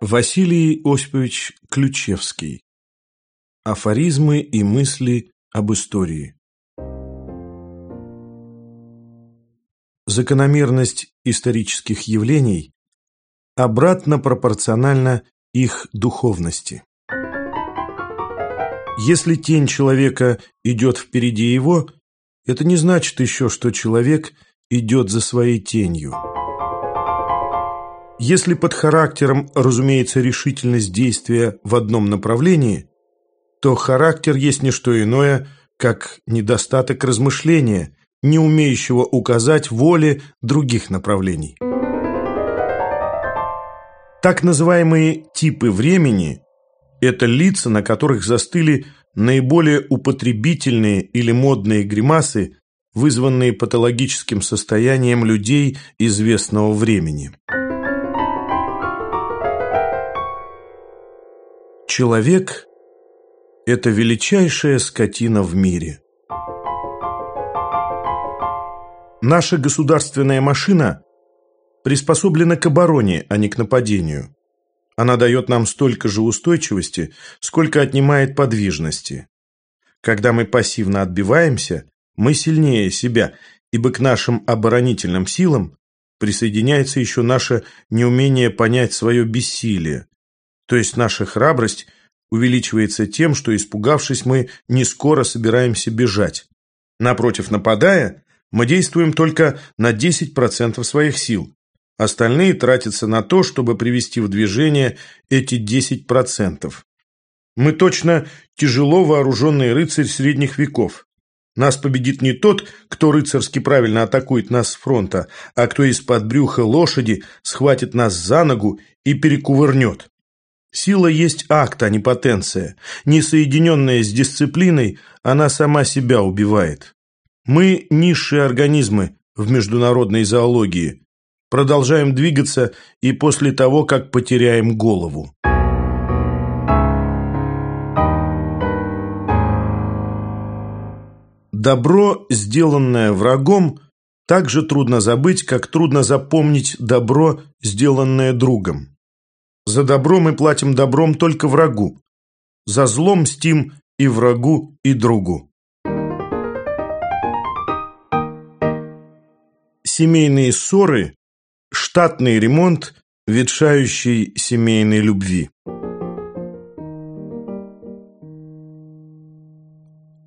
Василий Осипович Ключевский Афоризмы и мысли об истории Закономерность исторических явлений обратно пропорциональна их духовности. Если тень человека идет впереди его, это не значит еще, что человек идет за своей тенью. Если под характером, разумеется, решительность действия в одном направлении, то характер есть не что иное, как недостаток размышления, не умеющего указать воле других направлений. Так называемые типы времени – это лица, на которых застыли наиболее употребительные или модные гримасы, вызванные патологическим состоянием людей известного времени. Человек – это величайшая скотина в мире. Наша государственная машина приспособлена к обороне, а не к нападению. Она дает нам столько же устойчивости, сколько отнимает подвижности. Когда мы пассивно отбиваемся, мы сильнее себя, ибо к нашим оборонительным силам присоединяется еще наше неумение понять свое бессилие, то есть наша храбрость увеличивается тем, что, испугавшись, мы не скоро собираемся бежать. Напротив, нападая, мы действуем только на 10% своих сил. Остальные тратятся на то, чтобы привести в движение эти 10%. Мы точно тяжело вооруженный рыцарь средних веков. Нас победит не тот, кто рыцарски правильно атакует нас с фронта, а кто из-под брюха лошади схватит нас за ногу и перекувырнет. Сила есть акт, а не потенция. Не соединенная с дисциплиной, она сама себя убивает. Мы низшие организмы в международной зоологии. Продолжаем двигаться и после того, как потеряем голову. Добро, сделанное врагом, так же трудно забыть, как трудно запомнить добро, сделанное другом. За добро мы платим добром только врагу. За злом мстим и врагу, и другу. Семейные ссоры – штатный ремонт ветшающей семейной любви.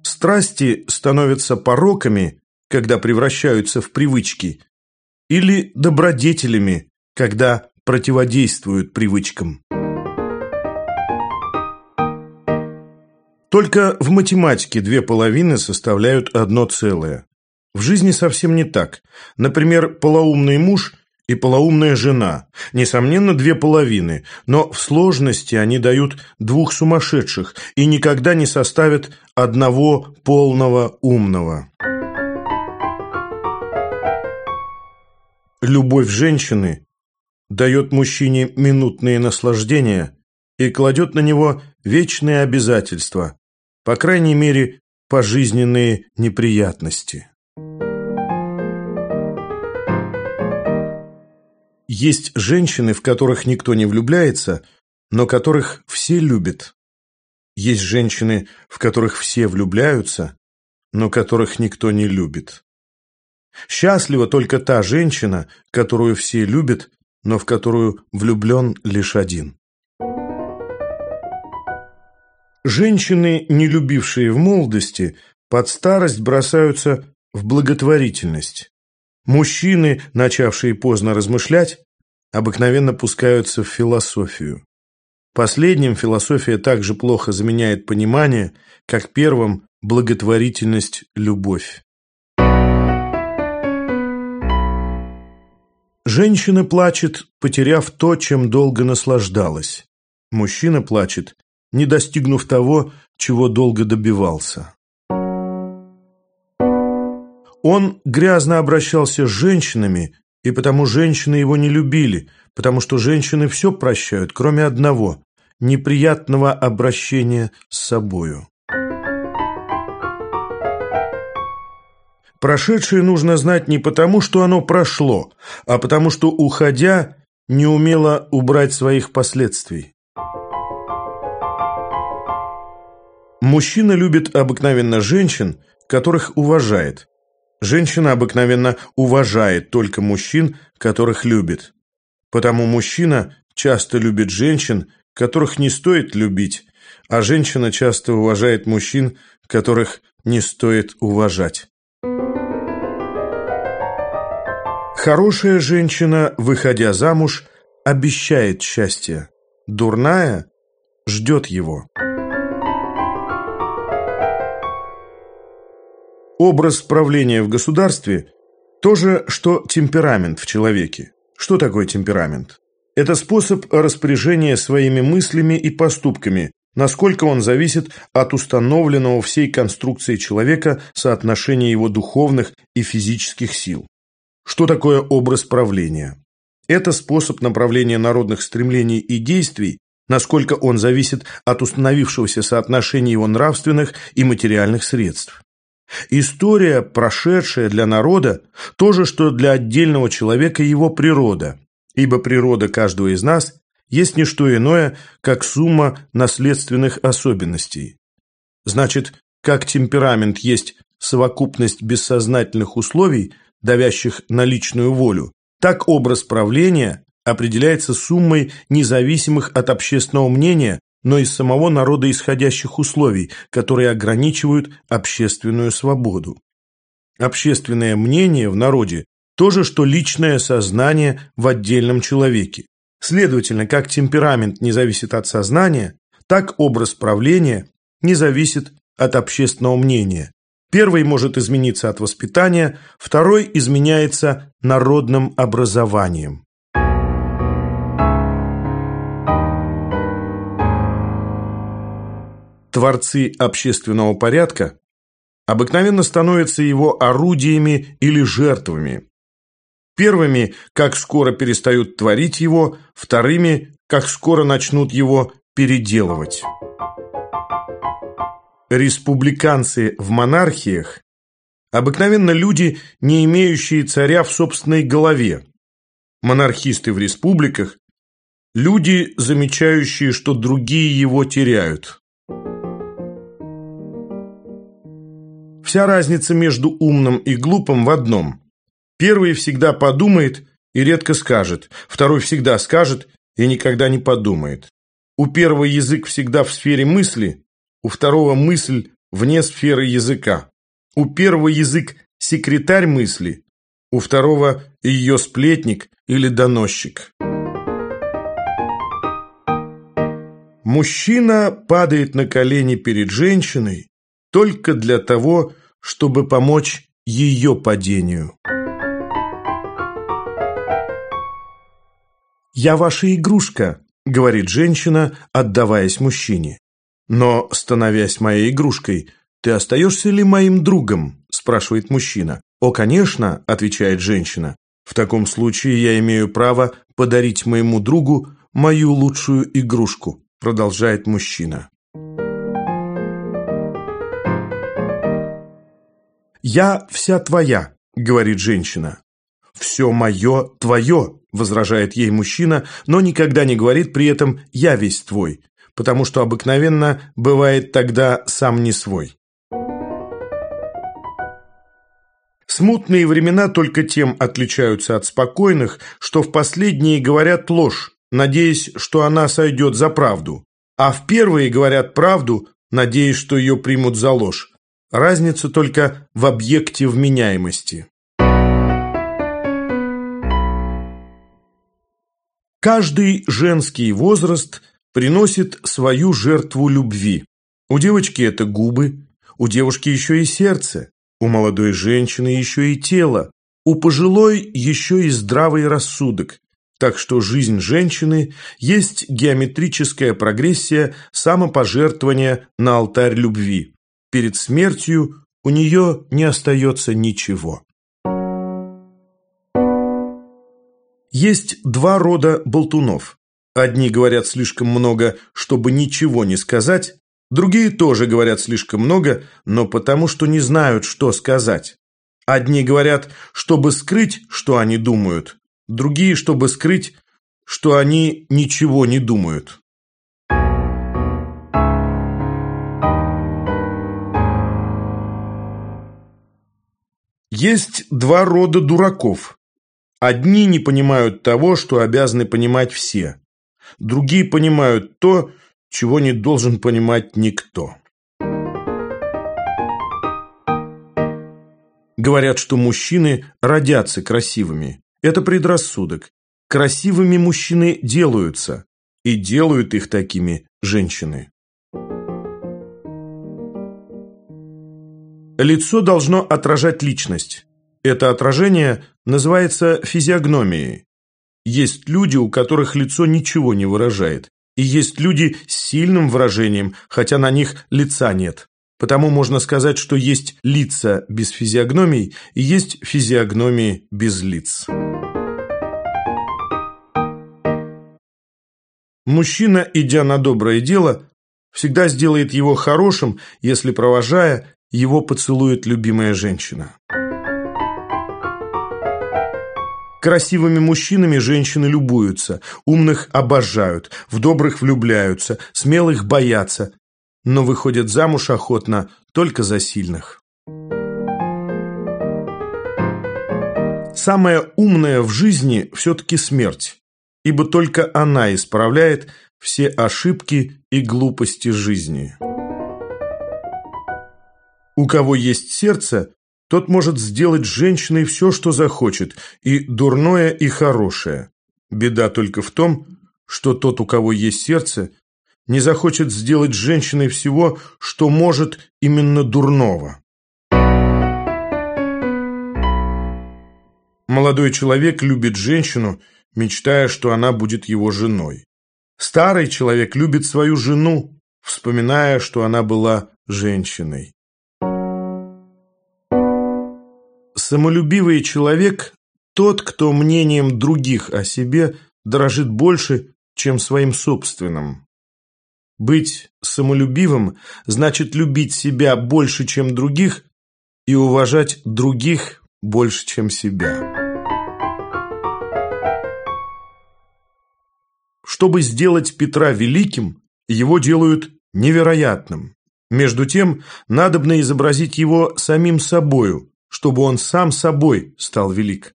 Страсти становятся пороками, когда превращаются в привычки, или добродетелями, когда противодействуют привычкам. Только в математике две половины составляют одно целое. В жизни совсем не так. Например, полоумный муж и полоумная жена. Несомненно, две половины, но в сложности они дают двух сумасшедших и никогда не составят одного полного умного. Любовь женщины дает мужчине минутные наслаждения и кладет на него вечные обязательства, по крайней мере, пожизненные неприятности. Есть женщины, в которых никто не влюбляется, но которых все любят. Есть женщины, в которых все влюбляются, но которых никто не любит. Счастлива только та женщина, которую все любят но в которую влюблен лишь один. Женщины, не любившие в молодости, под старость бросаются в благотворительность. Мужчины, начавшие поздно размышлять, обыкновенно пускаются в философию. Последним философия также плохо заменяет понимание, как первым благотворительность – любовь. Женщина плачет, потеряв то, чем долго наслаждалась. Мужчина плачет, не достигнув того, чего долго добивался. Он грязно обращался с женщинами, и потому женщины его не любили, потому что женщины все прощают, кроме одного – неприятного обращения с собою. Прошедшее нужно знать не потому, что оно прошло, а потому что, уходя, не умело убрать своих последствий. Мужчина любит обыкновенно женщин, которых уважает. Женщина обыкновенно уважает только мужчин, которых любит. Потому мужчина часто любит женщин, которых не стоит любить, а женщина часто уважает мужчин, которых не стоит уважать. Хорошая женщина, выходя замуж, обещает счастье. Дурная ждет его. Образ правления в государстве – то же, что темперамент в человеке. Что такое темперамент? Это способ распоряжения своими мыслями и поступками, насколько он зависит от установленного всей конструкции человека соотношения его духовных и физических сил. Что такое образ правления? Это способ направления народных стремлений и действий, насколько он зависит от установившегося соотношения его нравственных и материальных средств. История, прошедшая для народа, то же, что для отдельного человека его природа, ибо природа каждого из нас есть не что иное, как сумма наследственных особенностей. Значит, как темперамент есть совокупность бессознательных условий, давящих на личную волю, так образ правления определяется суммой независимых от общественного мнения но из самого народа исходящих условий, которые ограничивают общественную свободу. Общественное мнение в народе – то же, что личное сознание в отдельном человеке. Следовательно, как темперамент не зависит от сознания, так образ правления не зависит от общественного мнения. Первый может измениться от воспитания, второй изменяется народным образованием. Творцы общественного порядка обыкновенно становятся его орудиями или жертвами. Первыми, как скоро перестают творить его, вторыми, как скоро начнут его переделывать. Республиканцы в монархиях обыкновенно люди, не имеющие царя в собственной голове. Монархисты в республиках – люди, замечающие, что другие его теряют. Вся разница между умным и глупым в одном. Первый всегда подумает и редко скажет, второй всегда скажет и никогда не подумает. У первого язык всегда в сфере мысли, у второго мысль вне сферы языка. У первого язык секретарь мысли, у второго ее сплетник или доносчик. Мужчина падает на колени перед женщиной только для того, чтобы помочь ее падению. «Я ваша игрушка», — говорит женщина, отдаваясь мужчине. «Но, становясь моей игрушкой, ты остаешься ли моим другом?» – спрашивает мужчина. «О, конечно», – отвечает женщина. «В таком случае я имею право подарить моему другу мою лучшую игрушку», – продолжает мужчина. «Я вся твоя», — говорит женщина. «Все мое твое», — возражает ей мужчина, но никогда не говорит при этом «я весь твой», потому что обыкновенно бывает тогда сам не свой. Смутные времена только тем отличаются от спокойных, что в последние говорят ложь, надеясь, что она сойдет за правду, а в первые говорят правду, надеясь, что ее примут за ложь. Разница только в объекте вменяемости. Каждый женский возраст приносит свою жертву любви. У девочки это губы, у девушки еще и сердце, у молодой женщины еще и тело, у пожилой еще и здравый рассудок. Так что жизнь женщины есть геометрическая прогрессия самопожертвования на алтарь любви перед смертью у нее не остается ничего. Есть два рода болтунов. Одни говорят слишком много, чтобы ничего не сказать, другие тоже говорят слишком много, но потому что не знают, что сказать. Одни говорят, чтобы скрыть, что они думают, другие, чтобы скрыть, что они ничего не думают. Есть два рода дураков. Одни не понимают того, что обязаны понимать все. Другие понимают то, чего не должен понимать никто. Говорят, что мужчины родятся красивыми. Это предрассудок. Красивыми мужчины делаются. И делают их такими женщины. Лицо должно отражать личность. Это отражение называется физиогномией. Есть люди, у которых лицо ничего не выражает. И есть люди с сильным выражением, хотя на них лица нет. Потому можно сказать, что есть лица без физиогномий и есть физиогномии без лиц. Мужчина, идя на доброе дело, всегда сделает его хорошим, если, провожая, его поцелует любимая женщина. Красивыми мужчинами женщины любуются, умных обожают, в добрых влюбляются, смелых боятся, но выходят замуж охотно только за сильных. Самое умное в жизни все-таки смерть, ибо только она исправляет все ошибки и глупости жизни. У кого есть сердце, тот может сделать женщиной все, что захочет, и дурное, и хорошее. Беда только в том, что тот, у кого есть сердце, не захочет сделать женщиной всего, что может именно дурного. Молодой человек любит женщину, мечтая, что она будет его женой. Старый человек любит свою жену, вспоминая, что она была женщиной. Самолюбивый человек – тот, кто мнением других о себе дорожит больше, чем своим собственным. Быть самолюбивым значит любить себя больше, чем других, и уважать других больше, чем себя. Чтобы сделать Петра великим, его делают невероятным. Между тем, надобно изобразить его самим собою, чтобы он сам собой стал велик.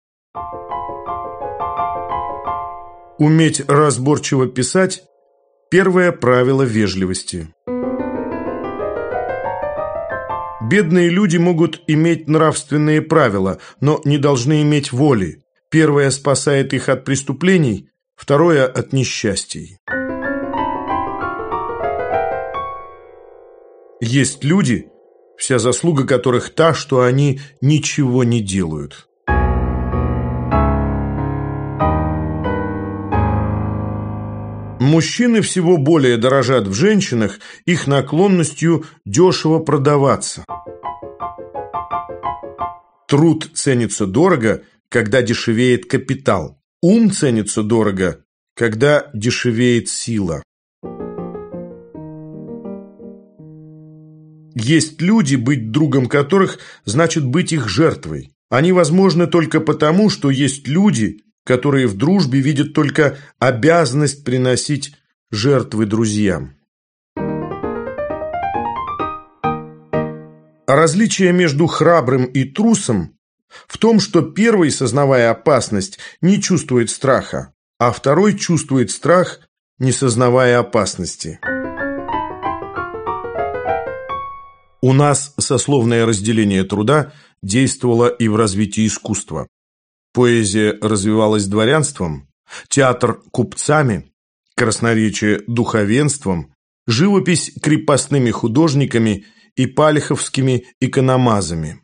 Уметь разборчиво писать – первое правило вежливости. Бедные люди могут иметь нравственные правила, но не должны иметь воли. Первое спасает их от преступлений, второе – от несчастий. Есть люди, вся заслуга которых та, что они ничего не делают. Мужчины всего более дорожат в женщинах их наклонностью дешево продаваться. Труд ценится дорого, когда дешевеет капитал. Ум ценится дорого, когда дешевеет сила. Есть люди, быть другом которых значит быть их жертвой. Они возможны только потому, что есть люди, которые в дружбе видят только обязанность приносить жертвы друзьям. А различие между храбрым и трусом в том, что первый, сознавая опасность, не чувствует страха, а второй чувствует страх, не сознавая опасности. У нас сословное разделение труда действовало и в развитии искусства. Поэзия развивалась дворянством, театр – купцами, красноречие – духовенством, живопись – крепостными художниками и палиховскими икономазами.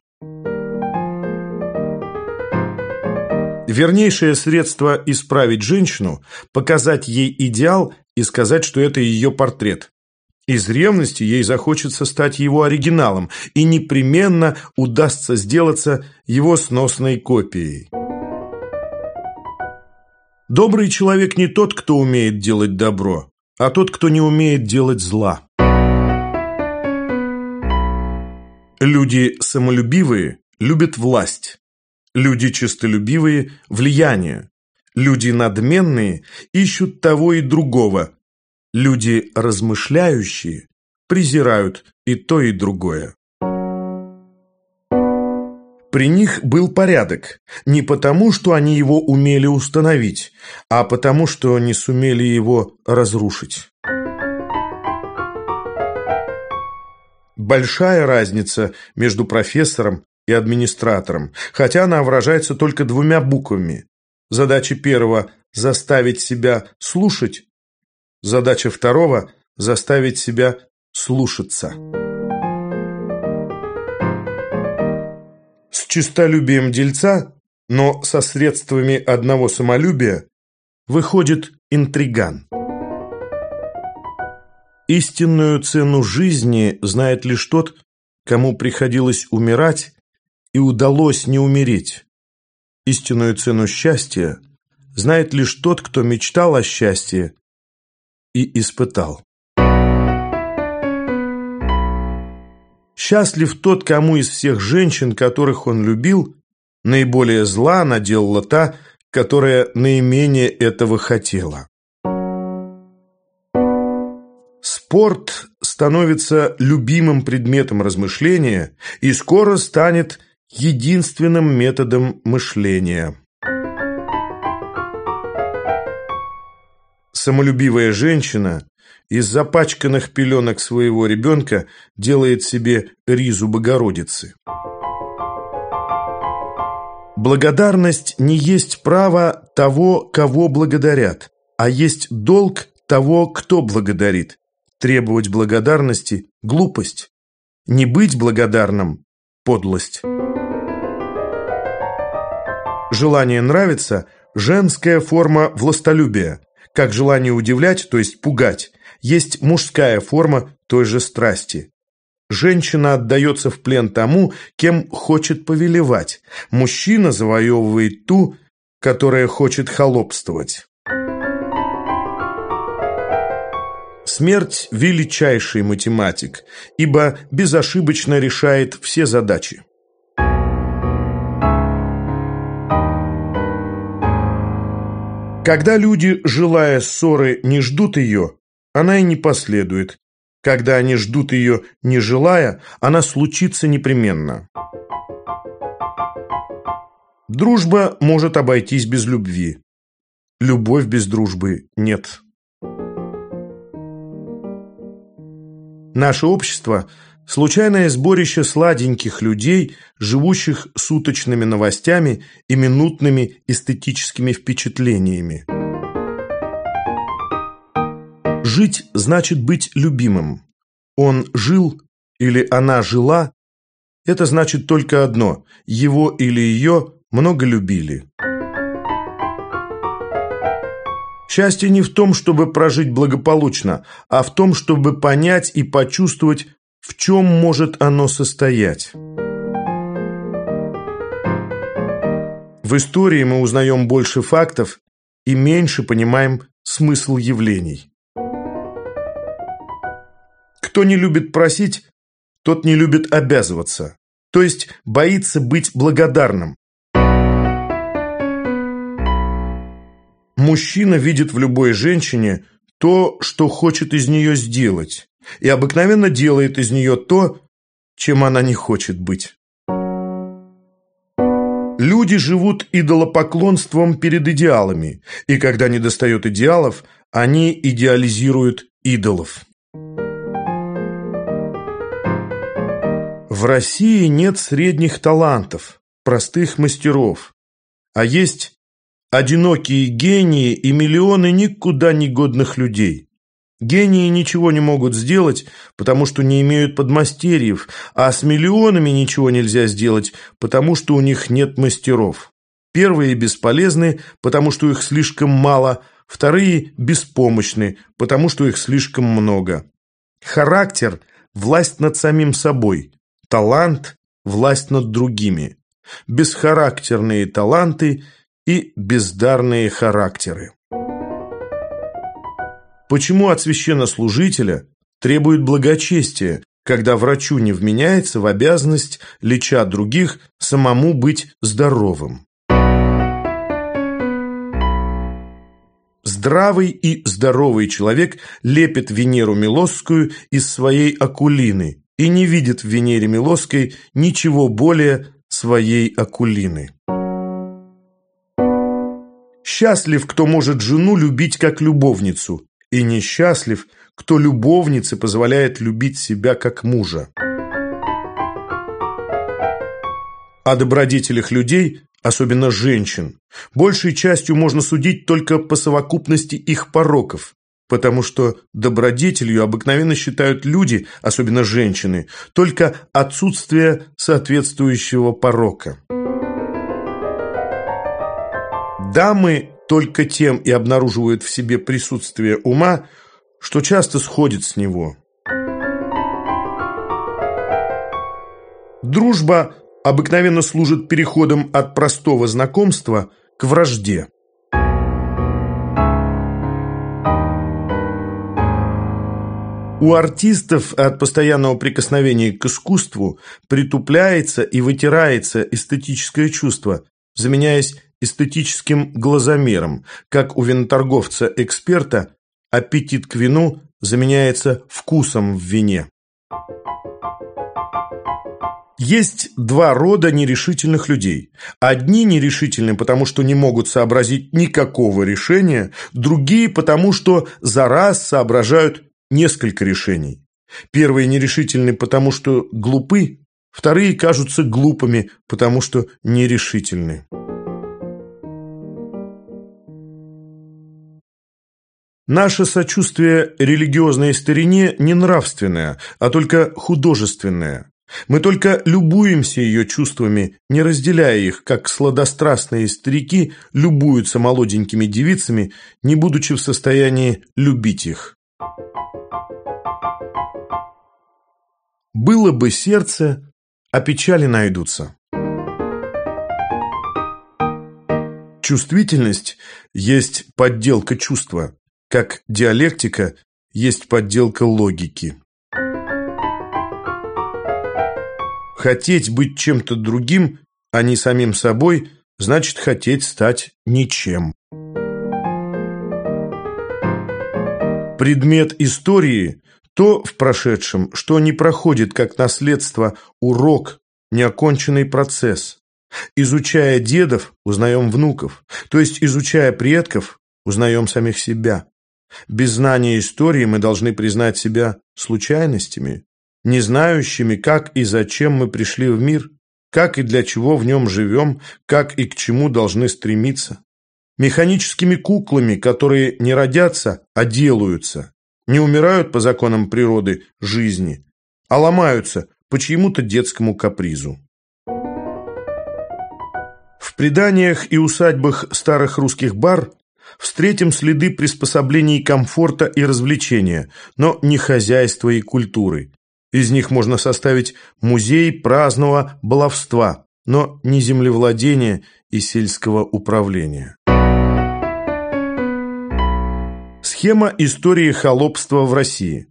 Вернейшее средство исправить женщину – показать ей идеал и сказать, что это ее портрет. Из ревности ей захочется стать его оригиналом, и непременно удастся сделаться его сносной копией. Добрый человек не тот, кто умеет делать добро, а тот, кто не умеет делать зла. Люди самолюбивые любят власть. Люди честолюбивые – влияние. Люди надменные ищут того и другого. Люди размышляющие презирают и то, и другое. При них был порядок, не потому, что они его умели установить, а потому, что не сумели его разрушить. Большая разница между профессором и администратором, хотя она выражается только двумя буквами. Задача первого – заставить себя слушать, задача второго – заставить себя слушаться. С честолюбием дельца, но со средствами одного самолюбия, выходит интриган. Истинную цену жизни знает лишь тот, кому приходилось умирать и удалось не умереть. Истинную цену счастья знает лишь тот, кто мечтал о счастье и испытал. Счастлив тот, кому из всех женщин, которых он любил, наиболее зла наделала та, которая наименее этого хотела. Спорт становится любимым предметом размышления и скоро станет единственным методом мышления. Самолюбивая женщина из запачканных пеленок своего ребенка делает себе ризу Богородицы. Благодарность не есть право того, кого благодарят, а есть долг того, кто благодарит. Требовать благодарности – глупость. Не быть благодарным – подлость. Желание нравится – женская форма властолюбия. Как желание удивлять, то есть пугать, есть мужская форма той же страсти. Женщина отдается в плен тому, кем хочет повелевать. Мужчина завоевывает ту, которая хочет холопствовать. Смерть – величайший математик, ибо безошибочно решает все задачи. Когда люди, желая ссоры, не ждут ее, она и не последует. Когда они ждут ее, не желая, она случится непременно. Дружба может обойтись без любви. Любовь без дружбы нет. Наше общество – случайное сборище сладеньких людей, живущих суточными новостями и минутными эстетическими впечатлениями. Жить значит быть любимым. Он жил или она жила – это значит только одно – его или ее много любили. Счастье не в том, чтобы прожить благополучно, а в том, чтобы понять и почувствовать, в чем может оно состоять. В истории мы узнаем больше фактов и меньше понимаем смысл явлений. Кто не любит просить, тот не любит обязываться, то есть боится быть благодарным. Мужчина видит в любой женщине то, что хочет из нее сделать, и обыкновенно делает из нее то, чем она не хочет быть. Люди живут идолопоклонством перед идеалами, и когда недостает идеалов, они идеализируют идолов. В России нет средних талантов, простых мастеров, а есть Одинокие гении и миллионы никуда не годных людей. Гении ничего не могут сделать, потому что не имеют подмастерьев, а с миллионами ничего нельзя сделать, потому что у них нет мастеров. Первые бесполезны, потому что их слишком мало, вторые беспомощны, потому что их слишком много. Характер – власть над самим собой, талант – власть над другими. Бесхарактерные таланты – и бездарные характеры. Почему от священнослужителя требует благочестия, когда врачу не вменяется в обязанность, леча других, самому быть здоровым. Здравый и здоровый человек лепит Венеру Милосскую из своей акулины и не видит в Венере Милосской ничего более своей акулины. Счастлив, кто может жену любить как любовницу, и несчастлив, кто любовнице позволяет любить себя как мужа. О добродетелях людей, особенно женщин, большей частью можно судить только по совокупности их пороков, потому что добродетелью обыкновенно считают люди, особенно женщины, только отсутствие соответствующего порока. Дамы только тем и обнаруживают в себе присутствие ума, что часто сходит с него. Дружба обыкновенно служит переходом от простого знакомства к вражде. У артистов от постоянного прикосновения к искусству притупляется и вытирается эстетическое чувство, заменяясь эстетическим глазомером, как у виноторговца-эксперта аппетит к вину заменяется вкусом в вине. Есть два рода нерешительных людей. Одни нерешительны, потому что не могут сообразить никакого решения, другие, потому что за раз соображают несколько решений. Первые нерешительны, потому что глупы, вторые кажутся глупыми, потому что нерешительны. Наше сочувствие религиозной старине не нравственное, а только художественное. Мы только любуемся ее чувствами, не разделяя их, как сладострастные старики любуются молоденькими девицами, не будучи в состоянии любить их. Было бы сердце, а печали найдутся. Чувствительность есть подделка чувства как диалектика есть подделка логики. Хотеть быть чем-то другим, а не самим собой, значит хотеть стать ничем. Предмет истории – то в прошедшем, что не проходит как наследство, урок, неоконченный процесс. Изучая дедов, узнаем внуков, то есть изучая предков, узнаем самих себя. Без знания истории мы должны признать себя случайностями, не знающими, как и зачем мы пришли в мир, как и для чего в нем живем, как и к чему должны стремиться. Механическими куклами, которые не родятся, а делаются, не умирают по законам природы жизни, а ломаются по чьему-то детскому капризу. В преданиях и усадьбах старых русских бар встретим следы приспособлений комфорта и развлечения, но не хозяйства и культуры. Из них можно составить музей праздного баловства, но не землевладения и сельского управления. Схема истории холопства в России.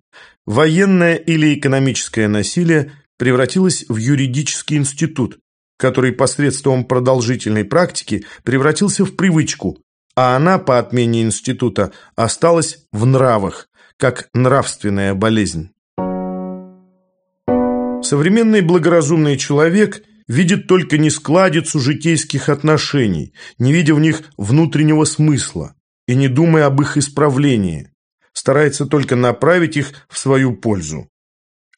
Военное или экономическое насилие превратилось в юридический институт, который посредством продолжительной практики превратился в привычку, а она, по отмене института, осталась в нравах, как нравственная болезнь. Современный благоразумный человек видит только нескладицу житейских отношений, не видя в них внутреннего смысла и не думая об их исправлении, старается только направить их в свою пользу.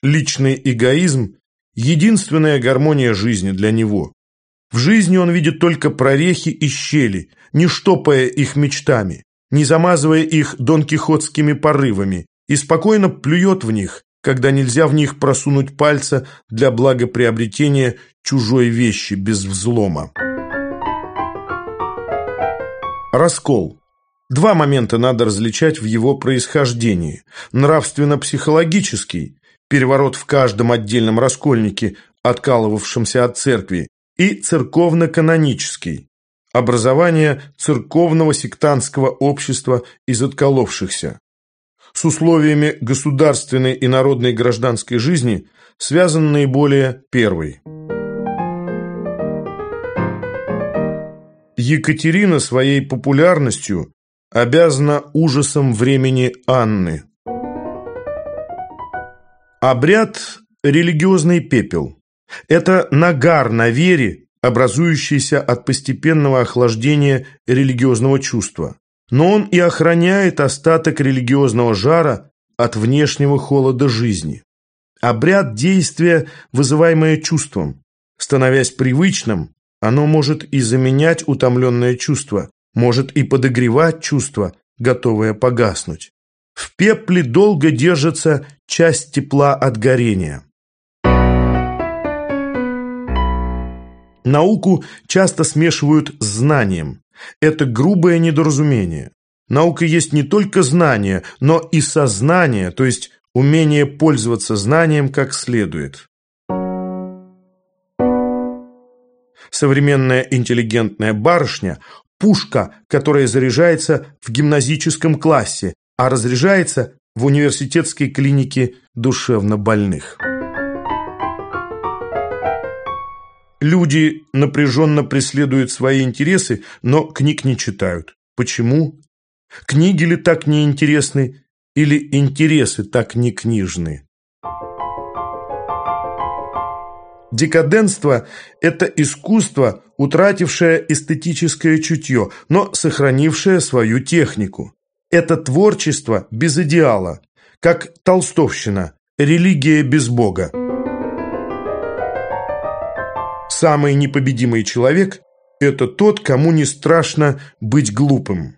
Личный эгоизм – единственная гармония жизни для него. В жизни он видит только прорехи и щели, не штопая их мечтами, не замазывая их донкихотскими порывами, и спокойно плюет в них, когда нельзя в них просунуть пальца для благоприобретения чужой вещи без взлома. Раскол. Два момента надо различать в его происхождении. Нравственно-психологический, переворот в каждом отдельном раскольнике, откалывавшемся от церкви, и церковно-канонический, образование церковного сектантского общества из отколовшихся. С условиями государственной и народной гражданской жизни связан наиболее первый. Екатерина своей популярностью обязана ужасом времени Анны. Обряд – религиозный пепел. Это нагар на вере, образующийся от постепенного охлаждения религиозного чувства. Но он и охраняет остаток религиозного жара от внешнего холода жизни. Обряд – действия, вызываемое чувством. Становясь привычным, оно может и заменять утомленное чувство, может и подогревать чувство, готовое погаснуть. В пепле долго держится часть тепла от горения. Науку часто смешивают с знанием. Это грубое недоразумение. Наука есть не только знание, но и сознание, то есть умение пользоваться знанием как следует. Современная интеллигентная барышня – пушка, которая заряжается в гимназическом классе, а разряжается в университетской клинике душевнобольных. Люди напряженно преследуют свои интересы, но книг не читают. Почему? Книги ли так неинтересны, или интересы так не книжны? Декаденство – это искусство, утратившее эстетическое чутье, но сохранившее свою технику. Это творчество без идеала, как толстовщина, религия без Бога. Самый непобедимый человек – это тот, кому не страшно быть глупым.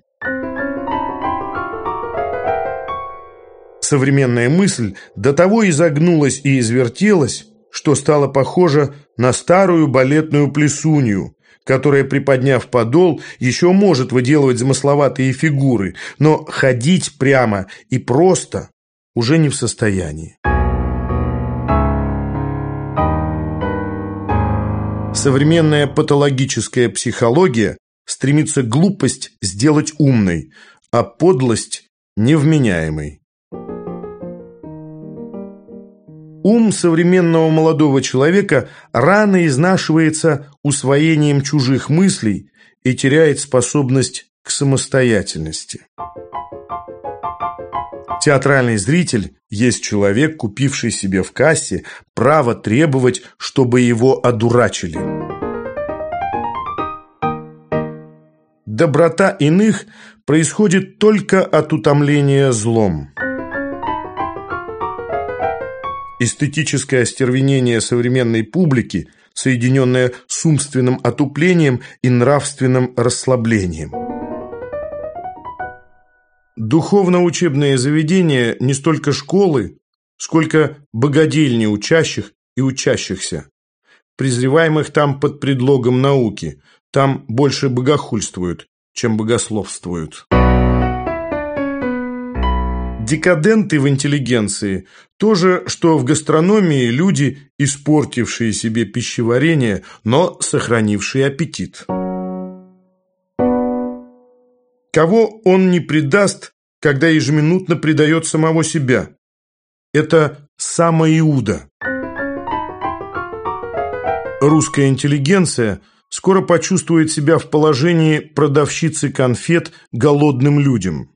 Современная мысль до того изогнулась и извертелась, что стало похоже на старую балетную плесунью, которая, приподняв подол, еще может выделывать замысловатые фигуры, но ходить прямо и просто уже не в состоянии. Современная патологическая психология стремится глупость сделать умной, а подлость – невменяемой. Ум современного молодого человека рано изнашивается усвоением чужих мыслей и теряет способность к самостоятельности. Театральный зритель есть человек, купивший себе в кассе право требовать, чтобы его одурачили. Доброта иных происходит только от утомления злом. Эстетическое остервенение современной публики, соединенное с умственным отуплением и нравственным расслаблением. Духовно-учебные заведения не столько школы, сколько богадельни учащих и учащихся, презреваемых там под предлогом науки, там больше богохульствуют, чем богословствуют. Декаденты в интеллигенции – то же, что в гастрономии люди, испортившие себе пищеварение, но сохранившие аппетит. Кого он не предаст, когда ежеминутно предает самого себя? Это самоиуда. Русская интеллигенция скоро почувствует себя в положении продавщицы конфет голодным людям.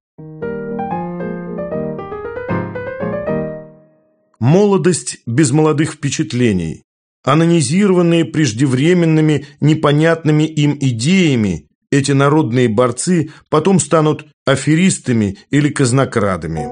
Молодость без молодых впечатлений, анонизированные преждевременными, непонятными им идеями, эти народные борцы потом станут аферистами или казнокрадами.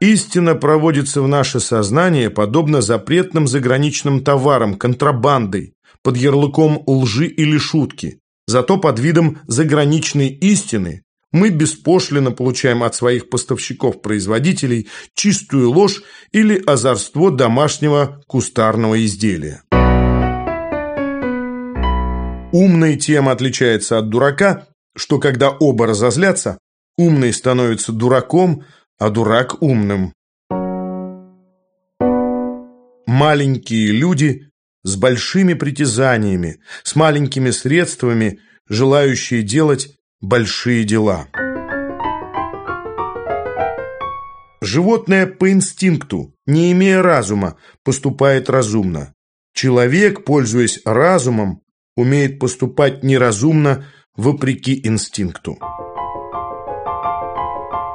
Истина проводится в наше сознание подобно запретным заграничным товарам, контрабандой, под ярлыком лжи или шутки. Зато под видом заграничной истины мы беспошлино получаем от своих поставщиков-производителей чистую ложь или озорство домашнего кустарного изделия. Умный тем отличается от дурака, что когда оба разозлятся, умный становится дураком, а дурак умным. Маленькие люди с большими притязаниями, с маленькими средствами, желающие делать большие дела. Животное по инстинкту, не имея разума, поступает разумно. Человек, пользуясь разумом, умеет поступать неразумно, вопреки инстинкту.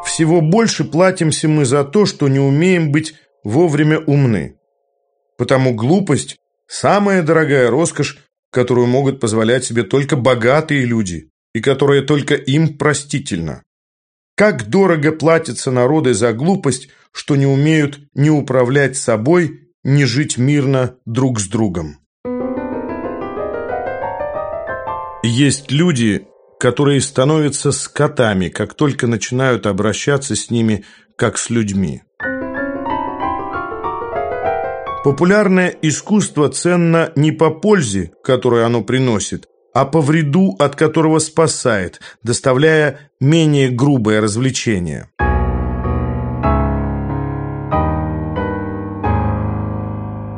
Всего больше платимся мы за то, что не умеем быть вовремя умны. Потому глупость – самая дорогая роскошь, которую могут позволять себе только богатые люди и которая только им простительна. Как дорого платятся народы за глупость, что не умеют ни управлять собой, ни жить мирно друг с другом. Есть люди, которые становятся скотами, как только начинают обращаться с ними, как с людьми. Популярное искусство ценно не по пользе, которую оно приносит, а по вреду, от которого спасает, доставляя менее грубое развлечение.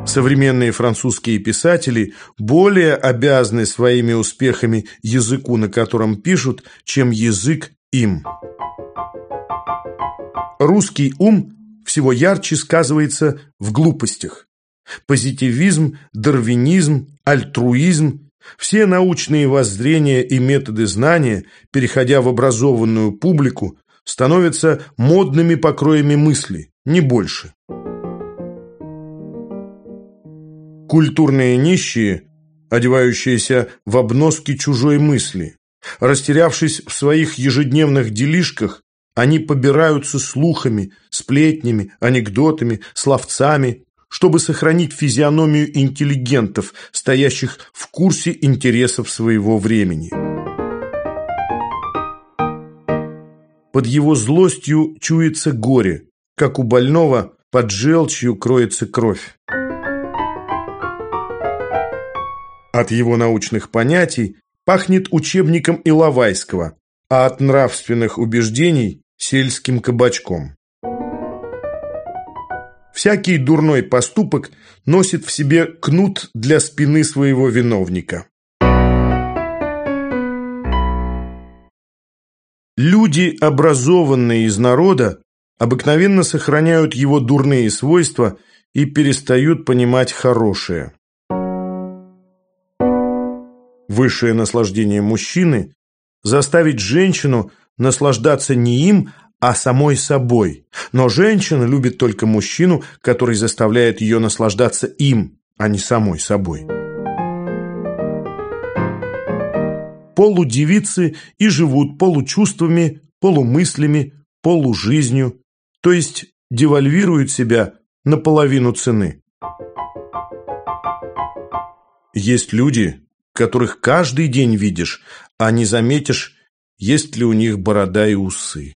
Современные французские писатели более обязаны своими успехами языку, на котором пишут, чем язык им. Русский ум всего ярче сказывается в глупостях. Позитивизм, дарвинизм, альтруизм – все научные воззрения и методы знания, переходя в образованную публику, становятся модными покроями мысли, не больше. Культурные нищие, одевающиеся в обноски чужой мысли. Растерявшись в своих ежедневных делишках, они побираются слухами, сплетнями, анекдотами, словцами, чтобы сохранить физиономию интеллигентов, стоящих в курсе интересов своего времени. Под его злостью чуется горе, как у больного под желчью кроется кровь. От его научных понятий пахнет учебником Иловайского, а от нравственных убеждений – сельским кабачком. Всякий дурной поступок носит в себе кнут для спины своего виновника. Люди, образованные из народа, обыкновенно сохраняют его дурные свойства и перестают понимать хорошее. Высшее наслаждение мужчины – заставить женщину наслаждаться не им, а самой собой. Но женщина любит только мужчину, который заставляет ее наслаждаться им, а не самой собой. Полудевицы и живут получувствами, полумыслями, полужизнью, то есть девальвируют себя на половину цены. Есть люди, которых каждый день видишь, а не заметишь, есть ли у них борода и усы.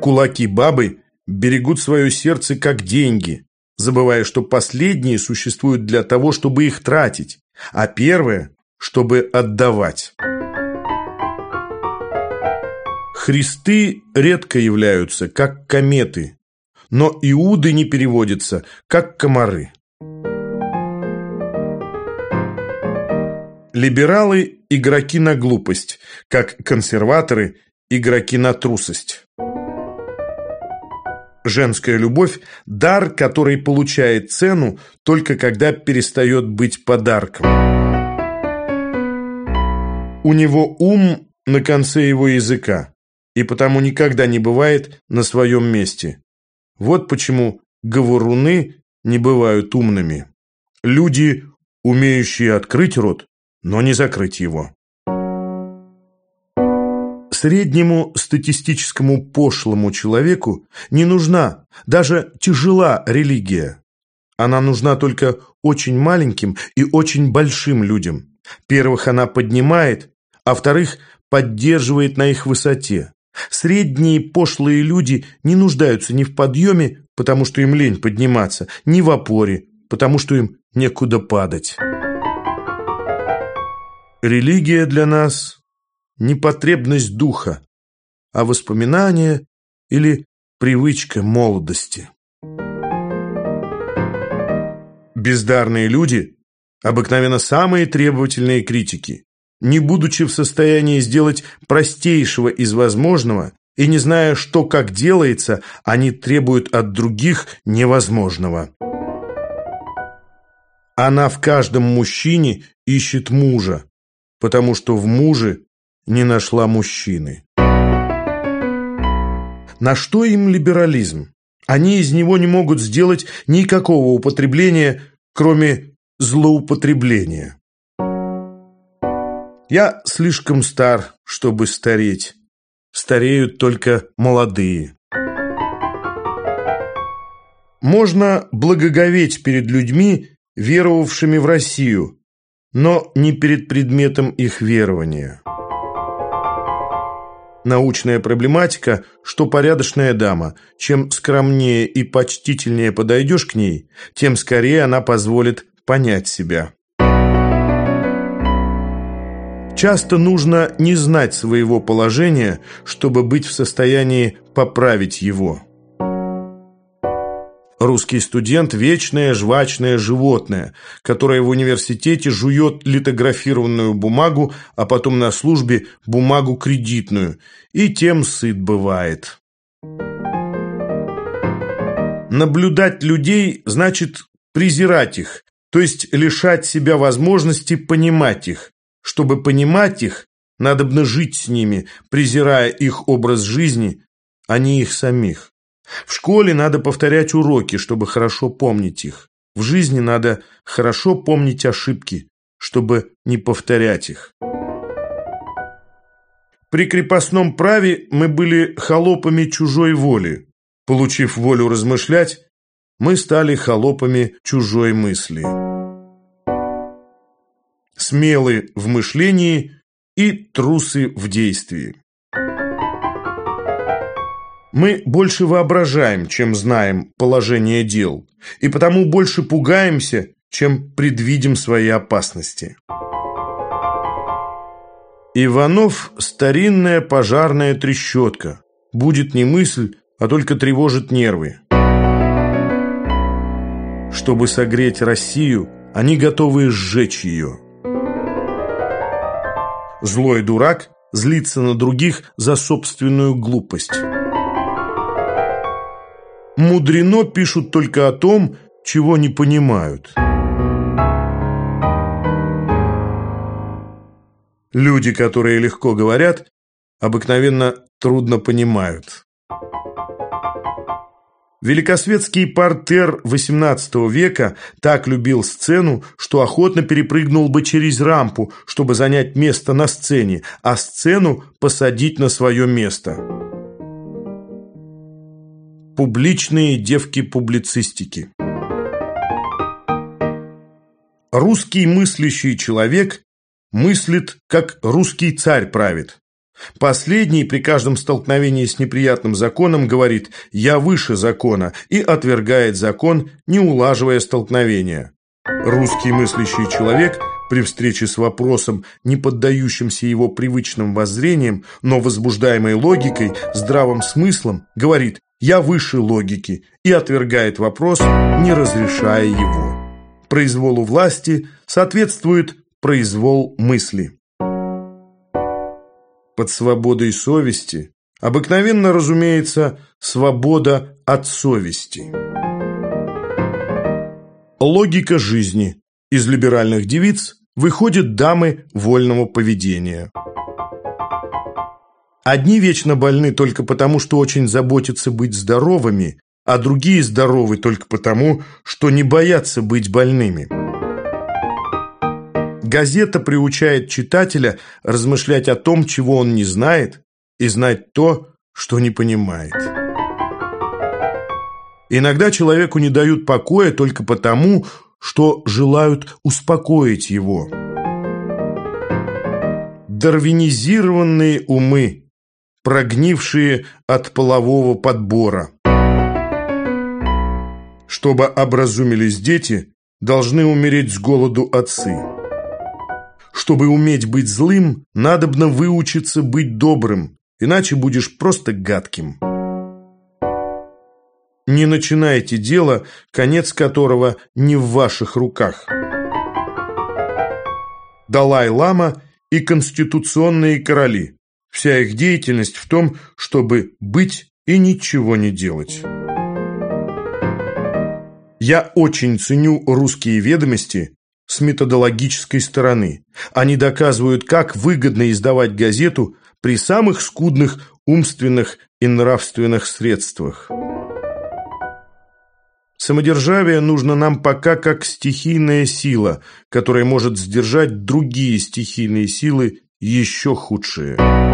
Кулаки бабы берегут свое сердце как деньги, забывая, что последние существуют для того, чтобы их тратить, а первое – чтобы отдавать. Христы редко являются, как кометы, но иуды не переводятся, как комары. Либералы – игроки на глупость, как консерваторы – игроки на трусость. Женская любовь – дар, который получает цену только когда перестает быть подарком. У него ум на конце его языка, и потому никогда не бывает на своем месте. Вот почему говоруны не бывают умными. Люди, умеющие открыть рот, но не закрыть его. Среднему статистическому пошлому человеку не нужна, даже тяжела религия. Она нужна только очень маленьким и очень большим людям. Первых она поднимает, а вторых поддерживает на их высоте. Средние пошлые люди не нуждаются ни в подъеме, потому что им лень подниматься, ни в опоре, потому что им некуда падать. Религия для нас не потребность духа, а воспоминание или привычка молодости. Бездарные люди обыкновенно самые требовательные критики. Не будучи в состоянии сделать простейшего из возможного, и не зная, что как делается, они требуют от других невозможного. Она в каждом мужчине ищет мужа, потому что в муже не нашла мужчины. На что им либерализм? Они из него не могут сделать никакого употребления, кроме злоупотребления. Я слишком стар, чтобы стареть. Стареют только молодые. Можно благоговеть перед людьми, веровавшими в Россию, но не перед предметом их верования. Научная проблематика, что порядочная дама. Чем скромнее и почтительнее подойдешь к ней, тем скорее она позволит понять себя. Часто нужно не знать своего положения, чтобы быть в состоянии поправить его. Русский студент – вечное жвачное животное, которое в университете жует литографированную бумагу, а потом на службе бумагу кредитную, и тем сыт бывает. Наблюдать людей значит презирать их, то есть лишать себя возможности понимать их. Чтобы понимать их, надобно жить с ними, презирая их образ жизни, а не их самих. В школе надо повторять уроки, чтобы хорошо помнить их. В жизни надо хорошо помнить ошибки, чтобы не повторять их. При крепостном праве мы были холопами чужой воли. Получив волю размышлять, мы стали холопами чужой мысли. Смелы в мышлении и трусы в действии. Мы больше воображаем, чем знаем положение дел, и потому больше пугаемся, чем предвидим свои опасности. Иванов – старинная пожарная трещотка. Будет не мысль, а только тревожит нервы. Чтобы согреть Россию, они готовы сжечь ее. Злой дурак злится на других за собственную глупость. Мудрено пишут только о том, чего не понимают. Люди, которые легко говорят, обыкновенно трудно понимают. Великосветский портер XVIII века так любил сцену, что охотно перепрыгнул бы через рампу, чтобы занять место на сцене, а сцену посадить на свое место. Публичные девки публицистики Русский мыслящий человек мыслит, как русский царь правит. Последний при каждом столкновении с неприятным законом говорит «я выше закона» и отвергает закон, не улаживая столкновения. Русский мыслящий человек при встрече с вопросом, не поддающимся его привычным воззрениям, но возбуждаемой логикой, здравым смыслом, говорит «я выше логики» и отвергает вопрос, не разрешая его. Произволу власти соответствует произвол мысли. Под свободой совести обыкновенно разумеется свобода от совести. Логика жизни. Из либеральных девиц выходят дамы вольного поведения. Одни вечно больны только потому, что очень заботятся быть здоровыми, а другие здоровы только потому, что не боятся быть больными. Газета приучает читателя размышлять о том, чего он не знает, и знать то, что не понимает. Иногда человеку не дают покоя только потому, что желают успокоить его. Дарвинизированные умы – прогнившие от полового подбора. Чтобы образумились дети, должны умереть с голоду отцы. Чтобы уметь быть злым, надобно выучиться быть добрым, иначе будешь просто гадким. Не начинайте дело, конец которого не в ваших руках. Далай-лама и конституционные короли Вся их деятельность в том, чтобы быть и ничего не делать. Я очень ценю русские ведомости с методологической стороны. Они доказывают, как выгодно издавать газету при самых скудных умственных и нравственных средствах. Самодержавие нужно нам пока как стихийная сила, которая может сдержать другие стихийные силы еще худшие.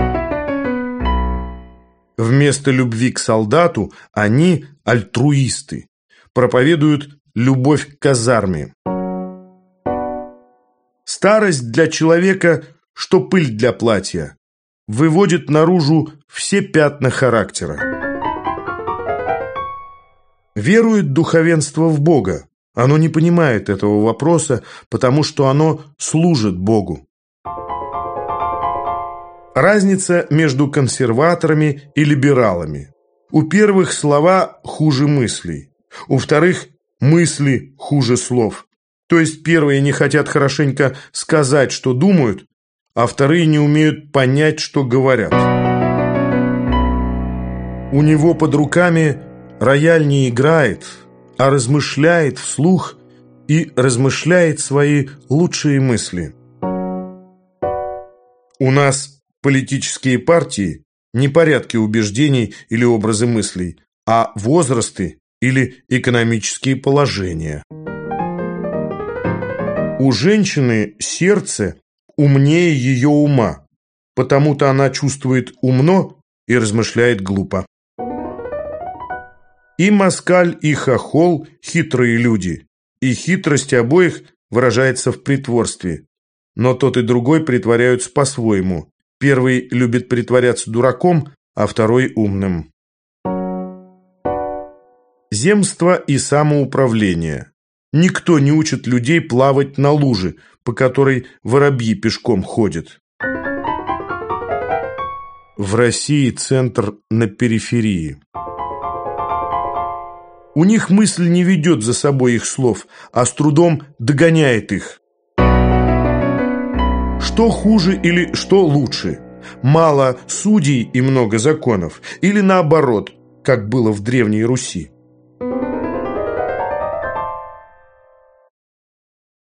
Вместо любви к солдату они альтруисты, проповедуют любовь к казарме. Старость для человека, что пыль для платья, выводит наружу все пятна характера. Верует духовенство в Бога. Оно не понимает этого вопроса, потому что оно служит Богу. Разница между консерваторами и либералами. У первых слова хуже мыслей, у вторых мысли хуже слов. То есть первые не хотят хорошенько сказать, что думают, а вторые не умеют понять, что говорят. У него под руками рояль не играет, а размышляет вслух и размышляет свои лучшие мысли. У нас Политические партии – не порядки убеждений или образы мыслей, а возрасты или экономические положения. У женщины сердце умнее ее ума, потому-то она чувствует умно и размышляет глупо. И москаль, и хохол – хитрые люди, и хитрость обоих выражается в притворстве. Но тот и другой притворяются по-своему, Первый любит притворяться дураком, а второй умным. Земство и самоуправление. Никто не учит людей плавать на луже, по которой воробьи пешком ходят. В России центр на периферии. У них мысль не ведет за собой их слов, а с трудом догоняет их. Что хуже или что лучше? Мало судей и много законов? Или наоборот, как было в Древней Руси?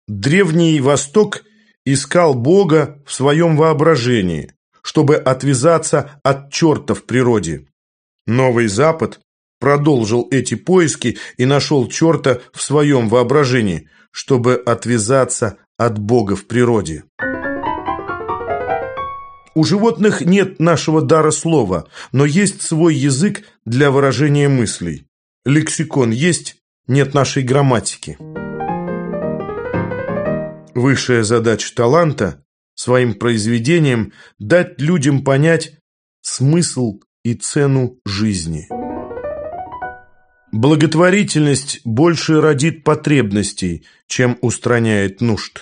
Древний Восток искал Бога в своем воображении, чтобы отвязаться от черта в природе. Новый Запад продолжил эти поиски и нашел черта в своем воображении, чтобы отвязаться от Бога в природе. У животных нет нашего дара слова, но есть свой язык для выражения мыслей. Лексикон есть, нет нашей грамматики. Высшая задача таланта – своим произведением дать людям понять смысл и цену жизни. Благотворительность больше родит потребностей, чем устраняет нужд.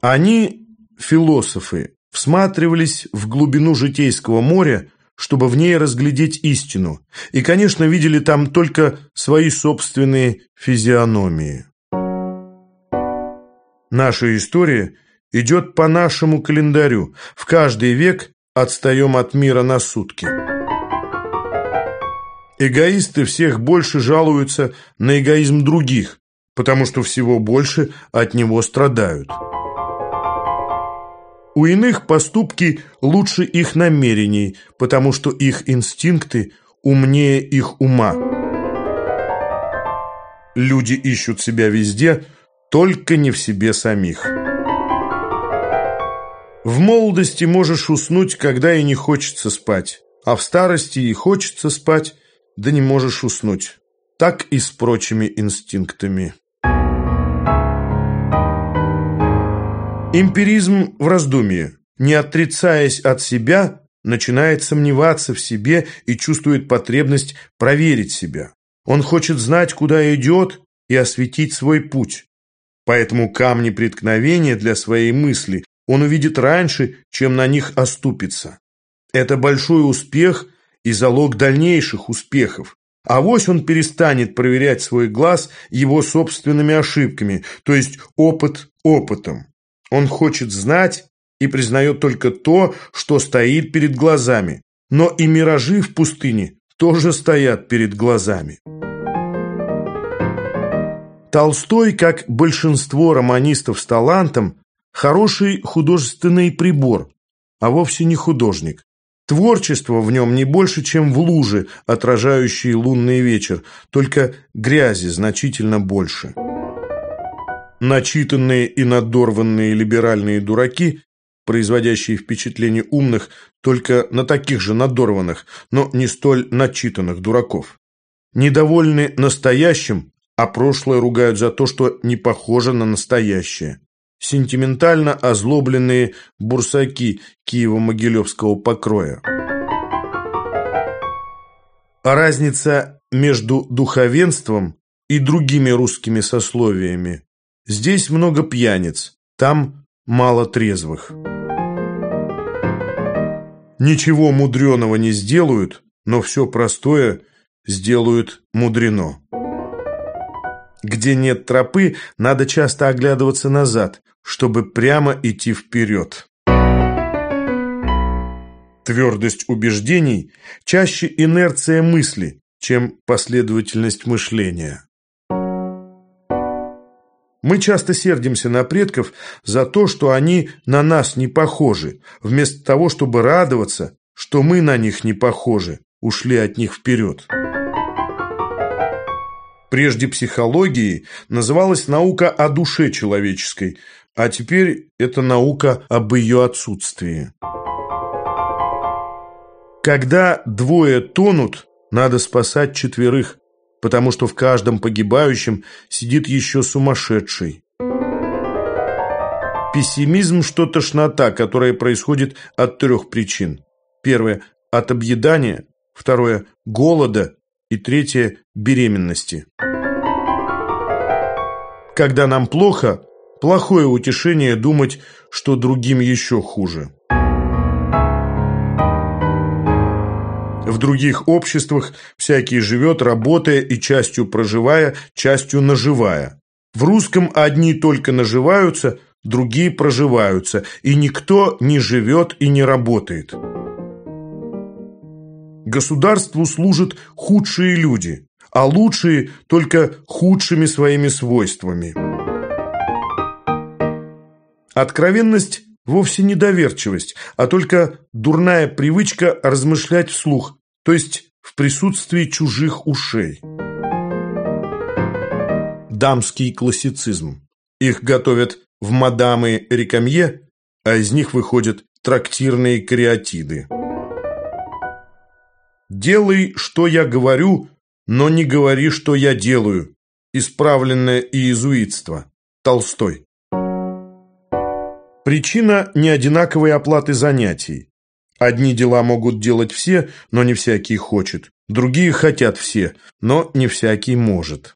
Они философы всматривались в глубину житейского моря, чтобы в ней разглядеть истину, и, конечно, видели там только свои собственные физиономии. Наша история идет по нашему календарю, в каждый век отстаем от мира на сутки. Эгоисты всех больше жалуются на эгоизм других, потому что всего больше от него страдают. У иных поступки лучше их намерений, потому что их инстинкты умнее их ума. Люди ищут себя везде, только не в себе самих. В молодости можешь уснуть, когда и не хочется спать, а в старости и хочется спать, да не можешь уснуть. Так и с прочими инстинктами. Эмпиризм в раздумье, не отрицаясь от себя, начинает сомневаться в себе и чувствует потребность проверить себя. Он хочет знать, куда идет, и осветить свой путь. Поэтому камни преткновения для своей мысли он увидит раньше, чем на них оступится. Это большой успех и залог дальнейших успехов. А вось он перестанет проверять свой глаз его собственными ошибками, то есть опыт опытом. Он хочет знать и признает только то, что стоит перед глазами. Но и миражи в пустыне тоже стоят перед глазами. Толстой, как большинство романистов с талантом, хороший художественный прибор, а вовсе не художник. Творчество в нем не больше, чем в луже, отражающей лунный вечер, только грязи значительно больше. Начитанные и надорванные либеральные дураки, производящие впечатление умных только на таких же надорванных, но не столь начитанных дураков. Недовольны настоящим, а прошлое ругают за то, что не похоже на настоящее. Сентиментально озлобленные бурсаки Киево-Могилевского покроя. А разница между духовенством и другими русскими сословиями Здесь много пьяниц, там мало трезвых. Ничего мудреного не сделают, но все простое сделают мудрено. Где нет тропы, надо часто оглядываться назад, чтобы прямо идти вперед. Твердость убеждений чаще инерция мысли, чем последовательность мышления. Мы часто сердимся на предков за то, что они на нас не похожи, вместо того, чтобы радоваться, что мы на них не похожи, ушли от них вперед. Прежде психологией называлась наука о душе человеческой, а теперь это наука об ее отсутствии. Когда двое тонут, надо спасать четверых потому что в каждом погибающем сидит еще сумасшедший. Пессимизм, что тошнота, которая происходит от трех причин. Первое – от объедания, второе – голода и третье – беременности. Когда нам плохо, плохое утешение думать, что другим еще хуже. В других обществах всякий живет, работая и частью проживая, частью наживая. В русском одни только наживаются, другие проживаются, и никто не живет и не работает. Государству служат худшие люди, а лучшие только худшими своими свойствами. Откровенность вовсе не доверчивость, а только дурная привычка размышлять вслух, то есть в присутствии чужих ушей. Дамский классицизм. Их готовят в мадамы Рекамье, а из них выходят трактирные кариатиды. «Делай, что я говорю, но не говори, что я делаю». Исправленное иезуитство. Толстой. Причина неодинаковой оплаты занятий. Одни дела могут делать все, но не всякий хочет. Другие хотят все, но не всякий может.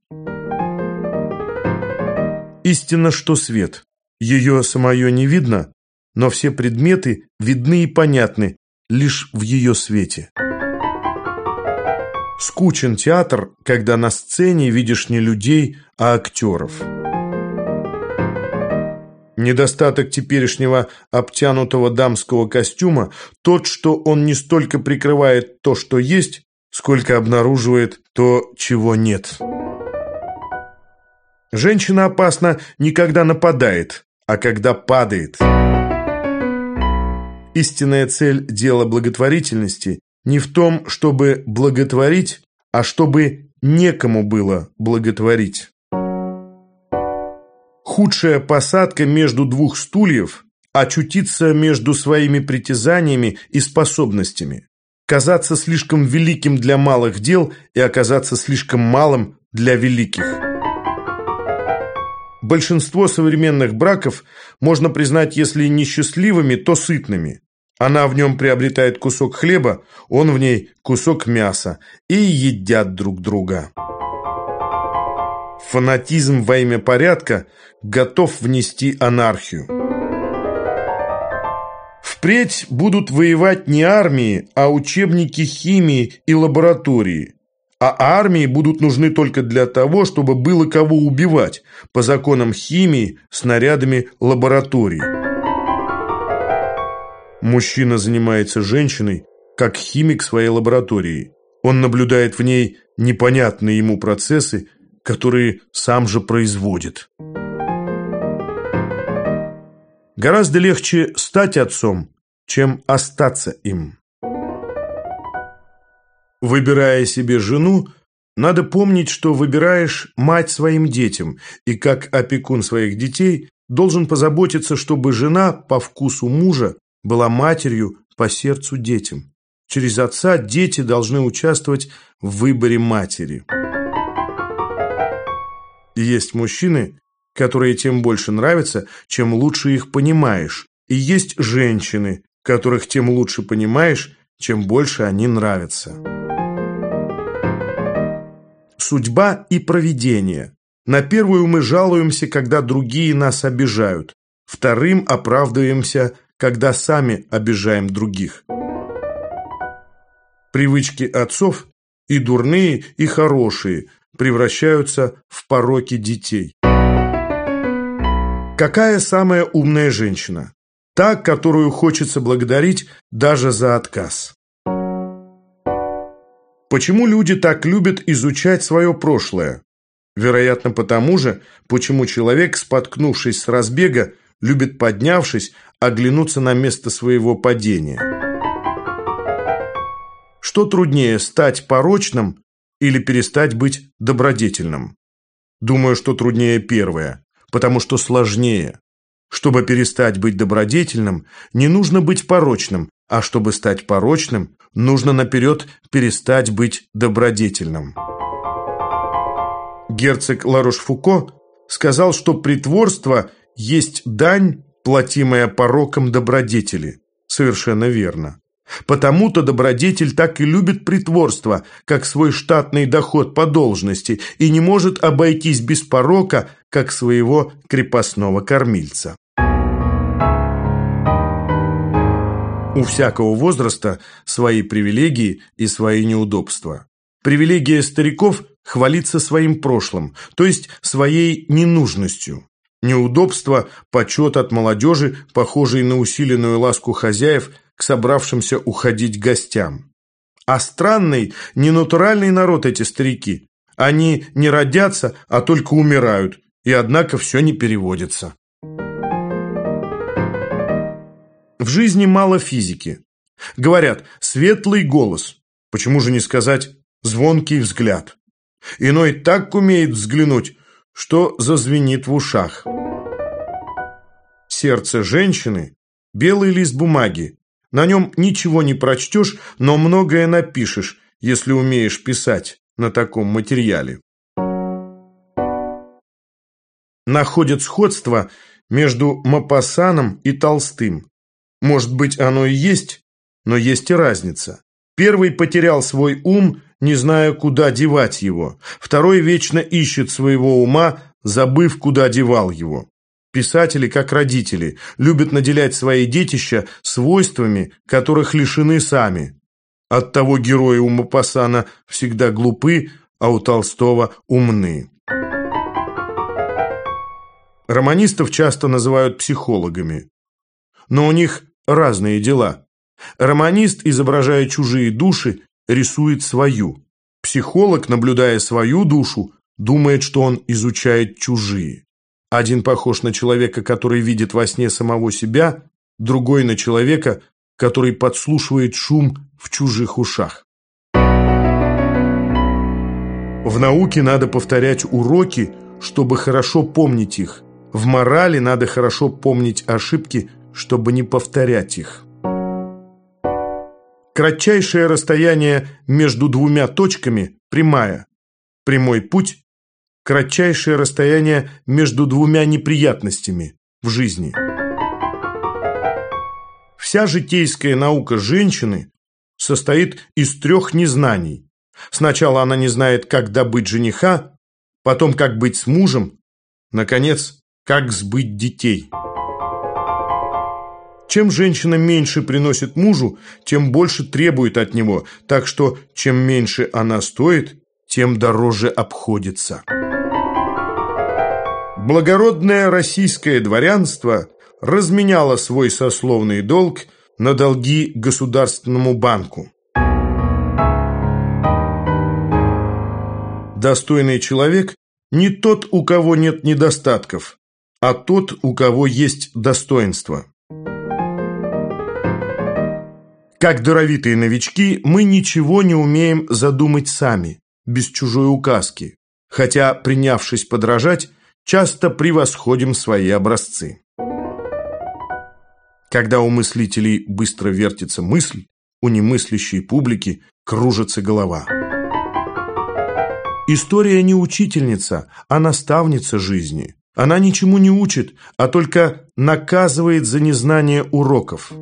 Истина, что свет. Ее самое не видно, но все предметы видны и понятны лишь в ее свете. Скучен театр, когда на сцене видишь не людей, а актеров. Недостаток теперешнего обтянутого дамского костюма тот, что он не столько прикрывает то, что есть, сколько обнаруживает то, чего нет. Женщина опасна не когда нападает, а когда падает. Истинная цель дела благотворительности не в том, чтобы благотворить, а чтобы некому было благотворить. Худшая посадка между двух стульев – очутиться между своими притязаниями и способностями, казаться слишком великим для малых дел и оказаться слишком малым для великих. Большинство современных браков можно признать, если не счастливыми, то сытными. Она в нем приобретает кусок хлеба, он в ней кусок мяса, и едят друг друга. Фанатизм во имя порядка готов внести анархию. Впредь будут воевать не армии, а учебники химии и лаборатории. А армии будут нужны только для того, чтобы было кого убивать, по законам химии, снарядами лаборатории. Мужчина занимается женщиной, как химик своей лаборатории. Он наблюдает в ней непонятные ему процессы, которые сам же производит. Гораздо легче стать отцом, чем остаться им. Выбирая себе жену, надо помнить, что выбираешь мать своим детям, и как опекун своих детей должен позаботиться, чтобы жена по вкусу мужа была матерью по сердцу детям. Через отца дети должны участвовать в выборе матери. Есть мужчины, которые тем больше нравятся, чем лучше их понимаешь. И есть женщины, которых тем лучше понимаешь, чем больше они нравятся. Судьба и провидение. На первую мы жалуемся, когда другие нас обижают. Вторым оправдываемся, когда сами обижаем других. Привычки отцов, и дурные, и хорошие, превращаются в пороки детей. Какая самая умная женщина? Та, которую хочется благодарить даже за отказ. Почему люди так любят изучать свое прошлое? Вероятно, потому же, почему человек, споткнувшись с разбега, любит, поднявшись, оглянуться на место своего падения. Что труднее, стать порочным или перестать быть добродетельным? Думаю, что труднее первое потому что сложнее. Чтобы перестать быть добродетельным, не нужно быть порочным, а чтобы стать порочным, нужно наперед перестать быть добродетельным. Герцог Ларош-Фуко сказал, что притворство есть дань, платимая пороком добродетели. Совершенно верно. Потому-то добродетель так и любит притворство, как свой штатный доход по должности, и не может обойтись без порока, как своего крепостного кормильца. У всякого возраста свои привилегии и свои неудобства. Привилегия стариков – хвалиться своим прошлым, то есть своей ненужностью. Неудобство – почет от молодежи, похожий на усиленную ласку хозяев – к собравшимся уходить гостям. А странный, ненатуральный народ эти старики. Они не родятся, а только умирают, и однако все не переводится. В жизни мало физики. Говорят, светлый голос. Почему же не сказать звонкий взгляд? Иной так умеет взглянуть, что зазвенит в ушах. Сердце женщины – белый лист бумаги, на нем ничего не прочтешь, но многое напишешь, если умеешь писать на таком материале. Находят сходство между Мапассаном и Толстым. Может быть, оно и есть, но есть и разница. Первый потерял свой ум, не зная, куда девать его. Второй вечно ищет своего ума, забыв, куда девал его. Писатели, как родители, любят наделять свои детища свойствами, которых лишены сами. Оттого герои у Мапасана всегда глупы, а у Толстого умны. Романистов часто называют психологами. Но у них разные дела. Романист, изображая чужие души, рисует свою. Психолог, наблюдая свою душу, думает, что он изучает чужие. Один похож на человека, который видит во сне самого себя, другой на человека, который подслушивает шум в чужих ушах. В науке надо повторять уроки, чтобы хорошо помнить их. В морали надо хорошо помнить ошибки, чтобы не повторять их. Кратчайшее расстояние между двумя точками – прямая. Прямой путь кратчайшее расстояние между двумя неприятностями в жизни. Вся житейская наука женщины состоит из трех незнаний. Сначала она не знает, как добыть жениха, потом, как быть с мужем, наконец, как сбыть детей. Чем женщина меньше приносит мужу, тем больше требует от него, так что чем меньше она стоит, тем дороже обходится. Благородное российское дворянство разменяло свой сословный долг на долги Государственному банку. Достойный человек не тот, у кого нет недостатков, а тот, у кого есть достоинство. Как даровитые новички, мы ничего не умеем задумать сами, без чужой указки, хотя, принявшись подражать, часто превосходим свои образцы. Когда у мыслителей быстро вертится мысль, у немыслящей публики кружится голова. История не учительница, а наставница жизни. Она ничему не учит, а только наказывает за незнание уроков.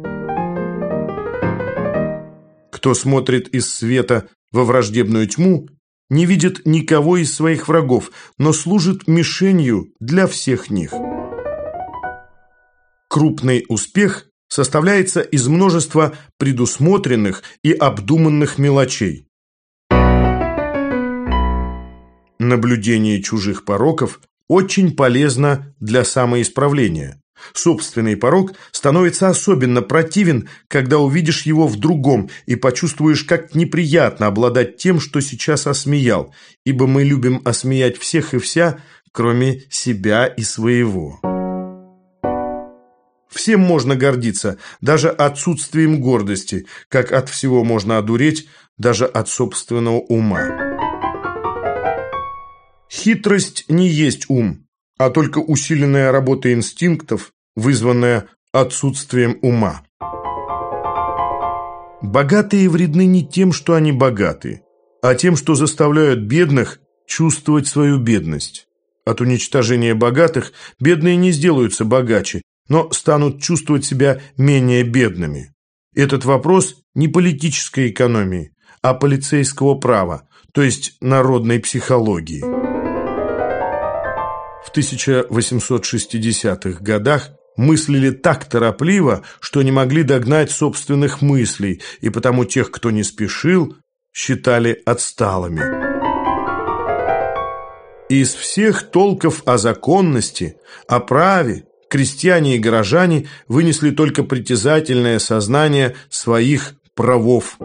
Кто смотрит из света во враждебную тьму, не видит никого из своих врагов, но служит мишенью для всех них. Крупный успех составляется из множества предусмотренных и обдуманных мелочей. Наблюдение чужих пороков очень полезно для самоисправления. Собственный порок становится особенно противен, когда увидишь его в другом и почувствуешь, как неприятно обладать тем, что сейчас осмеял, ибо мы любим осмеять всех и вся, кроме себя и своего. Всем можно гордиться, даже отсутствием гордости, как от всего можно одуреть, даже от собственного ума. Хитрость не есть ум, а только усиленная работа инстинктов, вызванная отсутствием ума. Богатые вредны не тем, что они богаты, а тем, что заставляют бедных чувствовать свою бедность. От уничтожения богатых бедные не сделаются богаче, но станут чувствовать себя менее бедными. Этот вопрос не политической экономии, а полицейского права, то есть народной психологии. В 1860-х годах мыслили так торопливо, что не могли догнать собственных мыслей, и потому тех, кто не спешил, считали отсталыми. Из всех толков о законности, о праве, крестьяне и горожане вынесли только притязательное сознание своих правов.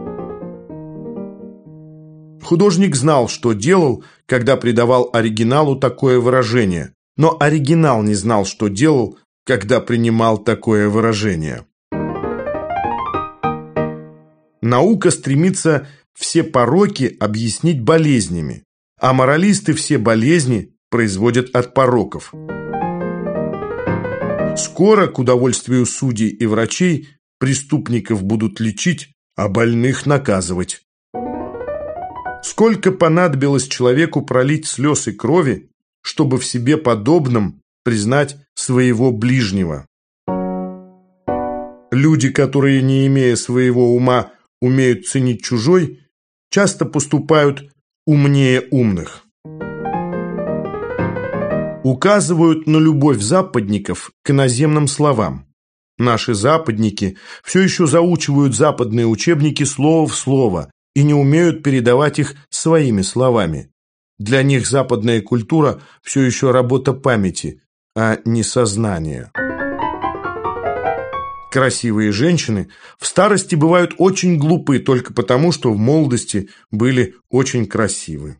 Художник знал, что делал, когда придавал оригиналу такое выражение, но оригинал не знал, что делал, когда принимал такое выражение. Наука стремится все пороки объяснить болезнями, а моралисты все болезни производят от пороков. Скоро, к удовольствию судей и врачей, преступников будут лечить, а больных наказывать. Сколько понадобилось человеку пролить слез и крови, чтобы в себе подобном признать своего ближнего? Люди, которые, не имея своего ума, умеют ценить чужой, часто поступают умнее умных. Указывают на любовь западников к иноземным словам. Наши западники все еще заучивают западные учебники слово в слово, и не умеют передавать их своими словами. Для них западная культура все еще работа памяти, а не сознания. Красивые женщины в старости бывают очень глупы только потому, что в молодости были очень красивы.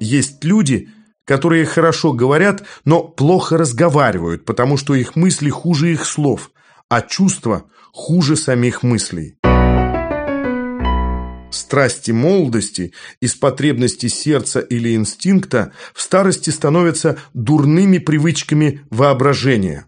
Есть люди, которые хорошо говорят, но плохо разговаривают, потому что их мысли хуже их слов, а чувства хуже самих мыслей страсти молодости, из потребностей сердца или инстинкта в старости становятся дурными привычками воображения.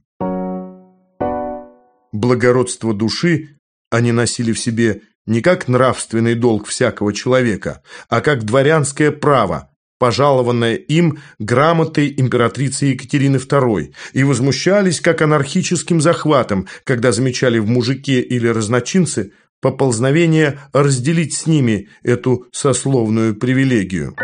Благородство души они носили в себе не как нравственный долг всякого человека, а как дворянское право, пожалованное им грамотой императрицы Екатерины II, и возмущались как анархическим захватом, когда замечали в мужике или разночинце – поползновение разделить с ними эту сословную привилегию.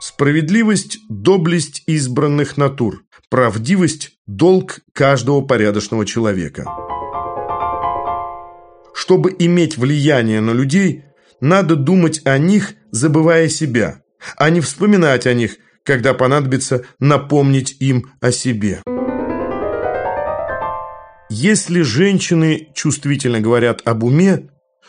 Справедливость – доблесть избранных натур, правдивость – долг каждого порядочного человека. Чтобы иметь влияние на людей, надо думать о них, забывая себя, а не вспоминать о них, когда понадобится напомнить им о себе. Если женщины чувствительно говорят об уме,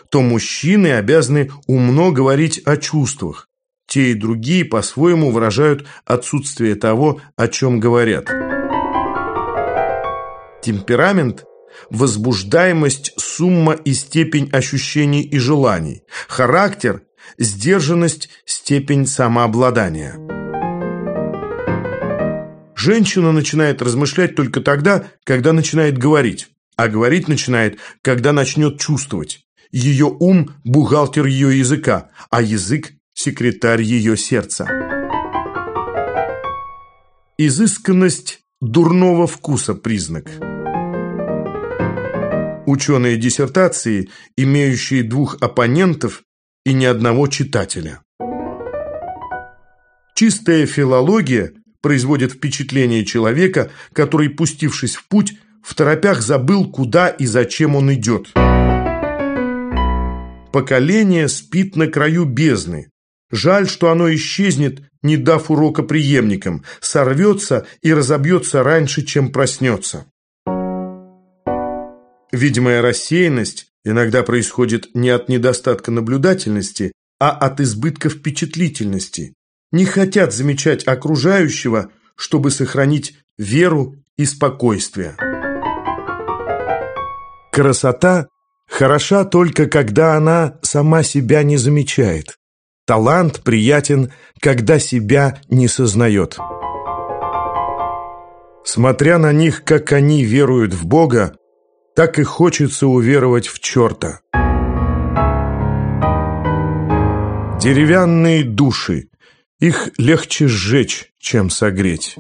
то мужчины обязаны умно говорить о чувствах. Те и другие по-своему выражают отсутствие того, о чем говорят. Темперамент – возбуждаемость, сумма и степень ощущений и желаний. Характер – сдержанность, степень самообладания. Женщина начинает размышлять только тогда, когда начинает говорить, а говорить начинает, когда начнет чувствовать. Ее ум – бухгалтер ее языка, а язык – секретарь ее сердца. Изысканность дурного вкуса признак. Ученые диссертации, имеющие двух оппонентов и ни одного читателя. Чистая филология производит впечатление человека, который, пустившись в путь, в торопях забыл, куда и зачем он идет. Поколение спит на краю бездны. Жаль, что оно исчезнет, не дав урока преемникам, сорвется и разобьется раньше, чем проснется. Видимая рассеянность иногда происходит не от недостатка наблюдательности, а от избытка впечатлительности. Не хотят замечать окружающего, чтобы сохранить веру и спокойствие. Красота хороша только когда она сама себя не замечает. Талант приятен, когда себя не сознает. Смотря на них, как они веруют в Бога, так и хочется уверовать в черта. Деревянные души. Их легче сжечь, чем согреть.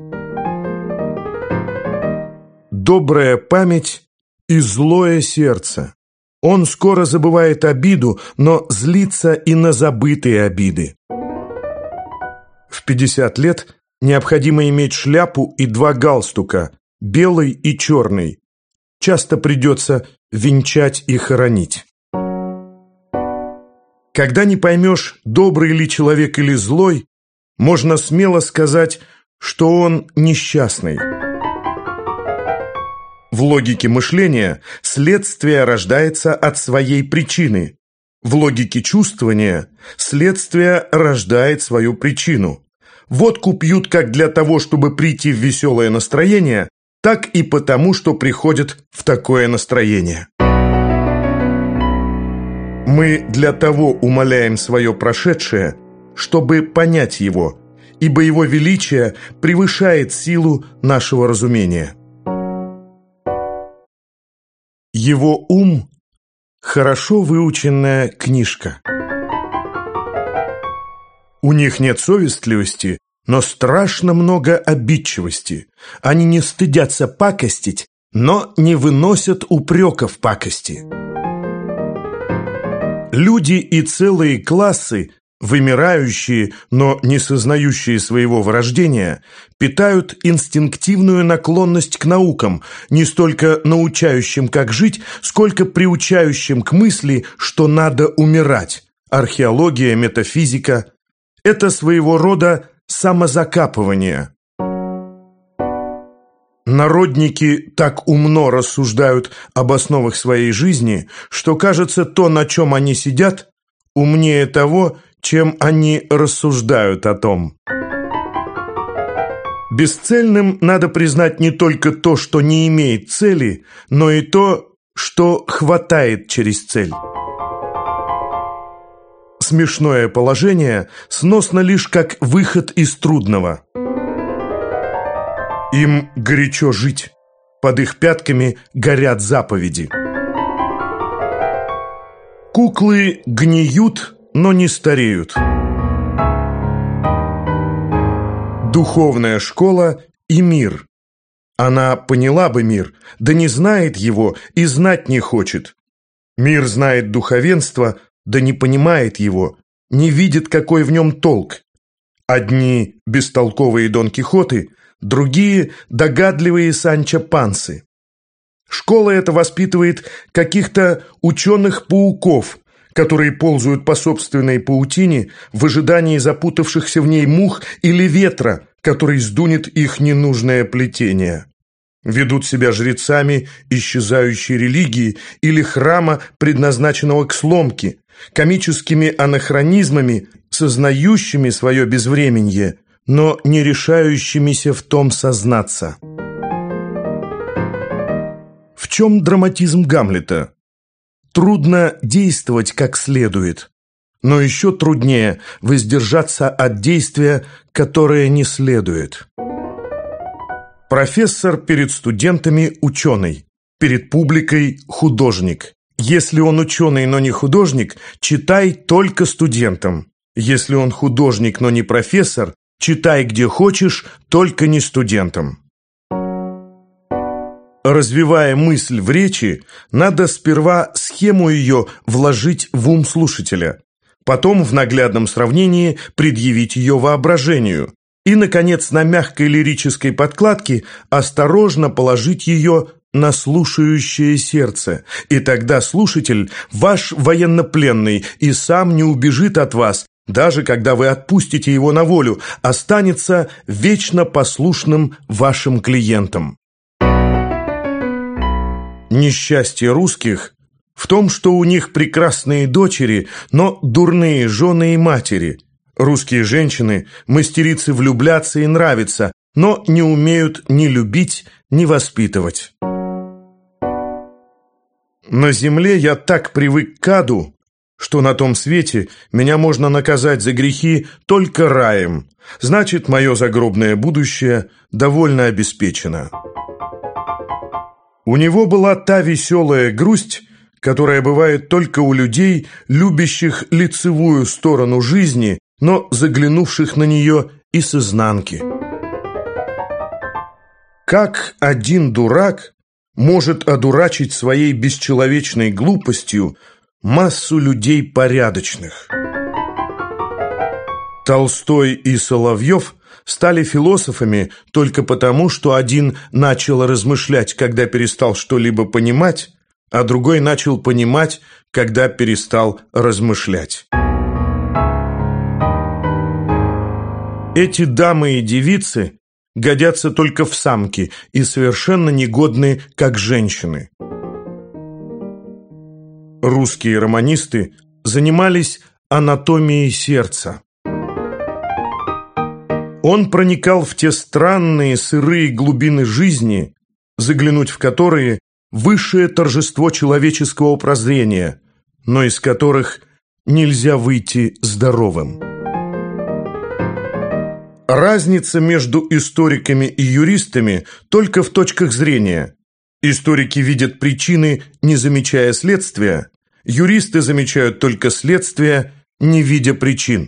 Добрая память и злое сердце. Он скоро забывает обиду, но злится и на забытые обиды. В 50 лет необходимо иметь шляпу и два галстука, белый и черный. Часто придется венчать и хоронить. Когда не поймешь, добрый ли человек или злой, можно смело сказать, что он несчастный. В логике мышления следствие рождается от своей причины. В логике чувствования следствие рождает свою причину. Водку пьют как для того, чтобы прийти в веселое настроение, так и потому, что приходят в такое настроение. Мы для того умоляем свое прошедшее, чтобы понять его, ибо его величие превышает силу нашего разумения. Его ум – хорошо выученная книжка. У них нет совестливости, но страшно много обидчивости. Они не стыдятся пакостить, но не выносят упреков пакости. Люди и целые классы Вымирающие, но не сознающие своего врождения, питают инстинктивную наклонность к наукам, не столько научающим, как жить, сколько приучающим к мысли, что надо умирать. Археология, метафизика – это своего рода самозакапывание. Народники так умно рассуждают об основах своей жизни, что кажется, то, на чем они сидят, умнее того, чем они рассуждают о том. Бесцельным надо признать не только то, что не имеет цели, но и то, что хватает через цель. Смешное положение сносно лишь как выход из трудного. Им горячо жить. Под их пятками горят заповеди. Куклы гниют но не стареют. Духовная школа и мир. Она поняла бы мир, да не знает его и знать не хочет. Мир знает духовенство, да не понимает его, не видит, какой в нем толк. Одни – бестолковые Дон Кихоты, другие – догадливые Санчо Пансы. Школа эта воспитывает каких-то ученых-пауков, которые ползают по собственной паутине в ожидании запутавшихся в ней мух или ветра, который сдунет их ненужное плетение. ведут себя жрецами исчезающей религии или храма, предназначенного к сломке, комическими анахронизмами, сознающими свое безвременье, но не решающимися в том сознаться. В чем драматизм Гамлета? Трудно действовать как следует, но еще труднее воздержаться от действия, которое не следует. Профессор перед студентами – ученый, перед публикой – художник. Если он ученый, но не художник, читай только студентам. Если он художник, но не профессор, читай где хочешь, только не студентам. Развивая мысль в речи, надо сперва схему ее вложить в ум слушателя, потом в наглядном сравнении предъявить ее воображению, и, наконец, на мягкой лирической подкладке осторожно положить ее на слушающее сердце, и тогда слушатель, ваш военнопленный, и сам не убежит от вас, даже когда вы отпустите его на волю, останется вечно послушным вашим клиентом. Несчастье русских в том, что у них прекрасные дочери, но дурные жены и матери – Русские женщины – мастерицы влюбляться и нравиться, но не умеют ни любить, ни воспитывать. На земле я так привык к аду, что на том свете меня можно наказать за грехи только раем. Значит, мое загробное будущее довольно обеспечено. У него была та веселая грусть, которая бывает только у людей, любящих лицевую сторону жизни но заглянувших на нее и с изнанки. Как один дурак может одурачить своей бесчеловечной глупостью массу людей порядочных? Толстой и Соловьев стали философами только потому, что один начал размышлять, когда перестал что-либо понимать, а другой начал понимать, когда перестал размышлять. Эти дамы и девицы годятся только в самки и совершенно негодны как женщины. Русские романисты занимались анатомией сердца. Он проникал в те странные сырые глубины жизни, заглянуть в которые высшее торжество человеческого прозрения, но из которых нельзя выйти здоровым. Разница между историками и юристами только в точках зрения. Историки видят причины, не замечая следствия. Юристы замечают только следствия, не видя причин.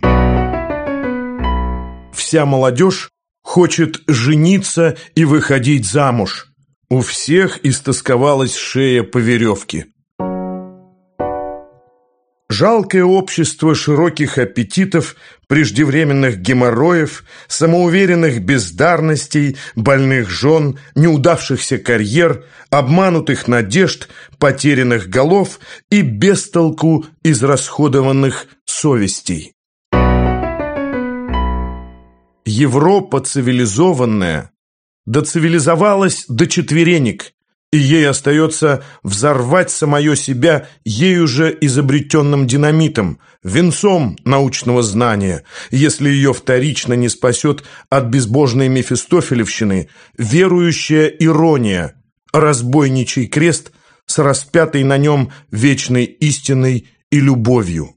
Вся молодежь хочет жениться и выходить замуж. У всех истосковалась шея по веревке. Жалкое общество широких аппетитов, преждевременных геморроев, самоуверенных бездарностей, больных жен, неудавшихся карьер, обманутых надежд, потерянных голов и бестолку израсходованных совестей. Европа цивилизованная доцивилизовалась до четверенек, и ей остается взорвать самое себя ею же изобретенным динамитом, венцом научного знания, если ее вторично не спасет от безбожной мефистофелевщины верующая ирония, разбойничий крест с распятой на нем вечной истиной и любовью.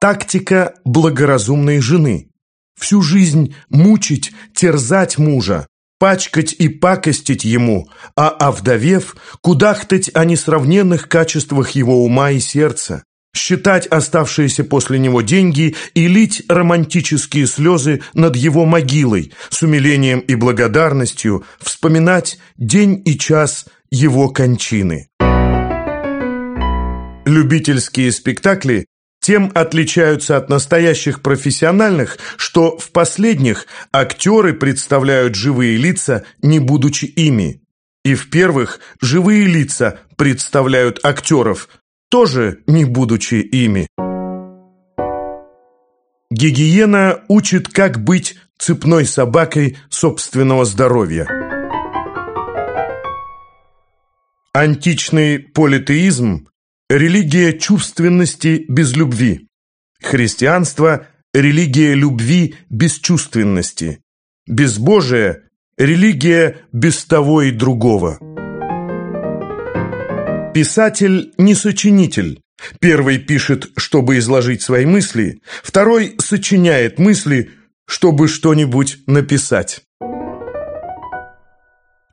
Тактика благоразумной жены. Всю жизнь мучить, терзать мужа, пачкать и пакостить ему, а овдовев, кудахтать о несравненных качествах его ума и сердца, считать оставшиеся после него деньги и лить романтические слезы над его могилой, с умилением и благодарностью вспоминать день и час его кончины. Любительские спектакли тем отличаются от настоящих профессиональных, что в последних актеры представляют живые лица, не будучи ими. И в первых живые лица представляют актеров, тоже не будучи ими. Гигиена учит, как быть цепной собакой собственного здоровья. Античный политеизм – религия чувственности без любви. Христианство – религия любви без чувственности. Безбожие – религия без того и другого. Писатель не сочинитель. Первый пишет, чтобы изложить свои мысли, второй сочиняет мысли, чтобы что-нибудь написать.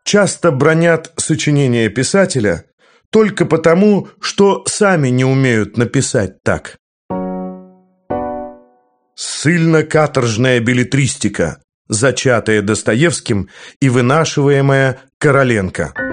Часто бронят сочинения писателя только потому, что сами не умеют написать так. Ссыльно-каторжная билетристика, зачатая Достоевским и вынашиваемая Короленко –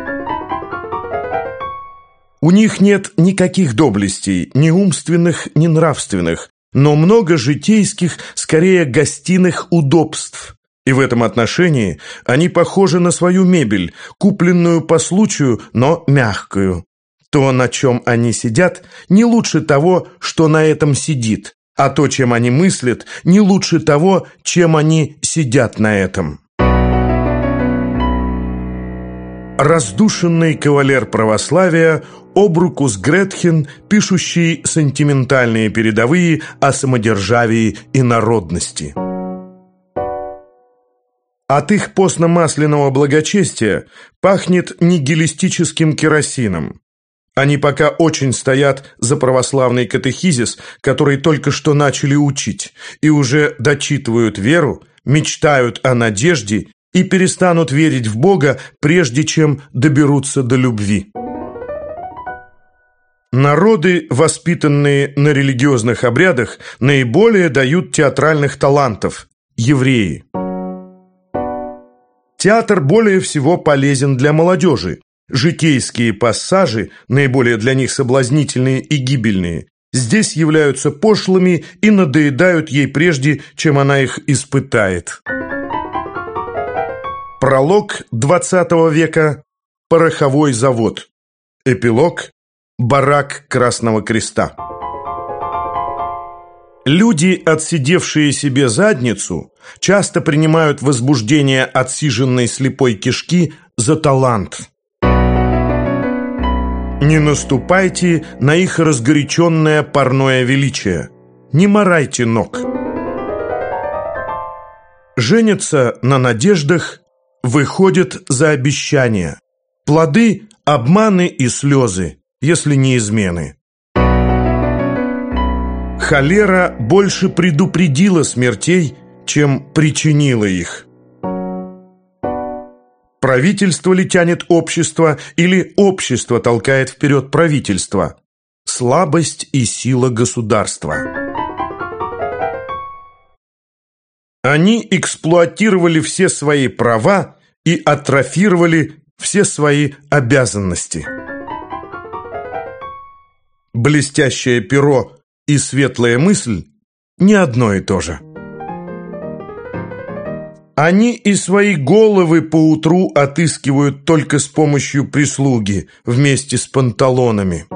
у них нет никаких доблестей, ни умственных, ни нравственных, но много житейских, скорее гостиных удобств. И в этом отношении они похожи на свою мебель, купленную по случаю, но мягкую. То, на чем они сидят, не лучше того, что на этом сидит, а то, чем они мыслят, не лучше того, чем они сидят на этом. Раздушенный кавалер православия об Гретхен, пишущий сентиментальные передовые о самодержавии и народности. От их постно-масляного благочестия пахнет нигилистическим керосином. Они пока очень стоят за православный катехизис, который только что начали учить, и уже дочитывают веру, мечтают о надежде и перестанут верить в Бога, прежде чем доберутся до любви. Народы, воспитанные на религиозных обрядах, наиболее дают театральных талантов – евреи. Театр более всего полезен для молодежи. Житейские пассажи, наиболее для них соблазнительные и гибельные, здесь являются пошлыми и надоедают ей прежде, чем она их испытает. Пролог XX века – пороховой завод. Эпилог – барак Красного Креста. Люди, отсидевшие себе задницу, часто принимают возбуждение отсиженной слепой кишки за талант. Не наступайте на их разгоряченное парное величие. Не морайте ног. Женятся на надеждах выходит за обещания. Плоды – обманы и слезы, если не измены. Холера больше предупредила смертей, чем причинила их. Правительство ли тянет общество, или общество толкает вперед правительство? Слабость и сила государства. Они эксплуатировали все свои права и атрофировали все свои обязанности. Блестящее перо и светлая мысль – не одно и то же. Они и свои головы поутру отыскивают только с помощью прислуги вместе с панталонами.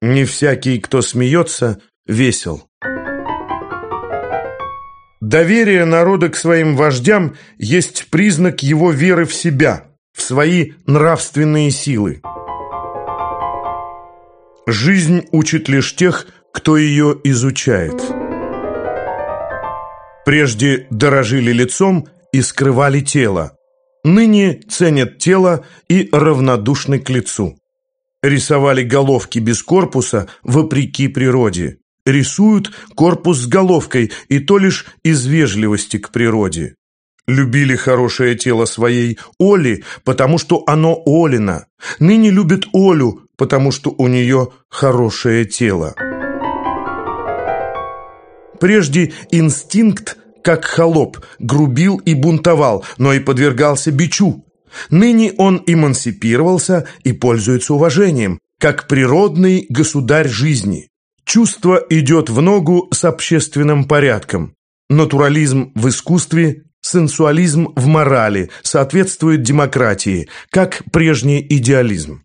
Не всякий, кто смеется, весел. Доверие народа к своим вождям есть признак его веры в себя, в свои нравственные силы. Жизнь учит лишь тех, кто ее изучает. Прежде дорожили лицом и скрывали тело. Ныне ценят тело и равнодушны к лицу. Рисовали головки без корпуса вопреки природе рисуют корпус с головкой, и то лишь из вежливости к природе. Любили хорошее тело своей Оли, потому что оно Олина. Ныне любят Олю, потому что у нее хорошее тело. Прежде инстинкт, как холоп, грубил и бунтовал, но и подвергался бичу. Ныне он эмансипировался и пользуется уважением, как природный государь жизни. Чувство идет в ногу с общественным порядком. Натурализм в искусстве, сенсуализм в морали соответствует демократии, как прежний идеализм.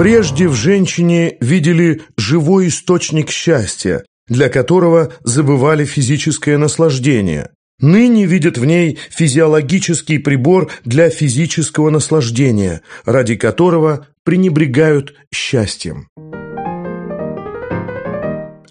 Прежде в женщине видели живой источник счастья, для которого забывали физическое наслаждение. Ныне видят в ней физиологический прибор для физического наслаждения, ради которого пренебрегают счастьем.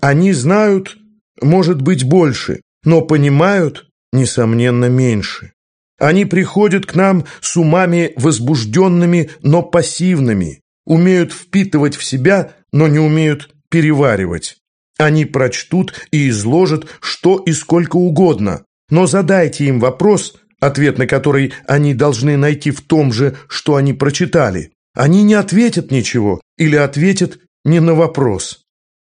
Они знают, может быть, больше, но понимают, несомненно, меньше. Они приходят к нам с умами возбужденными, но пассивными, умеют впитывать в себя, но не умеют переваривать. Они прочтут и изложат что и сколько угодно, но задайте им вопрос, ответ на который они должны найти в том же, что они прочитали. Они не ответят ничего или ответят не на вопрос.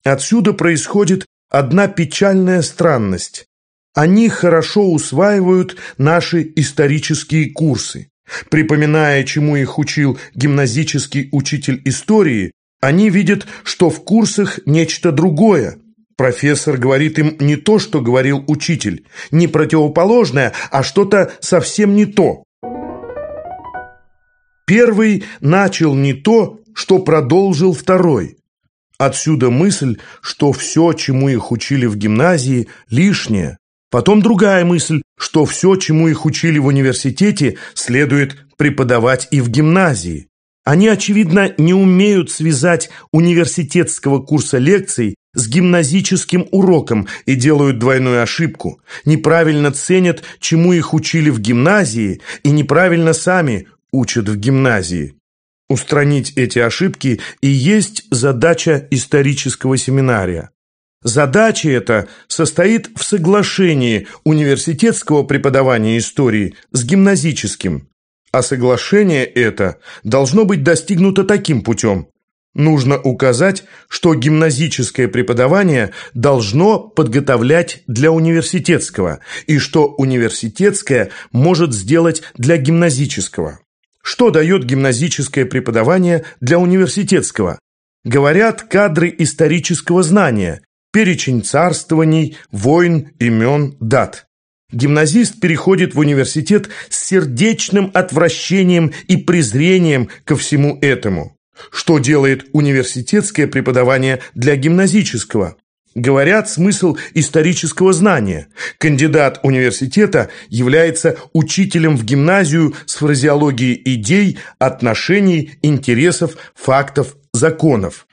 Отсюда происходит одна печальная странность. Они хорошо усваивают наши исторические курсы. Припоминая, чему их учил гимназический учитель истории, они видят, что в курсах нечто другое. Профессор говорит им не то, что говорил учитель, не противоположное, а что-то совсем не то. Первый начал не то, что продолжил второй. Отсюда мысль, что все, чему их учили в гимназии, лишнее. Потом другая мысль, что все, чему их учили в университете, следует преподавать и в гимназии. Они, очевидно, не умеют связать университетского курса лекций с гимназическим уроком и делают двойную ошибку. Неправильно ценят, чему их учили в гимназии, и неправильно сами учат в гимназии. Устранить эти ошибки и есть задача исторического семинария. Задача эта состоит в соглашении университетского преподавания истории с гимназическим. А соглашение это должно быть достигнуто таким путем. Нужно указать, что гимназическое преподавание должно подготовлять для университетского, и что университетское может сделать для гимназического. Что дает гимназическое преподавание для университетского? Говорят кадры исторического знания, перечень царствований, войн, имен, дат. Гимназист переходит в университет с сердечным отвращением и презрением ко всему этому. Что делает университетское преподавание для гимназического? Говорят, смысл исторического знания. Кандидат университета является учителем в гимназию с фразеологией идей, отношений, интересов, фактов, законов.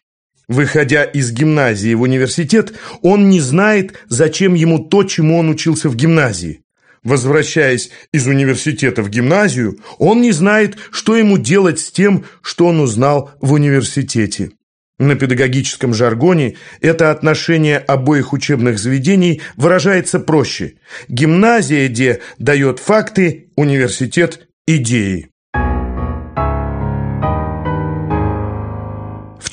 Выходя из гимназии в университет, он не знает, зачем ему то, чему он учился в гимназии. Возвращаясь из университета в гимназию, он не знает, что ему делать с тем, что он узнал в университете. На педагогическом жаргоне это отношение обоих учебных заведений выражается проще. Гимназия, где дает факты, университет – идеи.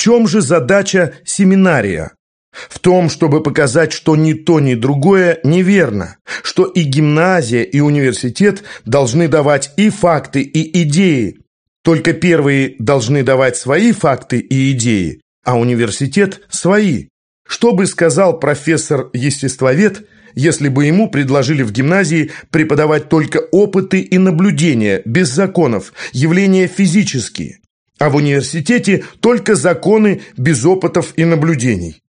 Чем же задача семинария? В том, чтобы показать, что ни то, ни другое неверно, что и гимназия, и университет должны давать и факты, и идеи. Только первые должны давать свои факты и идеи, а университет – свои. Что бы сказал профессор-естествовед, если бы ему предложили в гимназии преподавать только опыты и наблюдения, без законов, явления физические, а в университете только законы без опытов и наблюдений?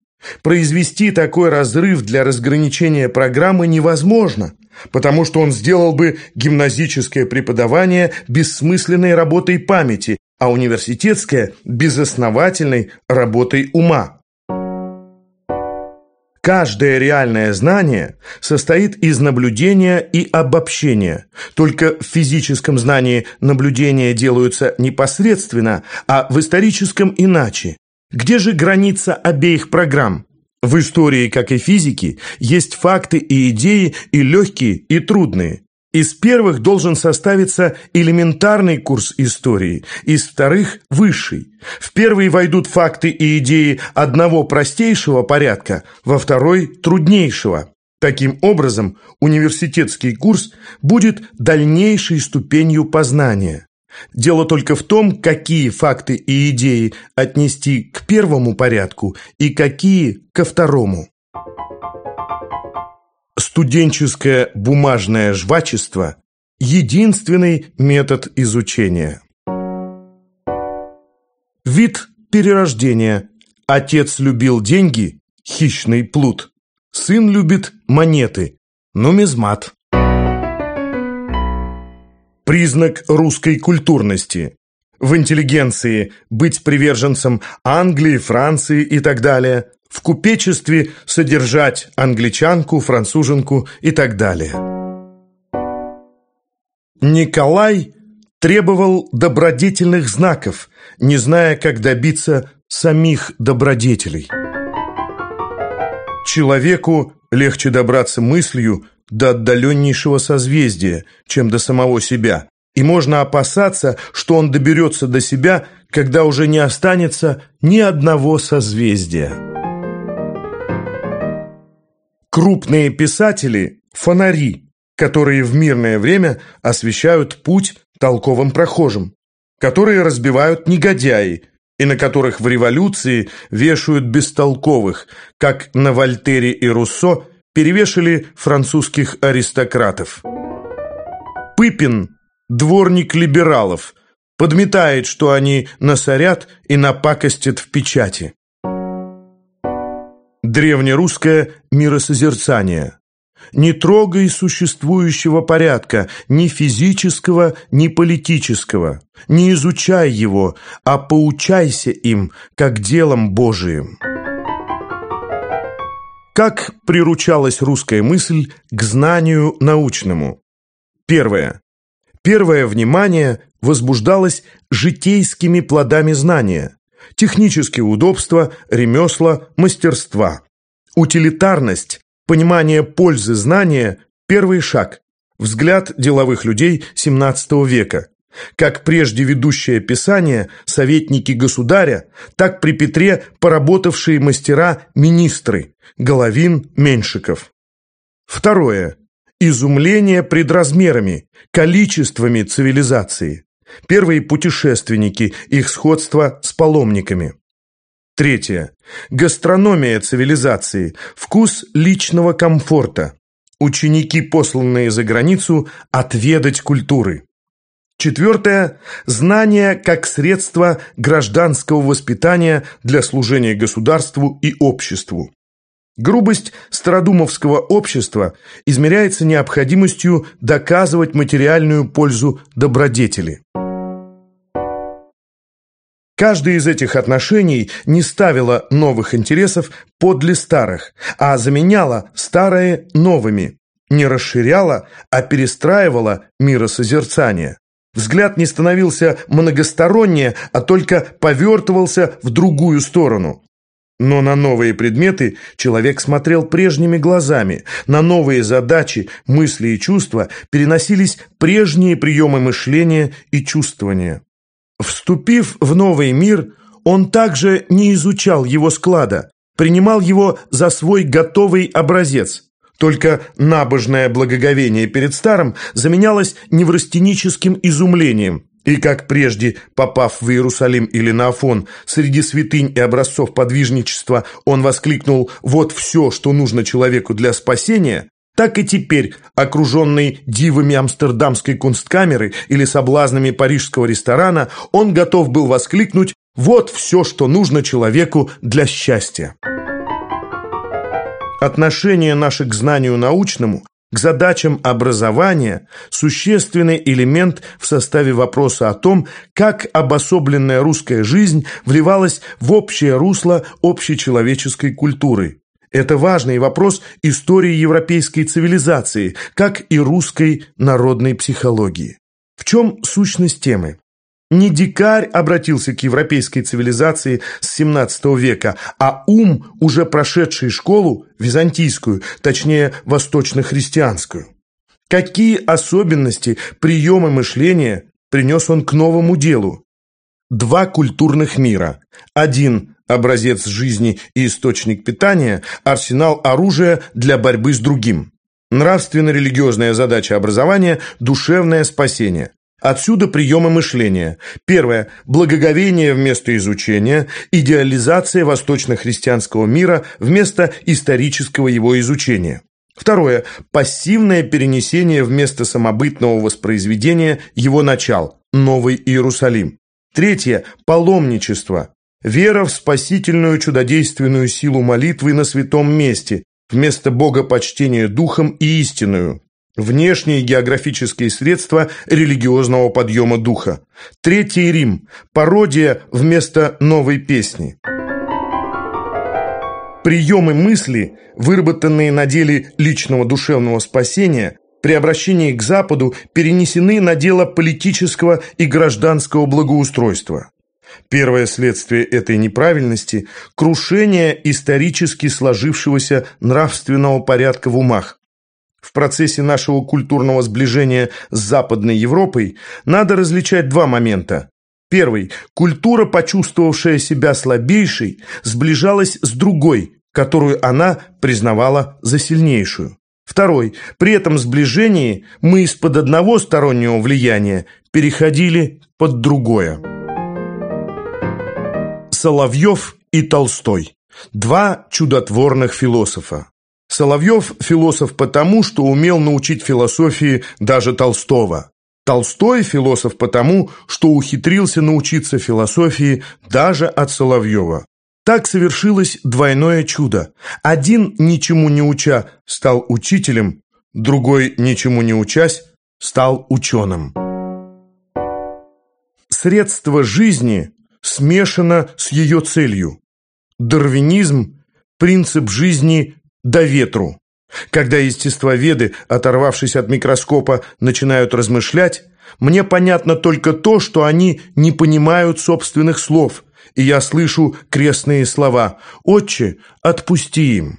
Произвести такой разрыв для разграничения программы невозможно, потому что он сделал бы гимназическое преподавание бессмысленной работой памяти, а университетское – безосновательной работой ума. Каждое реальное знание состоит из наблюдения и обобщения. Только в физическом знании наблюдения делаются непосредственно, а в историческом иначе. Где же граница обеих программ? В истории, как и физике, есть факты и идеи и легкие, и трудные. Из первых должен составиться элементарный курс истории, из вторых – высший. В первый войдут факты и идеи одного простейшего порядка, во второй – труднейшего. Таким образом, университетский курс будет дальнейшей ступенью познания. Дело только в том, какие факты и идеи отнести к первому порядку и какие ко второму. Студенческое бумажное жвачество – единственный метод изучения. Вид перерождение. Отец любил деньги, хищный плут. Сын любит монеты, нумизмат. Признак русской культурности. В интеллигенции быть приверженцем Англии, Франции и так далее. В купечестве содержать англичанку, француженку и так далее. Николай требовал добродетельных знаков, не зная, как добиться самих добродетелей. Человеку легче добраться мыслью до отдаленнейшего созвездия, чем до самого себя, и можно опасаться, что он доберется до себя, когда уже не останется ни одного созвездия. Крупные писатели – фонари, которые в мирное время освещают путь толковым прохожим, которые разбивают негодяи и на которых в революции вешают бестолковых, как на Вольтере и Руссо перевешали французских аристократов. Пыпин, дворник либералов, подметает, что они насорят и напакостят в печати. Древнерусское миросозерцание. Не трогай существующего порядка, ни физического, ни политического. Не изучай его, а поучайся им, как делом Божиим. Как приручалась русская мысль к знанию научному? Первое. Первое внимание возбуждалось житейскими плодами знания, технические удобства, ремесла, мастерства. Утилитарность Понимание пользы знания – первый шаг, взгляд деловых людей XVII века. Как прежде ведущее писание, советники государя, так при Петре поработавшие мастера-министры – Головин, Меньшиков. Второе. Изумление предразмерами, количествами цивилизации. Первые путешественники, их сходство с паломниками. Третье. Гастрономия цивилизации, вкус личного комфорта. Ученики, посланные за границу, отведать культуры. Четвертое. Знание как средство гражданского воспитания для служения государству и обществу. Грубость стародумовского общества измеряется необходимостью доказывать материальную пользу добродетели. Каждое из этих отношений не ставило новых интересов подле старых, а заменяло старые новыми, не расширяло, а перестраивало миросозерцание. Взгляд не становился многостороннее, а только повертывался в другую сторону. Но на новые предметы человек смотрел прежними глазами, на новые задачи, мысли и чувства переносились прежние приемы мышления и чувствования. Вступив в новый мир, он также не изучал его склада, принимал его за свой готовый образец. Только набожное благоговение перед старым заменялось неврастеническим изумлением, и как прежде, попав в Иерусалим или на Афон, среди святынь и образцов подвижничества, он воскликнул «Вот все, что нужно человеку для спасения», так и теперь, окруженный дивами амстердамской кунсткамеры или соблазнами парижского ресторана, он готов был воскликнуть «Вот все, что нужно человеку для счастья». Отношение наше к знанию научному, к задачам образования – существенный элемент в составе вопроса о том, как обособленная русская жизнь вливалась в общее русло общечеловеческой культуры – это важный вопрос истории европейской цивилизации, как и русской народной психологии. В чем сущность темы? Не дикарь обратился к европейской цивилизации с XVII века, а ум, уже прошедший школу, византийскую, точнее, восточно-христианскую. Какие особенности, приемы мышления принес он к новому делу? Два культурных мира. Один образец жизни и источник питания, арсенал оружия для борьбы с другим. Нравственно-религиозная задача образования – душевное спасение. Отсюда приемы мышления. Первое – благоговение вместо изучения, идеализация восточно-христианского мира вместо исторического его изучения. Второе – пассивное перенесение вместо самобытного воспроизведения его начал – Новый Иерусалим. Третье – паломничество Вера в спасительную чудодейственную силу молитвы на святом месте, вместо богопочтения духом и истинную. Внешние географические средства религиозного подъема духа. Третий Рим. Пародия вместо новой песни. Приемы мысли, выработанные на деле личного душевного спасения, при обращении к Западу перенесены на дело политического и гражданского благоустройства. Первое следствие этой неправильности – крушение исторически сложившегося нравственного порядка в умах. В процессе нашего культурного сближения с Западной Европой надо различать два момента. Первый – культура, почувствовавшая себя слабейшей, сближалась с другой, которую она признавала за сильнейшую. Второй – при этом сближении мы из-под одного стороннего влияния переходили под другое. Соловьев и Толстой – два чудотворных философа. Соловьев – философ потому, что умел научить философии даже Толстого. Толстой – философ потому, что ухитрился научиться философии даже от Соловьева. Так совершилось двойное чудо. Один, ничему не уча, стал учителем, другой, ничему не учась, стал ученым. Средство жизни смешано с ее целью. Дарвинизм – принцип жизни до ветру. Когда естествоведы, оторвавшись от микроскопа, начинают размышлять, мне понятно только то, что они не понимают собственных слов, и я слышу крестные слова «Отче, отпусти им».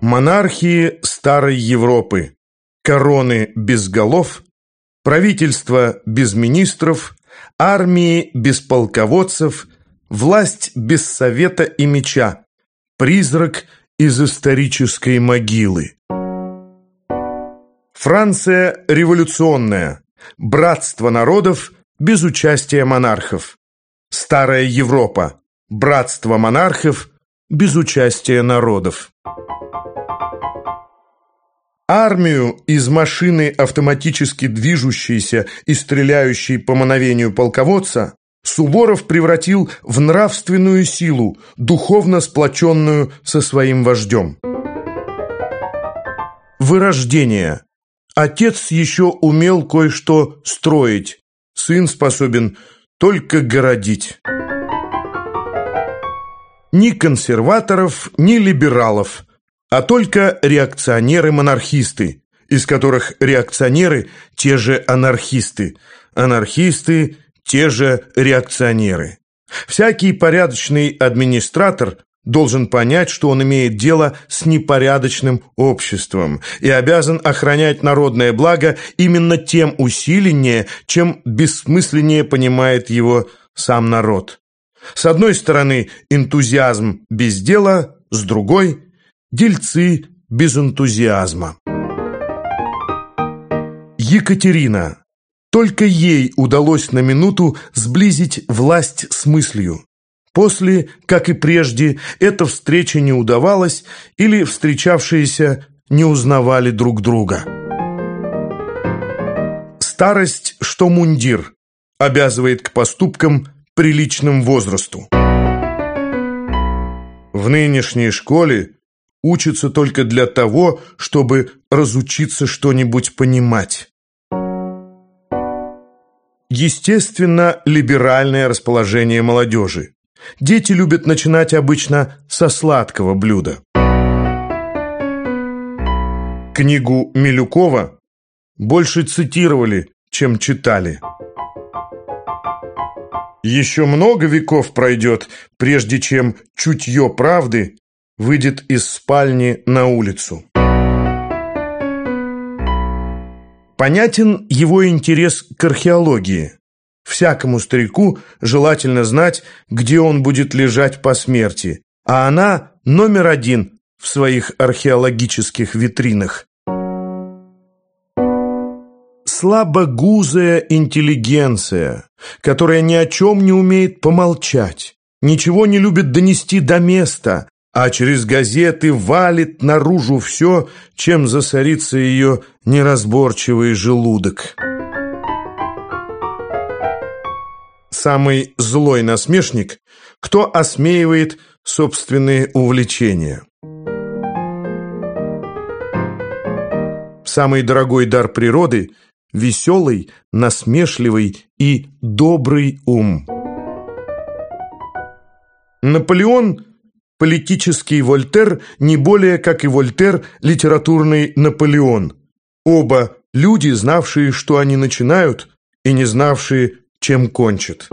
Монархии Старой Европы, короны без голов, правительство без министров, армии без полководцев, власть без совета и меча, Призрак из исторической могилы. Франция революционная. Братство народов без участия монархов. Старая Европа. Братство монархов без участия народов. Армию из машины, автоматически движущейся и стреляющей по мановению полководца, Суворов превратил в нравственную силу, духовно сплоченную со своим вождем. Вырождение. Отец еще умел кое-что строить, сын способен только городить. Ни консерваторов, ни либералов, а только реакционеры-монархисты, из которых реакционеры – те же анархисты, анархисты те же реакционеры. Всякий порядочный администратор должен понять, что он имеет дело с непорядочным обществом и обязан охранять народное благо именно тем усиленнее, чем бессмысленнее понимает его сам народ. С одной стороны энтузиазм без дела, с другой – дельцы без энтузиазма. Екатерина только ей удалось на минуту сблизить власть с мыслью. После, как и прежде, эта встреча не удавалась или встречавшиеся не узнавали друг друга. Старость, что мундир, обязывает к поступкам приличным возрасту. В нынешней школе учатся только для того, чтобы разучиться что-нибудь понимать. Естественно, либеральное расположение молодежи. Дети любят начинать обычно со сладкого блюда. Книгу Милюкова больше цитировали, чем читали. Еще много веков пройдет, прежде чем чутье правды выйдет из спальни на улицу. Понятен его интерес к археологии. Всякому старику желательно знать, где он будет лежать по смерти, а она номер один в своих археологических витринах. Слабогузая интеллигенция, которая ни о чем не умеет помолчать, ничего не любит донести до места, а через газеты валит наружу все, чем засорится ее неразборчивый желудок. самый злой насмешник, кто осмеивает собственные увлечения. Самый дорогой дар природы – веселый, насмешливый и добрый ум. Наполеон – политический Вольтер, не более, как и Вольтер – литературный Наполеон. Оба люди, знавшие, что они начинают, и не знавшие, чем кончат.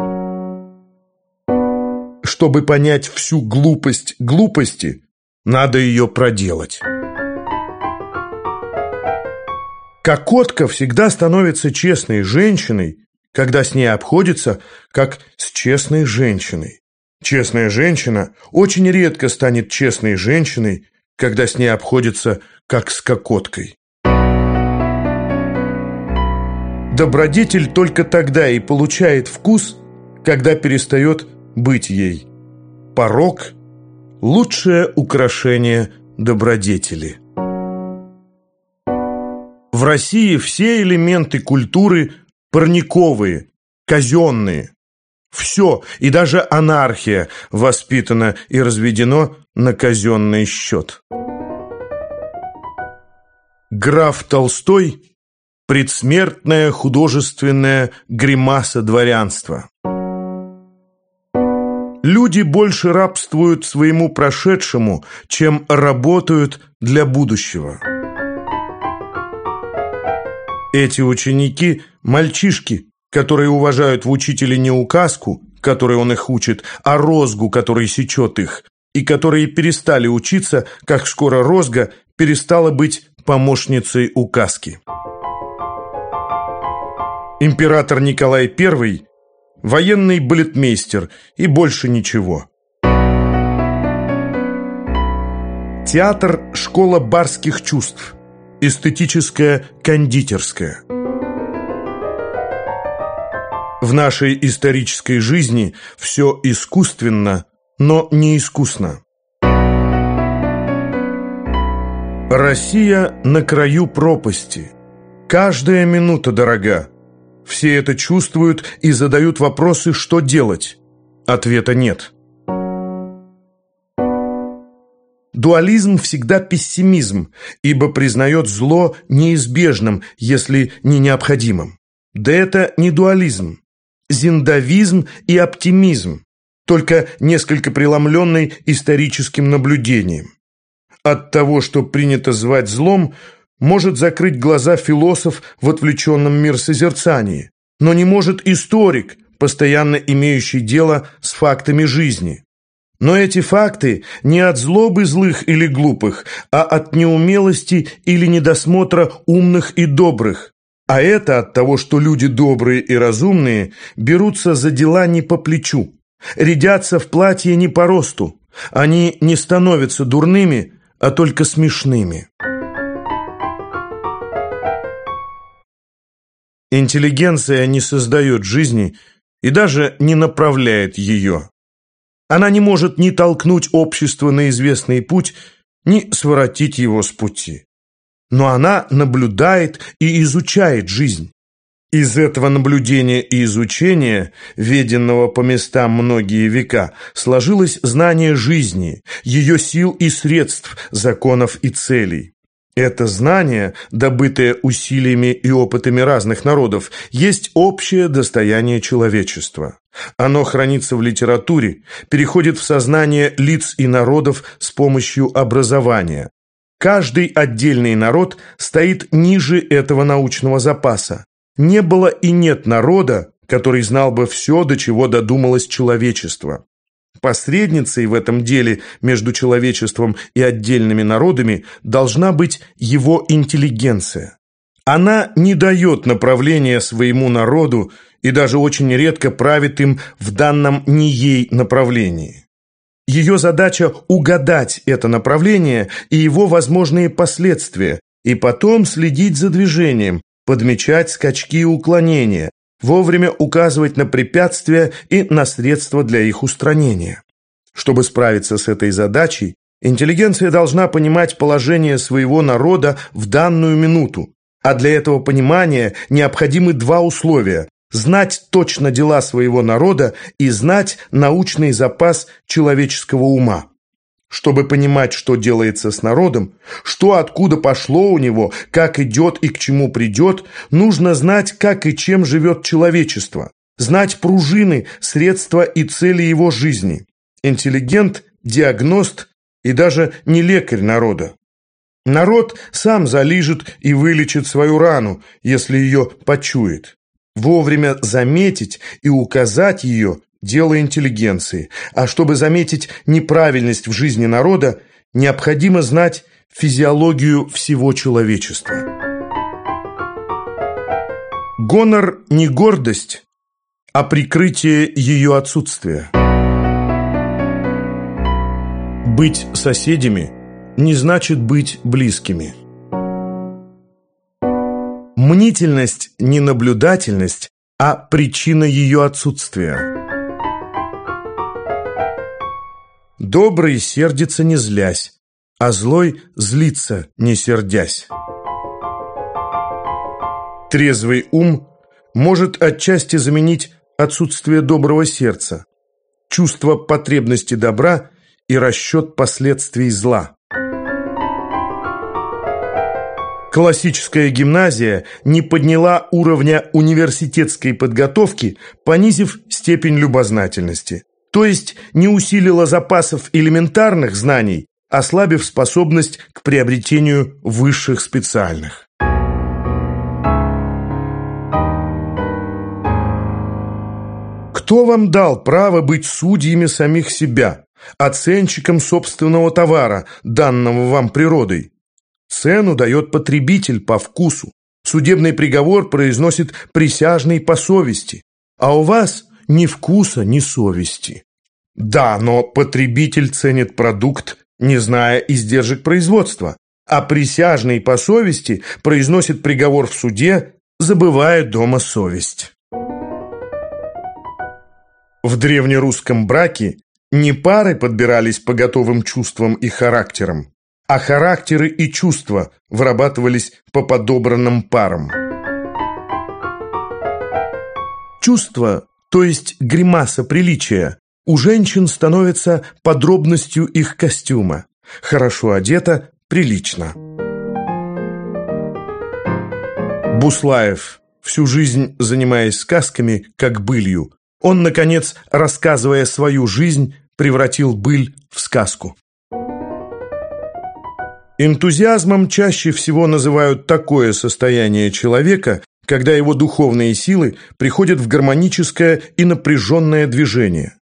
Чтобы понять всю глупость глупости, надо ее проделать. Кокотка всегда становится честной женщиной, когда с ней обходится, как с честной женщиной. Честная женщина очень редко станет честной женщиной, когда с ней обходится, как с кокоткой. Добродетель только тогда и получает вкус, когда перестает быть ей. Порог – лучшее украшение добродетели. В России все элементы культуры парниковые, казенные. Все, и даже анархия воспитана и разведено на казенный счет. Граф Толстой предсмертная художественная гримаса дворянства. Люди больше рабствуют своему прошедшему, чем работают для будущего. Эти ученики – мальчишки, которые уважают в учителе не указку, которой он их учит, а розгу, который сечет их, и которые перестали учиться, как скоро розга перестала быть помощницей указки. Император Николай I – военный балетмейстер и больше ничего. Театр – школа барских чувств, эстетическая кондитерская. В нашей исторической жизни все искусственно, но не искусно. Россия на краю пропасти. Каждая минута дорога. Все это чувствуют и задают вопросы, что делать. Ответа нет. Дуализм всегда пессимизм, ибо признает зло неизбежным, если не необходимым. Да это не дуализм. Зиндавизм и оптимизм, только несколько преломленный историческим наблюдением. От того, что принято звать злом – может закрыть глаза философ в отвлеченном мирсозерцании, но не может историк, постоянно имеющий дело с фактами жизни. Но эти факты не от злобы злых или глупых, а от неумелости или недосмотра умных и добрых. А это от того, что люди добрые и разумные берутся за дела не по плечу, рядятся в платье не по росту. Они не становятся дурными, а только смешными. Интеллигенция не создает жизни и даже не направляет ее. Она не может ни толкнуть общество на известный путь, ни своротить его с пути. Но она наблюдает и изучает жизнь. Из этого наблюдения и изучения, веденного по местам многие века, сложилось знание жизни, ее сил и средств, законов и целей. Это знание, добытое усилиями и опытами разных народов, есть общее достояние человечества. Оно хранится в литературе, переходит в сознание лиц и народов с помощью образования. Каждый отдельный народ стоит ниже этого научного запаса. Не было и нет народа, который знал бы все, до чего додумалось человечество. Посредницей в этом деле между человечеством и отдельными народами должна быть его интеллигенция. Она не дает направления своему народу и даже очень редко правит им в данном не ей направлении. Ее задача – угадать это направление и его возможные последствия, и потом следить за движением, подмечать скачки и уклонения, вовремя указывать на препятствия и на средства для их устранения. Чтобы справиться с этой задачей, интеллигенция должна понимать положение своего народа в данную минуту, а для этого понимания необходимы два условия знать точно дела своего народа и знать научный запас человеческого ума. Чтобы понимать, что делается с народом, что откуда пошло у него, как идет и к чему придет, нужно знать, как и чем живет человечество, знать пружины, средства и цели его жизни. Интеллигент, диагност и даже не лекарь народа. Народ сам залижет и вылечит свою рану, если ее почует. Вовремя заметить и указать ее – дело интеллигенции, а чтобы заметить неправильность в жизни народа, необходимо знать физиологию всего человечества. Гонор не гордость, а прикрытие ее отсутствия. Быть соседями не значит быть близкими. Мнительность не наблюдательность, а причина ее отсутствия. Добрый сердится не злясь, а злой злится не сердясь. Трезвый ум может отчасти заменить отсутствие доброго сердца, чувство потребности добра и расчет последствий зла. Классическая гимназия не подняла уровня университетской подготовки, понизив степень любознательности. То есть не усилила запасов элементарных знаний, ослабив способность к приобретению высших специальных. Кто вам дал право быть судьями самих себя, оценщиком собственного товара, данного вам природой? Цену дает потребитель по вкусу. Судебный приговор произносит присяжный по совести. А у вас ни вкуса, ни совести. Да, но потребитель ценит продукт, не зная издержек производства. А присяжный по совести произносит приговор в суде, забывая дома совесть. В древнерусском браке не пары подбирались по готовым чувствам и характерам, а характеры и чувства вырабатывались по подобранным парам. Чувство, то есть гримаса приличия, у женщин становится подробностью их костюма. Хорошо одета – прилично. Буслаев, всю жизнь занимаясь сказками, как былью, он, наконец, рассказывая свою жизнь, превратил быль в сказку. Энтузиазмом чаще всего называют такое состояние человека, когда его духовные силы приходят в гармоническое и напряженное движение.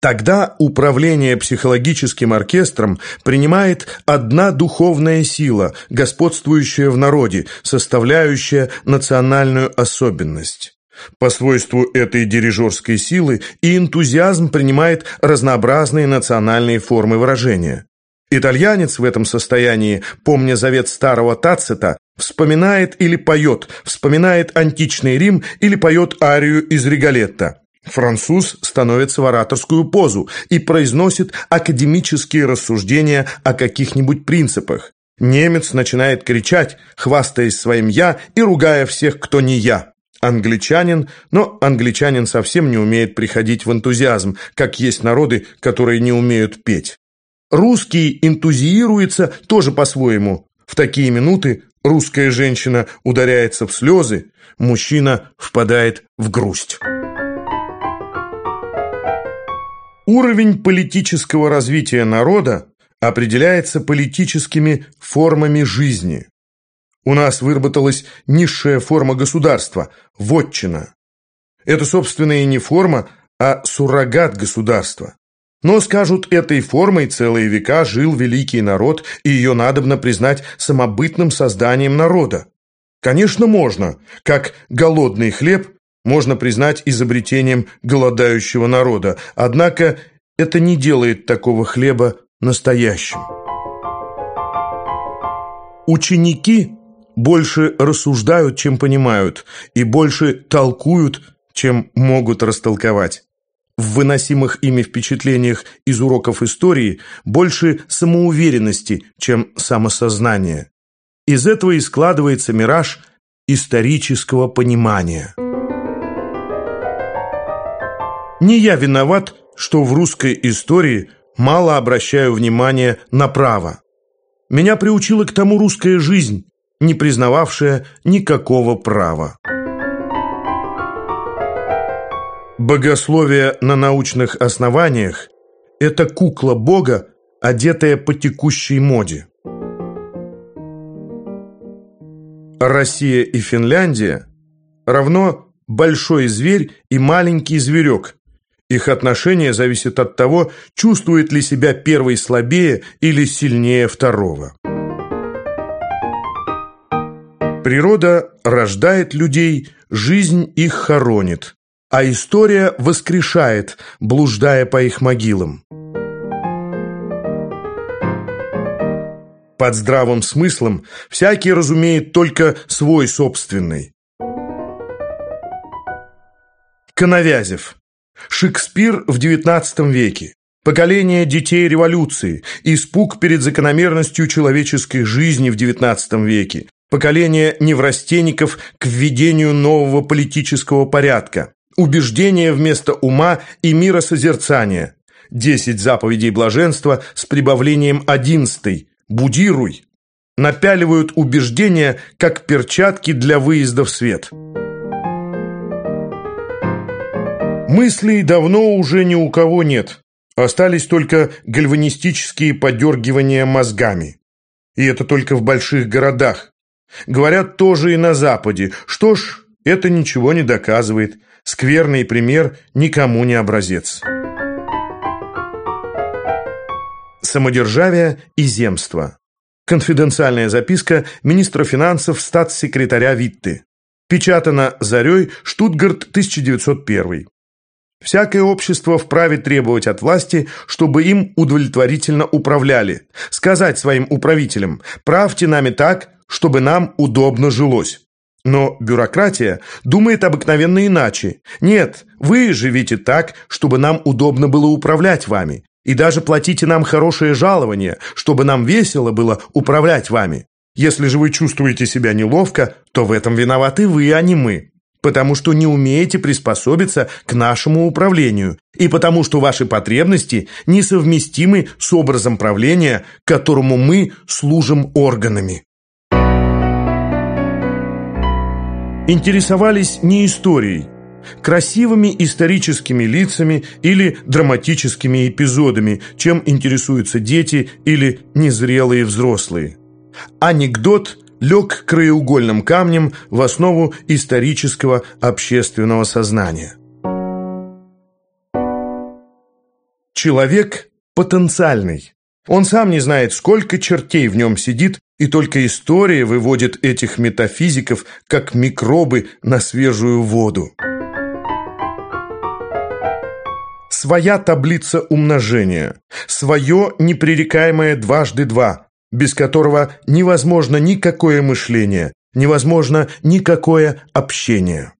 Тогда управление психологическим оркестром принимает одна духовная сила, господствующая в народе, составляющая национальную особенность. По свойству этой дирижерской силы и энтузиазм принимает разнообразные национальные формы выражения. Итальянец в этом состоянии, помня завет старого Тацита, вспоминает или поет, вспоминает античный Рим или поет арию из Риголетта. Француз становится в ораторскую позу и произносит академические рассуждения о каких-нибудь принципах. Немец начинает кричать, хвастаясь своим «я» и ругая всех, кто не «я». Англичанин, но англичанин совсем не умеет приходить в энтузиазм, как есть народы, которые не умеют петь. Русский энтузиируется тоже по-своему. В такие минуты русская женщина ударяется в слезы, мужчина впадает в грусть. Уровень политического развития народа определяется политическими формами жизни. У нас выработалась низшая форма государства – вотчина. Это, собственно, и не форма, а суррогат государства. Но, скажут, этой формой целые века жил великий народ, и ее надобно признать самобытным созданием народа. Конечно, можно, как голодный хлеб можно признать изобретением голодающего народа, однако это не делает такого хлеба настоящим. Ученики больше рассуждают, чем понимают, и больше толкуют, чем могут растолковать. В выносимых ими впечатлениях из уроков истории больше самоуверенности, чем самосознания. Из этого и складывается мираж исторического понимания. Не я виноват, что в русской истории мало обращаю внимание на право. Меня приучила к тому русская жизнь, не признававшая никакого права. Богословие на научных основаниях – это кукла Бога, одетая по текущей моде. Россия и Финляндия равно большой зверь и маленький зверек. Их отношение зависит от того, чувствует ли себя первый слабее или сильнее второго. Природа рождает людей, жизнь их хоронит, а история воскрешает, блуждая по их могилам. Под здравым смыслом всякий разумеет только свой собственный. Коновязев. Шекспир в XIX веке. Поколение детей революции. Испуг перед закономерностью человеческой жизни в XIX веке. Поколение неврастенников к введению нового политического порядка. Убеждение вместо ума и миросозерцания. Десять заповедей блаженства с прибавлением одиннадцатой будируй, напяливают убеждения, как перчатки для выезда в свет. Мыслей давно уже ни у кого нет. Остались только гальванистические подергивания мозгами. И это только в больших городах. Говорят тоже и на Западе. Что ж, это ничего не доказывает. Скверный пример никому не образец. Самодержавие и земство. Конфиденциальная записка министра финансов статс-секретаря Витты. Печатано «Зарей», Штутгарт, 1901. Всякое общество вправе требовать от власти, чтобы им удовлетворительно управляли. Сказать своим управителям «правьте нами так, чтобы нам удобно жилось». Но бюрократия думает обыкновенно иначе. Нет, вы живите так, чтобы нам удобно было управлять вами. И даже платите нам хорошее жалование, чтобы нам весело было управлять вами. Если же вы чувствуете себя неловко, то в этом виноваты вы, а не мы. Потому что не умеете приспособиться к нашему управлению. И потому что ваши потребности несовместимы с образом правления, которому мы служим органами. Интересовались не историей, красивыми историческими лицами или драматическими эпизодами, чем интересуются дети или незрелые взрослые. Анекдот лег краеугольным камнем в основу исторического общественного сознания. Человек потенциальный. Он сам не знает, сколько чертей в нем сидит, и только история выводит этих метафизиков, как микробы на свежую воду. своя таблица умножения, свое непререкаемое дважды два, без которого невозможно никакое мышление, невозможно никакое общение.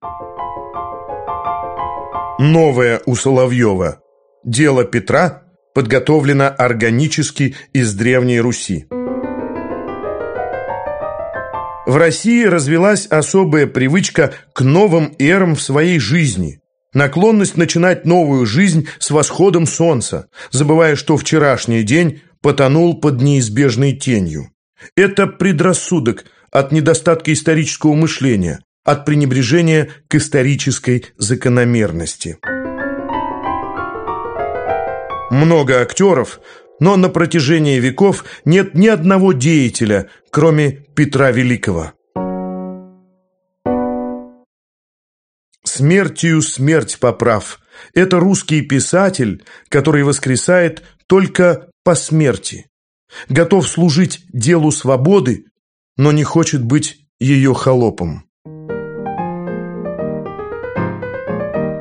Новое у Соловьева. Дело Петра подготовлено органически из Древней Руси. В России развелась особая привычка к новым эрам в своей жизни – Наклонность начинать новую жизнь с восходом солнца, забывая, что вчерашний день потонул под неизбежной тенью. Это предрассудок от недостатка исторического мышления, от пренебрежения к исторической закономерности. Много актеров, но на протяжении веков нет ни одного деятеля, кроме Петра Великого. смертью смерть поправ. Это русский писатель, который воскресает только по смерти. Готов служить делу свободы, но не хочет быть ее холопом.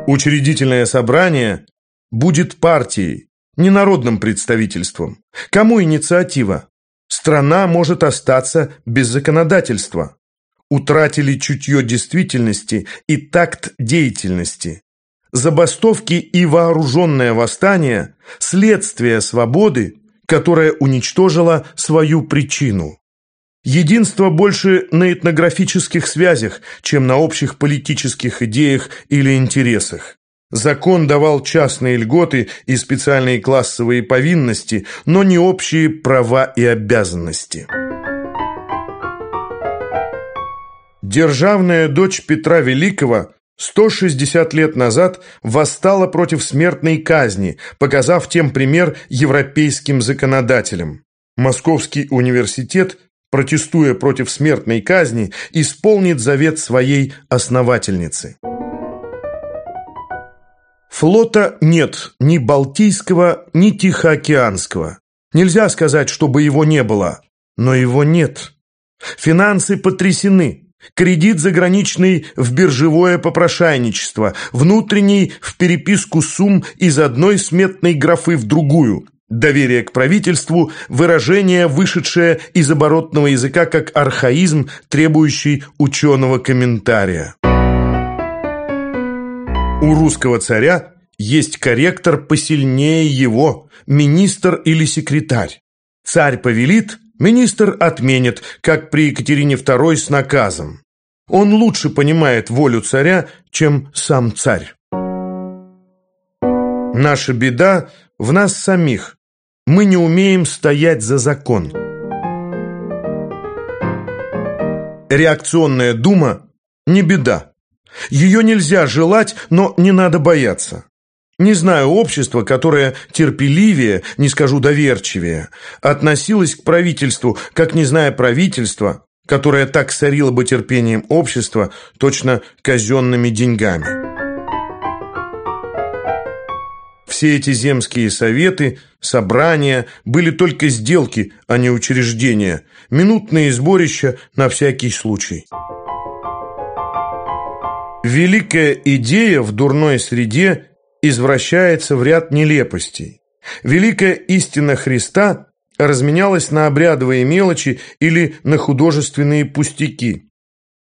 Учредительное собрание будет партией, не народным представительством. Кому инициатива? Страна может остаться без законодательства утратили чутье действительности и такт деятельности. Забастовки и вооруженное восстание – следствие свободы, которая уничтожила свою причину. Единство больше на этнографических связях, чем на общих политических идеях или интересах. Закон давал частные льготы и специальные классовые повинности, но не общие права и обязанности. Державная дочь Петра Великого 160 лет назад восстала против смертной казни, показав тем пример европейским законодателям. Московский университет, протестуя против смертной казни, исполнит завет своей основательницы. Флота нет ни Балтийского, ни Тихоокеанского. Нельзя сказать, чтобы его не было, но его нет. Финансы потрясены. Кредит заграничный в биржевое попрошайничество, внутренний в переписку сумм из одной сметной графы в другую. Доверие к правительству – выражение, вышедшее из оборотного языка как архаизм, требующий ученого комментария. У русского царя есть корректор посильнее его, министр или секретарь. Царь повелит, министр отменит, как при Екатерине II с наказом. Он лучше понимает волю царя, чем сам царь. Наша беда в нас самих. Мы не умеем стоять за закон. Реакционная дума – не беда. Ее нельзя желать, но не надо бояться. Не знаю общества, которое терпеливее, не скажу доверчивее, относилось к правительству, как не зная правительства, которое так сорило бы терпением общества, точно казенными деньгами. Все эти земские советы, собрания были только сделки, а не учреждения, минутные сборища на всякий случай. Великая идея в дурной среде извращается в ряд нелепостей. Великая истина Христа разменялась на обрядовые мелочи или на художественные пустяки.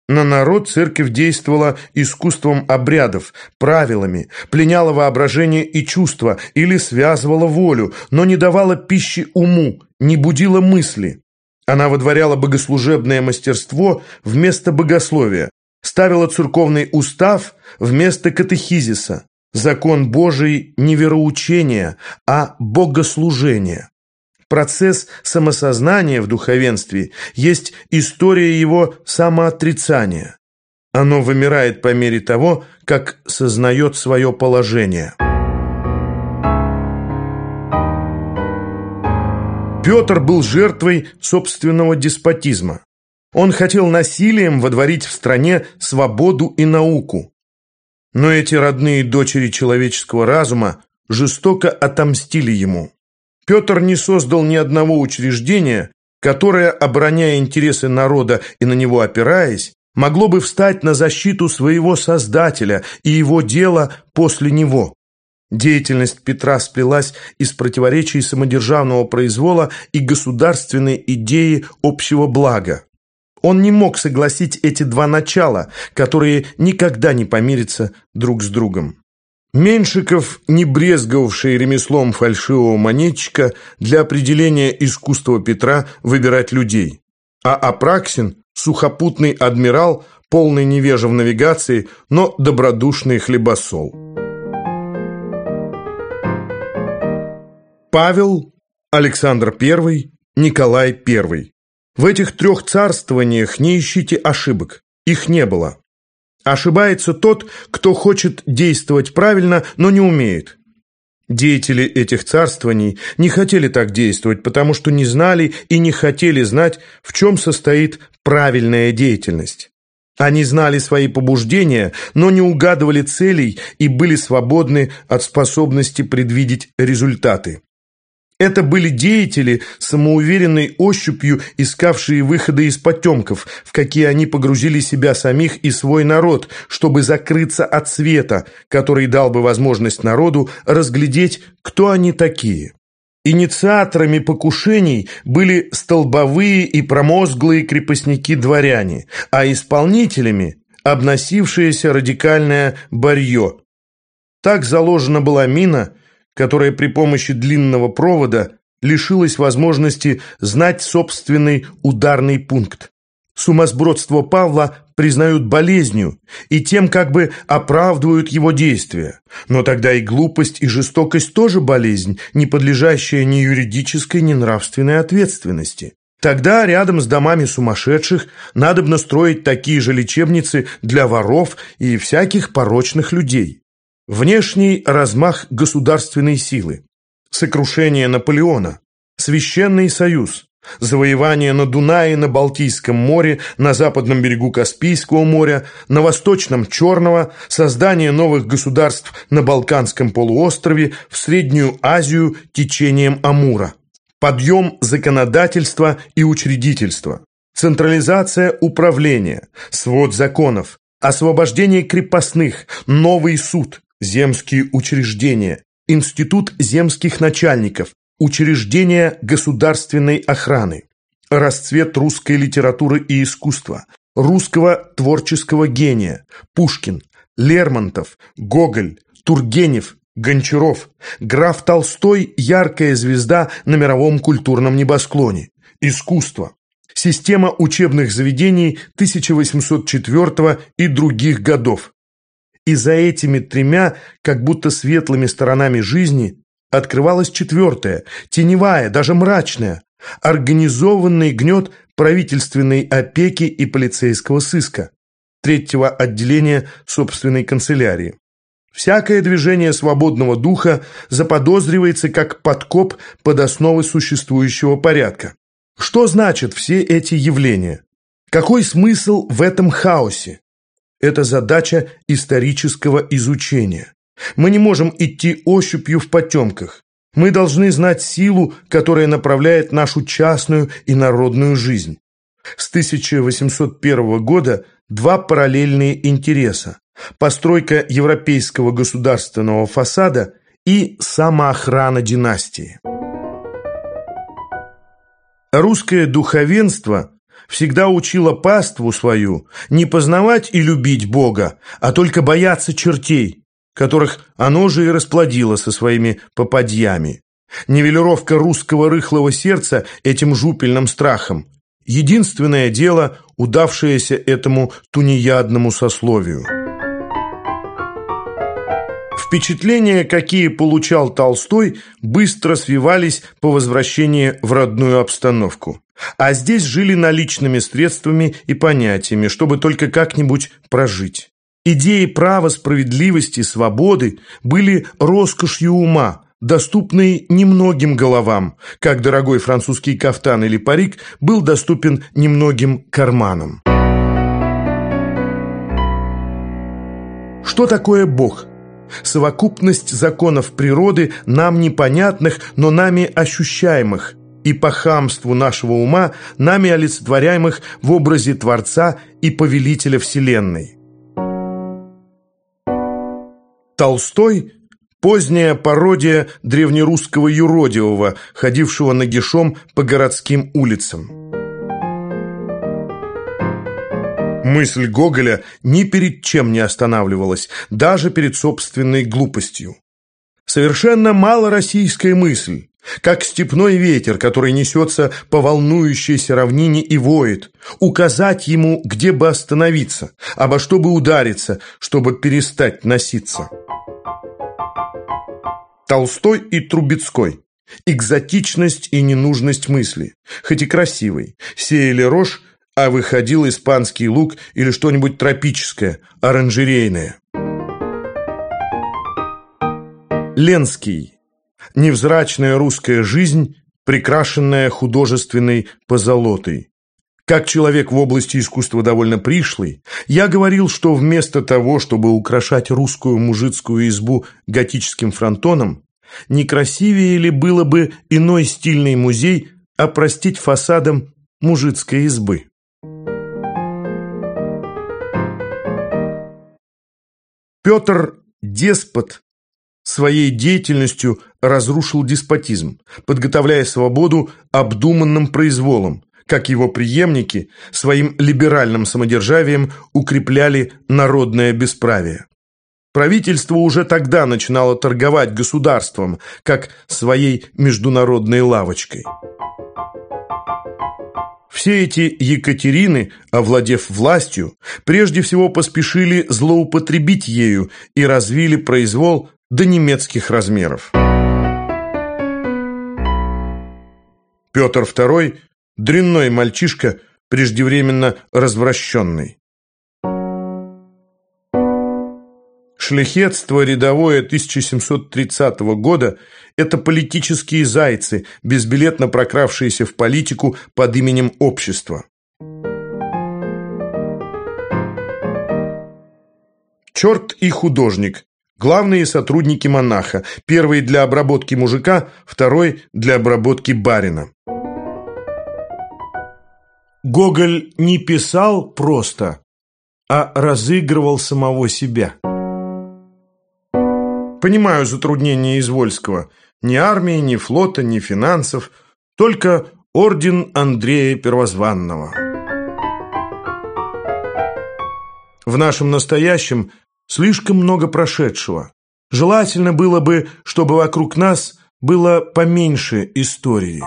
На народ церковь действовала искусством обрядов, правилами, пленяла воображение и чувства или связывала волю, но не давала пищи уму, не будила мысли. Она водворяла богослужебное мастерство вместо богословия, ставила церковный устав вместо катехизиса, закон Божий не вероучение, а богослужение. Процесс самосознания в духовенстве есть история его самоотрицания. Оно вымирает по мере того, как сознает свое положение. Петр был жертвой собственного деспотизма. Он хотел насилием водворить в стране свободу и науку. Но эти родные дочери человеческого разума жестоко отомстили ему. Петр не создал ни одного учреждения, которое, обороняя интересы народа и на него опираясь, могло бы встать на защиту своего Создателя и его дела после него. Деятельность Петра сплелась из противоречий самодержавного произвола и государственной идеи общего блага. Он не мог согласить эти два начала, которые никогда не помирятся друг с другом. Меньшиков, не брезговавший ремеслом фальшивого монетчика, для определения искусства Петра выбирать людей. А Апраксин – сухопутный адмирал, полный невежа в навигации, но добродушный хлебосол. Павел, Александр I, Николай I. В этих трех царствованиях не ищите ошибок. Их не было. Ошибается тот, кто хочет действовать правильно, но не умеет. Деятели этих царствований не хотели так действовать, потому что не знали и не хотели знать, в чем состоит правильная деятельность. Они знали свои побуждения, но не угадывали целей и были свободны от способности предвидеть результаты. Это были деятели, самоуверенной ощупью искавшие выходы из потемков, в какие они погрузили себя самих и свой народ, чтобы закрыться от света, который дал бы возможность народу разглядеть, кто они такие. Инициаторами покушений были столбовые и промозглые крепостники-дворяне, а исполнителями – обносившееся радикальное барье. Так заложена была мина – которая при помощи длинного провода лишилась возможности знать собственный ударный пункт. Сумасбродство Павла признают болезнью и тем как бы оправдывают его действия. Но тогда и глупость, и жестокость тоже болезнь, не подлежащая ни юридической, ни нравственной ответственности. Тогда рядом с домами сумасшедших надо строить такие же лечебницы для воров и всяких порочных людей. Внешний размах государственной силы, сокрушение Наполеона, Священный союз, завоевание на Дунае, на Балтийском море, на западном берегу Каспийского моря, на восточном Черного, создание новых государств на Балканском полуострове, в Среднюю Азию течением Амура, подъем законодательства и учредительства, централизация управления, свод законов, освобождение крепостных, новый суд, земские учреждения, институт земских начальников, учреждение государственной охраны, расцвет русской литературы и искусства, русского творческого гения, Пушкин, Лермонтов, Гоголь, Тургенев, Гончаров, граф Толстой – яркая звезда на мировом культурном небосклоне, искусство, система учебных заведений 1804 и других годов, и за этими тремя, как будто светлыми сторонами жизни, открывалась четвертая, теневая, даже мрачная, организованный гнет правительственной опеки и полицейского сыска, третьего отделения собственной канцелярии. Всякое движение свободного духа заподозривается как подкоп под основы существующего порядка. Что значат все эти явления? Какой смысл в этом хаосе? Это задача исторического изучения. Мы не можем идти ощупью в потемках. Мы должны знать силу, которая направляет нашу частную и народную жизнь. С 1801 года два параллельные интереса – постройка европейского государственного фасада и самоохрана династии. Русское духовенство всегда учила паству свою не познавать и любить Бога, а только бояться чертей, которых оно же и расплодило со своими попадьями. Нивелировка русского рыхлого сердца этим жупельным страхом – единственное дело, удавшееся этому тунеядному сословию. Впечатления, какие получал Толстой, быстро свивались по возвращении в родную обстановку. А здесь жили наличными средствами и понятиями, чтобы только как-нибудь прожить. Идеи права, справедливости, свободы были роскошью ума, доступной немногим головам, как дорогой французский кафтан или парик был доступен немногим карманам. Что такое Бог? совокупность законов природы, нам непонятных, но нами ощущаемых, и по хамству нашего ума, нами олицетворяемых в образе Творца и Повелителя Вселенной. Толстой – поздняя пародия древнерусского юродивого, ходившего нагишом по городским улицам. Мысль Гоголя ни перед чем не останавливалась, даже перед собственной глупостью. Совершенно мало российская мысль, как степной ветер, который несется по волнующейся равнине и воет, указать ему, где бы остановиться, обо что бы удариться, чтобы перестать носиться. Толстой и Трубецкой. Экзотичность и ненужность мысли, хоть и красивой, сеяли рожь а выходил испанский лук или что-нибудь тропическое, оранжерейное. Ленский. Невзрачная русская жизнь, прикрашенная художественной позолотой. Как человек в области искусства довольно пришлый, я говорил, что вместо того, чтобы украшать русскую мужицкую избу готическим фронтоном, некрасивее ли было бы иной стильный музей опростить фасадом мужицкой избы? Петр Деспот своей деятельностью разрушил деспотизм, подготовляя свободу обдуманным произволом, как его преемники своим либеральным самодержавием укрепляли народное бесправие. Правительство уже тогда начинало торговать государством, как своей международной лавочкой. Все эти Екатерины, овладев властью, прежде всего поспешили злоупотребить ею и развили произвол до немецких размеров. Петр II – дрянной мальчишка, преждевременно развращенный. Шляхетство рядовое 1730 года – это политические зайцы, безбилетно прокравшиеся в политику под именем общества. Черт и художник – главные сотрудники монаха, первый для обработки мужика, второй для обработки барина. Гоголь не писал просто, а разыгрывал самого себя. Понимаю затруднения Извольского. Ни армии, ни флота, ни финансов. Только орден Андрея Первозванного. В нашем настоящем слишком много прошедшего. Желательно было бы, чтобы вокруг нас было поменьше истории.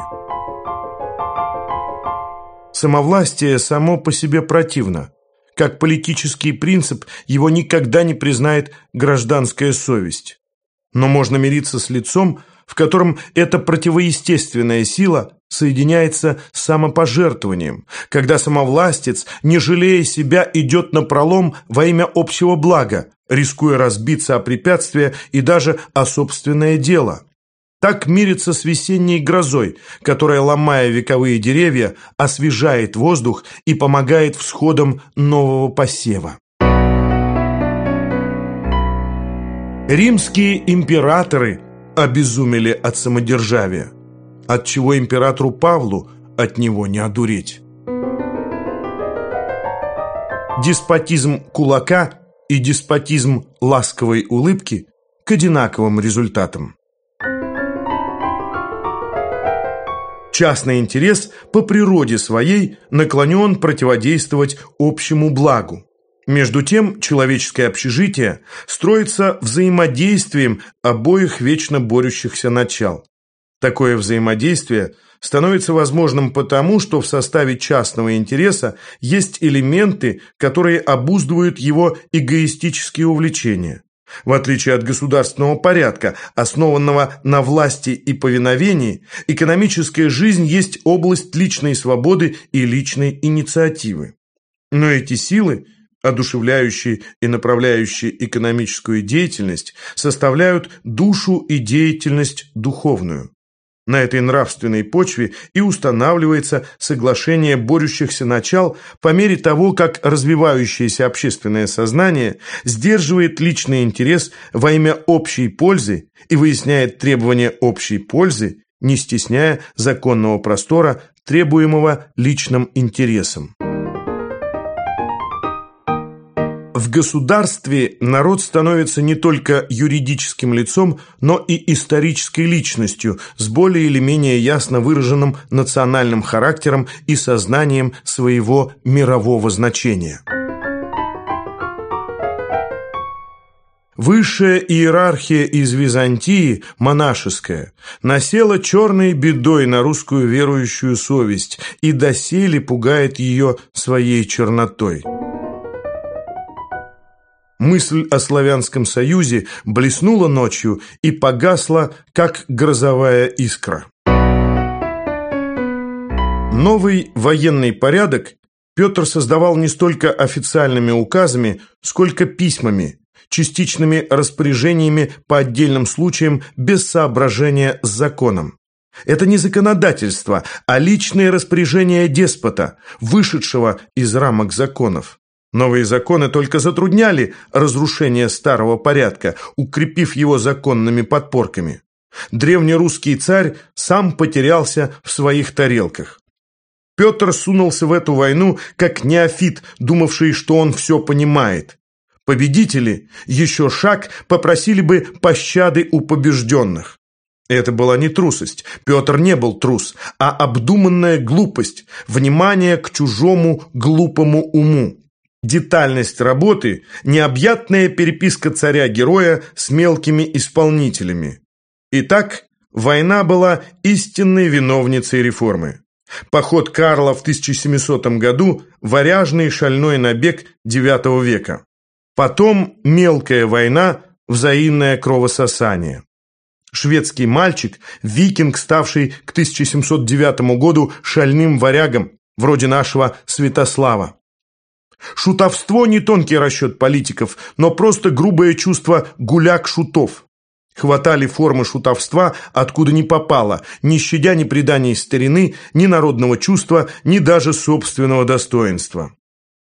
Самовластие само по себе противно. Как политический принцип его никогда не признает гражданская совесть но можно мириться с лицом, в котором эта противоестественная сила соединяется с самопожертвованием, когда самовластец, не жалея себя, идет на пролом во имя общего блага, рискуя разбиться о препятствия и даже о собственное дело. Так мирится с весенней грозой, которая, ломая вековые деревья, освежает воздух и помогает всходам нового посева. Римские императоры обезумели от самодержавия, отчего императору Павлу от него не одуреть. Деспотизм кулака и деспотизм ласковой улыбки к одинаковым результатам. Частный интерес по природе своей наклонен противодействовать общему благу. Между тем, человеческое общежитие строится взаимодействием обоих вечно борющихся начал. Такое взаимодействие становится возможным потому, что в составе частного интереса есть элементы, которые обуздывают его эгоистические увлечения. В отличие от государственного порядка, основанного на власти и повиновении, экономическая жизнь есть область личной свободы и личной инициативы. Но эти силы – одушевляющие и направляющие экономическую деятельность, составляют душу и деятельность духовную. На этой нравственной почве и устанавливается соглашение борющихся начал по мере того, как развивающееся общественное сознание сдерживает личный интерес во имя общей пользы и выясняет требования общей пользы, не стесняя законного простора, требуемого личным интересом. В государстве народ становится не только юридическим лицом, но и исторической личностью с более или менее ясно выраженным национальным характером и сознанием своего мирового значения. Высшая иерархия из Византии, монашеская, насела черной бедой на русскую верующую совесть и доселе пугает ее своей чернотой. Мысль о славянском союзе блеснула ночью и погасла, как грозовая искра. Новый военный порядок Петр создавал не столько официальными указами, сколько письмами, частичными распоряжениями по отдельным случаям без соображения с законом. Это не законодательство, а личные распоряжения деспота, вышедшего из рамок законов. Новые законы только затрудняли разрушение старого порядка, укрепив его законными подпорками. Древнерусский царь сам потерялся в своих тарелках. Петр сунулся в эту войну как неофит, думавший, что он все понимает. Победители, еще шаг, попросили бы пощады у побежденных. Это была не трусость, Петр не был трус, а обдуманная глупость, внимание к чужому глупому уму детальность работы, необъятная переписка царя-героя с мелкими исполнителями. Итак, война была истинной виновницей реформы. Поход Карла в 1700 году – варяжный шальной набег IX века. Потом мелкая война, взаимное кровососание. Шведский мальчик, викинг, ставший к 1709 году шальным варягом, вроде нашего Святослава. Шутовство не тонкий расчет политиков, но просто грубое чувство гуляк-шутов. Хватали формы шутовства, откуда не попало, не щадя ни преданий старины, ни народного чувства, ни даже собственного достоинства.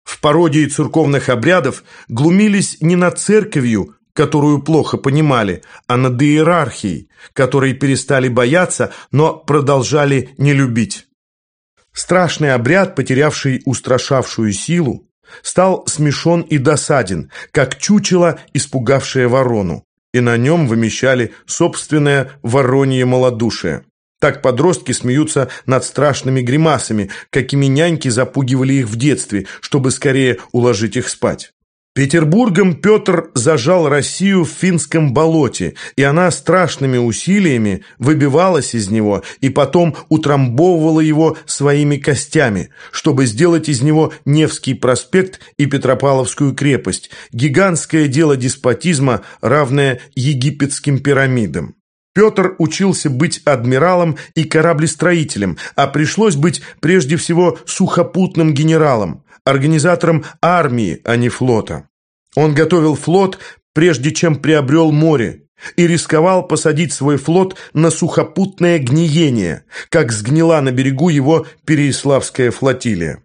В пародии церковных обрядов глумились не над церковью, которую плохо понимали, а над иерархией, которой перестали бояться, но продолжали не любить. Страшный обряд, потерявший устрашавшую силу, стал смешон и досаден, как чучело, испугавшее ворону, и на нем вымещали собственное воронье малодушие. Так подростки смеются над страшными гримасами, какими няньки запугивали их в детстве, чтобы скорее уложить их спать. Петербургом Петр зажал Россию в финском болоте, и она страшными усилиями выбивалась из него и потом утрамбовывала его своими костями, чтобы сделать из него Невский проспект и Петропавловскую крепость, гигантское дело деспотизма, равное египетским пирамидам. Петр учился быть адмиралом и кораблестроителем, а пришлось быть прежде всего сухопутным генералом, организатором армии, а не флота. Он готовил флот, прежде чем приобрел море, и рисковал посадить свой флот на сухопутное гниение, как сгнила на берегу его Переяславская флотилия.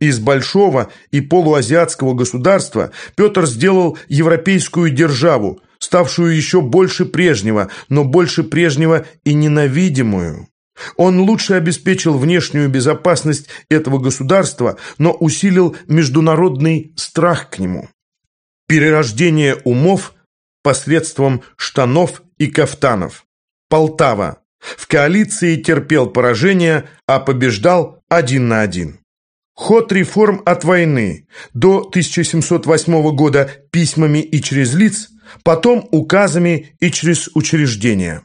Из большого и полуазиатского государства Петр сделал европейскую державу, ставшую еще больше прежнего, но больше прежнего и ненавидимую. Он лучше обеспечил внешнюю безопасность этого государства, но усилил международный страх к нему. Перерождение умов посредством штанов и кафтанов. Полтава. В коалиции терпел поражение, а побеждал один на один. Ход реформ от войны до 1708 года письмами и через лиц, потом указами и через учреждения.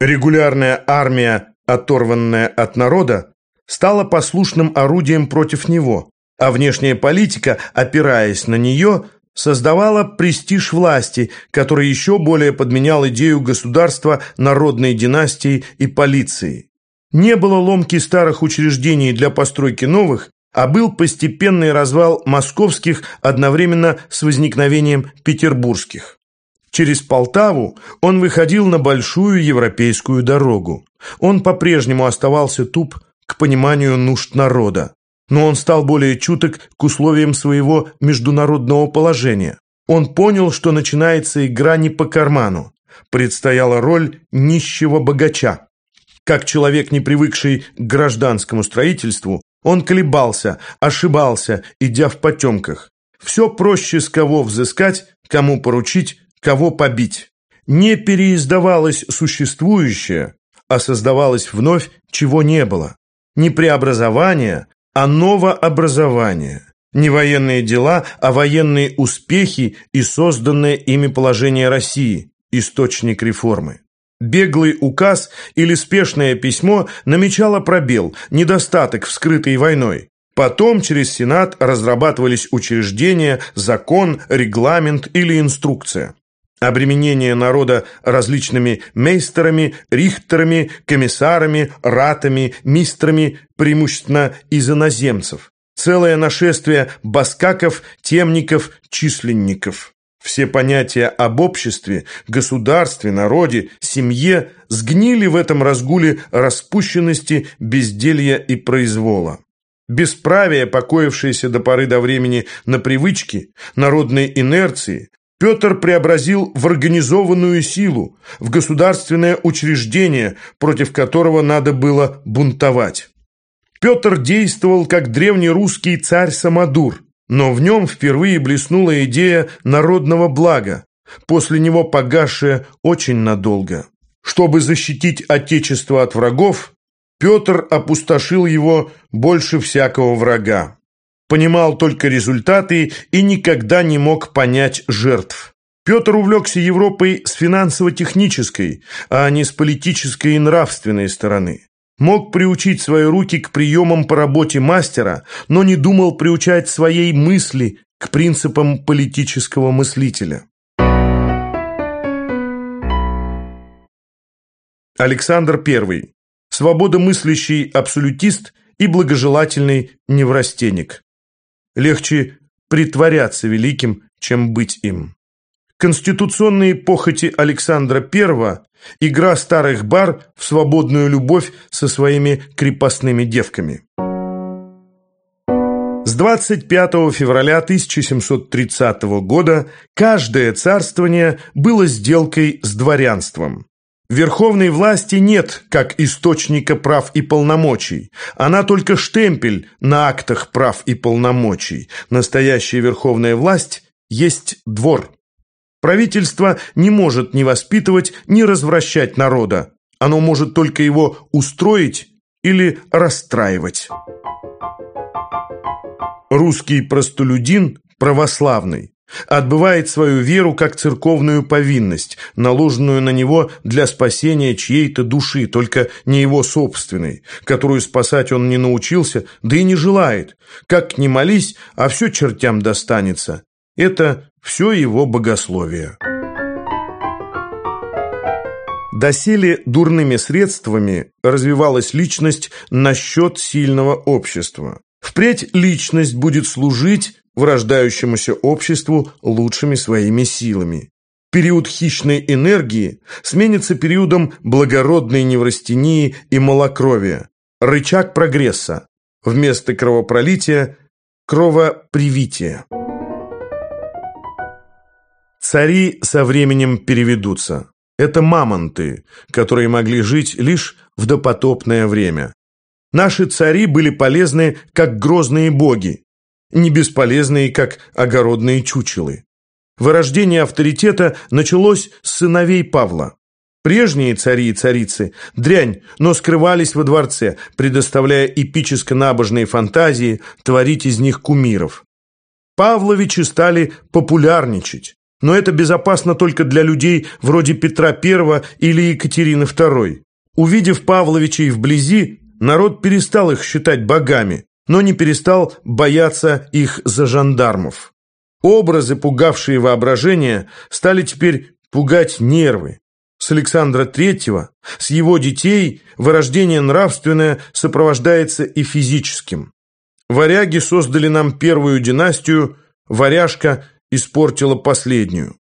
Регулярная армия оторванная от народа, стала послушным орудием против него, а внешняя политика, опираясь на нее, создавала престиж власти, который еще более подменял идею государства, народной династии и полиции. Не было ломки старых учреждений для постройки новых, а был постепенный развал московских одновременно с возникновением петербургских. Через Полтаву он выходил на большую европейскую дорогу. Он по-прежнему оставался туп к пониманию нужд народа. Но он стал более чуток к условиям своего международного положения. Он понял, что начинается игра не по карману. Предстояла роль нищего богача. Как человек, не привыкший к гражданскому строительству, он колебался, ошибался, идя в потемках. Все проще с кого взыскать, кому поручить, кого побить. Не переиздавалось существующее, а создавалось вновь, чего не было. Не преобразование, а новообразование. Не военные дела, а военные успехи и созданное ими положение России, источник реформы. Беглый указ или спешное письмо намечало пробел, недостаток, вскрытый войной. Потом через Сенат разрабатывались учреждения, закон, регламент или инструкция обременение народа различными мейстерами, рихтерами, комиссарами, ратами, мистрами, преимущественно из иноземцев. Целое нашествие баскаков, темников, численников. Все понятия об обществе, государстве, народе, семье сгнили в этом разгуле распущенности, безделья и произвола. Бесправие, покоившееся до поры до времени на привычке, народной инерции, Петр преобразил в организованную силу, в государственное учреждение, против которого надо было бунтовать. Петр действовал как древнерусский царь Самодур, но в нем впервые блеснула идея народного блага, после него погасшая очень надолго. Чтобы защитить Отечество от врагов, Петр опустошил его больше всякого врага понимал только результаты и никогда не мог понять жертв. Петр увлекся Европой с финансово-технической, а не с политической и нравственной стороны. мог приучить свои руки к приемам по работе мастера, но не думал приучать своей мысли к принципам политического мыслителя. Александр I. Свободомыслящий абсолютист и благожелательный неврастенник. Легче притворяться великим, чем быть им. Конституционные похоти Александра I – игра старых бар в свободную любовь со своими крепостными девками. С 25 февраля 1730 года каждое царствование было сделкой с дворянством. Верховной власти нет как источника прав и полномочий. Она только штемпель на актах прав и полномочий. Настоящая верховная власть есть двор. Правительство не может ни воспитывать, ни развращать народа. Оно может только его устроить или расстраивать. Русский простолюдин православный отбывает свою веру как церковную повинность, наложенную на него для спасения чьей-то души, только не его собственной, которую спасать он не научился, да и не желает. Как ни молись, а все чертям достанется. Это все его богословие. Доселе дурными средствами развивалась личность насчет сильного общества. Впредь личность будет служить вырождающемуся обществу лучшими своими силами. Период хищной энергии сменится периодом благородной неврастении и малокровия. Рычаг прогресса. Вместо кровопролития – кровопривитие. Цари со временем переведутся. Это мамонты, которые могли жить лишь в допотопное время. Наши цари были полезны, как грозные боги, не бесполезные, как огородные чучелы. Вырождение авторитета началось с сыновей Павла. Прежние цари и царицы – дрянь, но скрывались во дворце, предоставляя эпическо-набожные фантазии творить из них кумиров. Павловичи стали популярничать, но это безопасно только для людей вроде Петра I или Екатерины II. Увидев Павловичей вблизи, народ перестал их считать богами, но не перестал бояться их за жандармов. Образы, пугавшие воображение, стали теперь пугать нервы. С Александра III, с его детей, вырождение нравственное сопровождается и физическим. Варяги создали нам первую династию, варяжка испортила последнюю.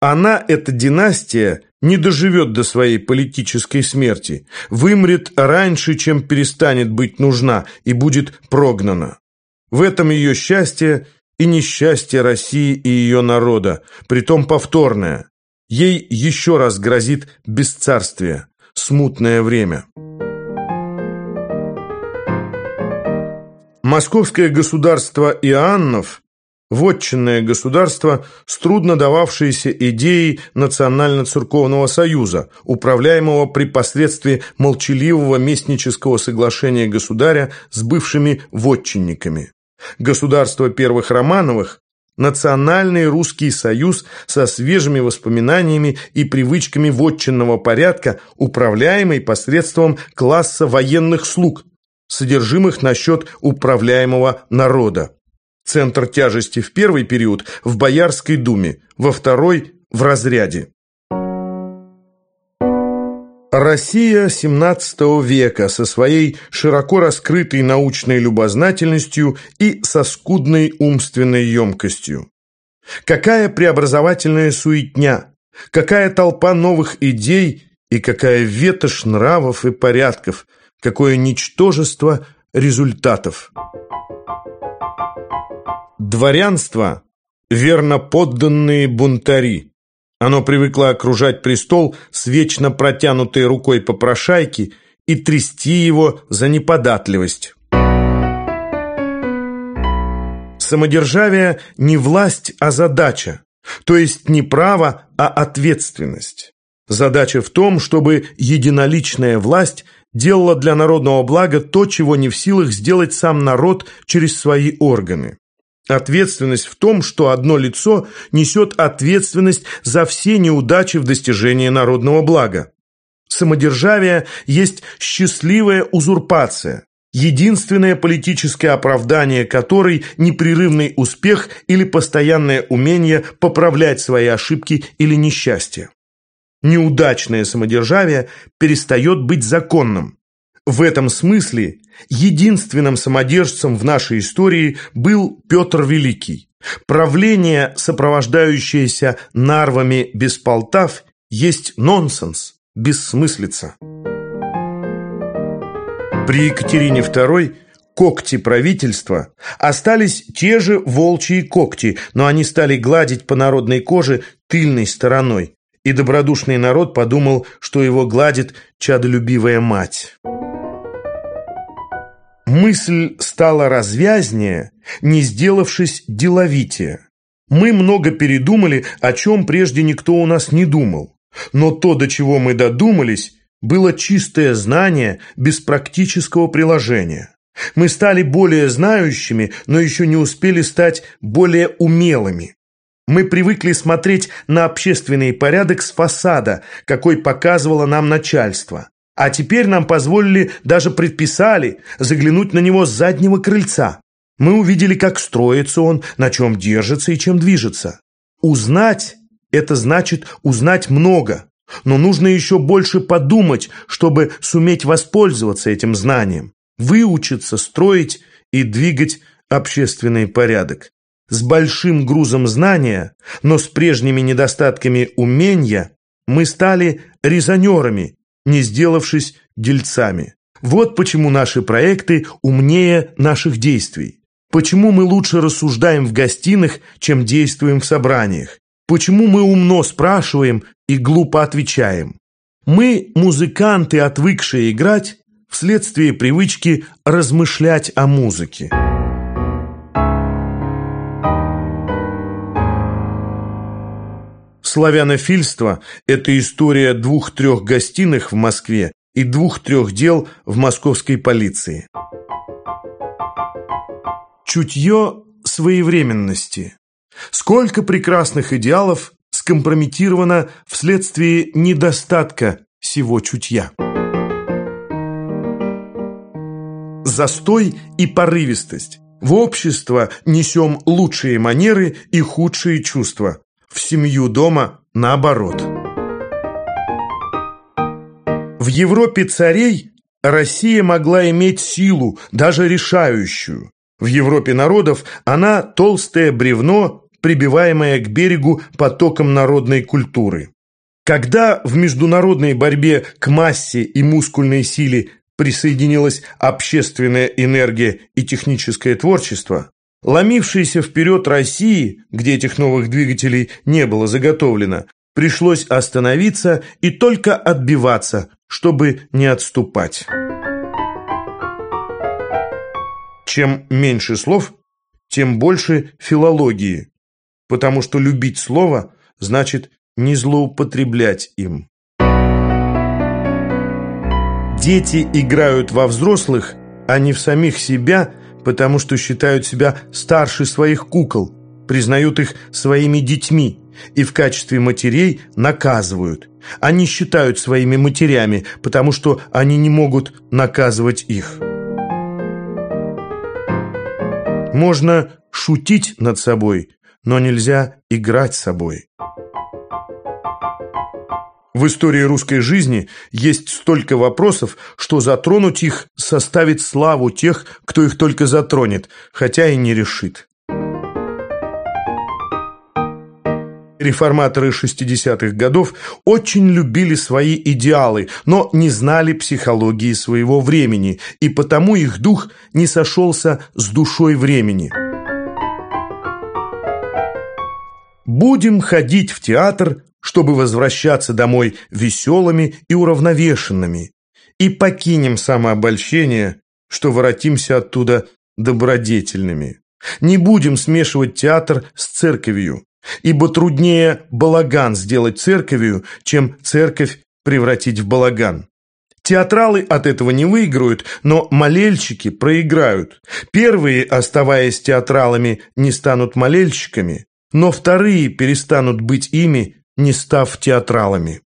Она, эта династия, не доживет до своей политической смерти, вымрет раньше, чем перестанет быть нужна и будет прогнана. В этом ее счастье и несчастье России и ее народа, притом повторное. Ей еще раз грозит бесцарствие, смутное время. Московское государство Иоаннов вотчинное государство с трудно дававшейся идеей Национально-церковного союза, управляемого при посредстве молчаливого местнического соглашения государя с бывшими вотчинниками. Государство первых Романовых Национальный русский союз со свежими воспоминаниями и привычками вотчинного порядка, управляемый посредством класса военных слуг, содержимых насчет управляемого народа. Центр тяжести в первый период в Боярской думе, во второй – в разряде. Россия XVII века со своей широко раскрытой научной любознательностью и со скудной умственной емкостью. Какая преобразовательная суетня, какая толпа новых идей и какая ветошь нравов и порядков, какое ничтожество результатов. Дворянство – верно подданные бунтари. Оно привыкло окружать престол с вечно протянутой рукой попрошайки и трясти его за неподатливость. Самодержавие не власть, а задача, то есть не право, а ответственность. Задача в том, чтобы единоличная власть делала для народного блага то, чего не в силах сделать сам народ через свои органы. Ответственность в том, что одно лицо несет ответственность за все неудачи в достижении народного блага. Самодержавие есть счастливая узурпация, единственное политическое оправдание которой – непрерывный успех или постоянное умение поправлять свои ошибки или несчастья. Неудачное самодержавие перестает быть законным. В этом смысле единственным самодержцем в нашей истории был Петр Великий. Правление, сопровождающееся нарвами без Полтав, есть нонсенс, бессмыслица. При Екатерине II когти правительства остались те же волчьи когти, но они стали гладить по народной коже тыльной стороной, и добродушный народ подумал, что его гладит чадолюбивая мать. Мысль стала развязнее, не сделавшись деловитее. Мы много передумали, о чем прежде никто у нас не думал. Но то, до чего мы додумались, было чистое знание без практического приложения. Мы стали более знающими, но еще не успели стать более умелыми. Мы привыкли смотреть на общественный порядок с фасада, какой показывало нам начальство. А теперь нам позволили, даже предписали, заглянуть на него с заднего крыльца. Мы увидели, как строится он, на чем держится и чем движется. Узнать – это значит узнать много, но нужно еще больше подумать, чтобы суметь воспользоваться этим знанием, выучиться строить и двигать общественный порядок. С большим грузом знания, но с прежними недостатками умения мы стали резонерами, не сделавшись дельцами. Вот почему наши проекты умнее наших действий. Почему мы лучше рассуждаем в гостиных, чем действуем в собраниях. Почему мы умно спрашиваем и глупо отвечаем? Мы, музыканты, отвыкшие играть, вследствие привычки размышлять о музыке. Славянофильство – это история двух-трех гостиных в Москве и двух-трех дел в московской полиции. Чутье своевременности. Сколько прекрасных идеалов скомпрометировано вследствие недостатка всего чутья. Застой и порывистость. В общество несем лучшие манеры и худшие чувства. В семью дома наоборот. В Европе царей Россия могла иметь силу, даже решающую. В Европе народов она толстое бревно, прибиваемое к берегу потоком народной культуры. Когда в международной борьбе к массе и мускульной силе присоединилась общественная энергия и техническое творчество, ломившейся вперед России, где этих новых двигателей не было заготовлено, пришлось остановиться и только отбиваться, чтобы не отступать. Чем меньше слов, тем больше филологии, потому что любить слово значит не злоупотреблять им. Дети играют во взрослых, а не в самих себя, потому что считают себя старше своих кукол, признают их своими детьми и в качестве матерей наказывают. Они считают своими матерями, потому что они не могут наказывать их. Можно шутить над собой, но нельзя играть собой. В истории русской жизни есть столько вопросов, что затронуть их составит славу тех, кто их только затронет, хотя и не решит. Реформаторы 60-х годов очень любили свои идеалы, но не знали психологии своего времени, и потому их дух не сошелся с душой времени. Будем ходить в театр, чтобы возвращаться домой веселыми и уравновешенными, и покинем самообольщение, что воротимся оттуда добродетельными. Не будем смешивать театр с церковью, Ибо труднее балаган сделать церковью, чем церковь превратить в балаган. Театралы от этого не выиграют, но молельщики проиграют. Первые, оставаясь театралами, не станут молельщиками, но вторые перестанут быть ими, не став театралами.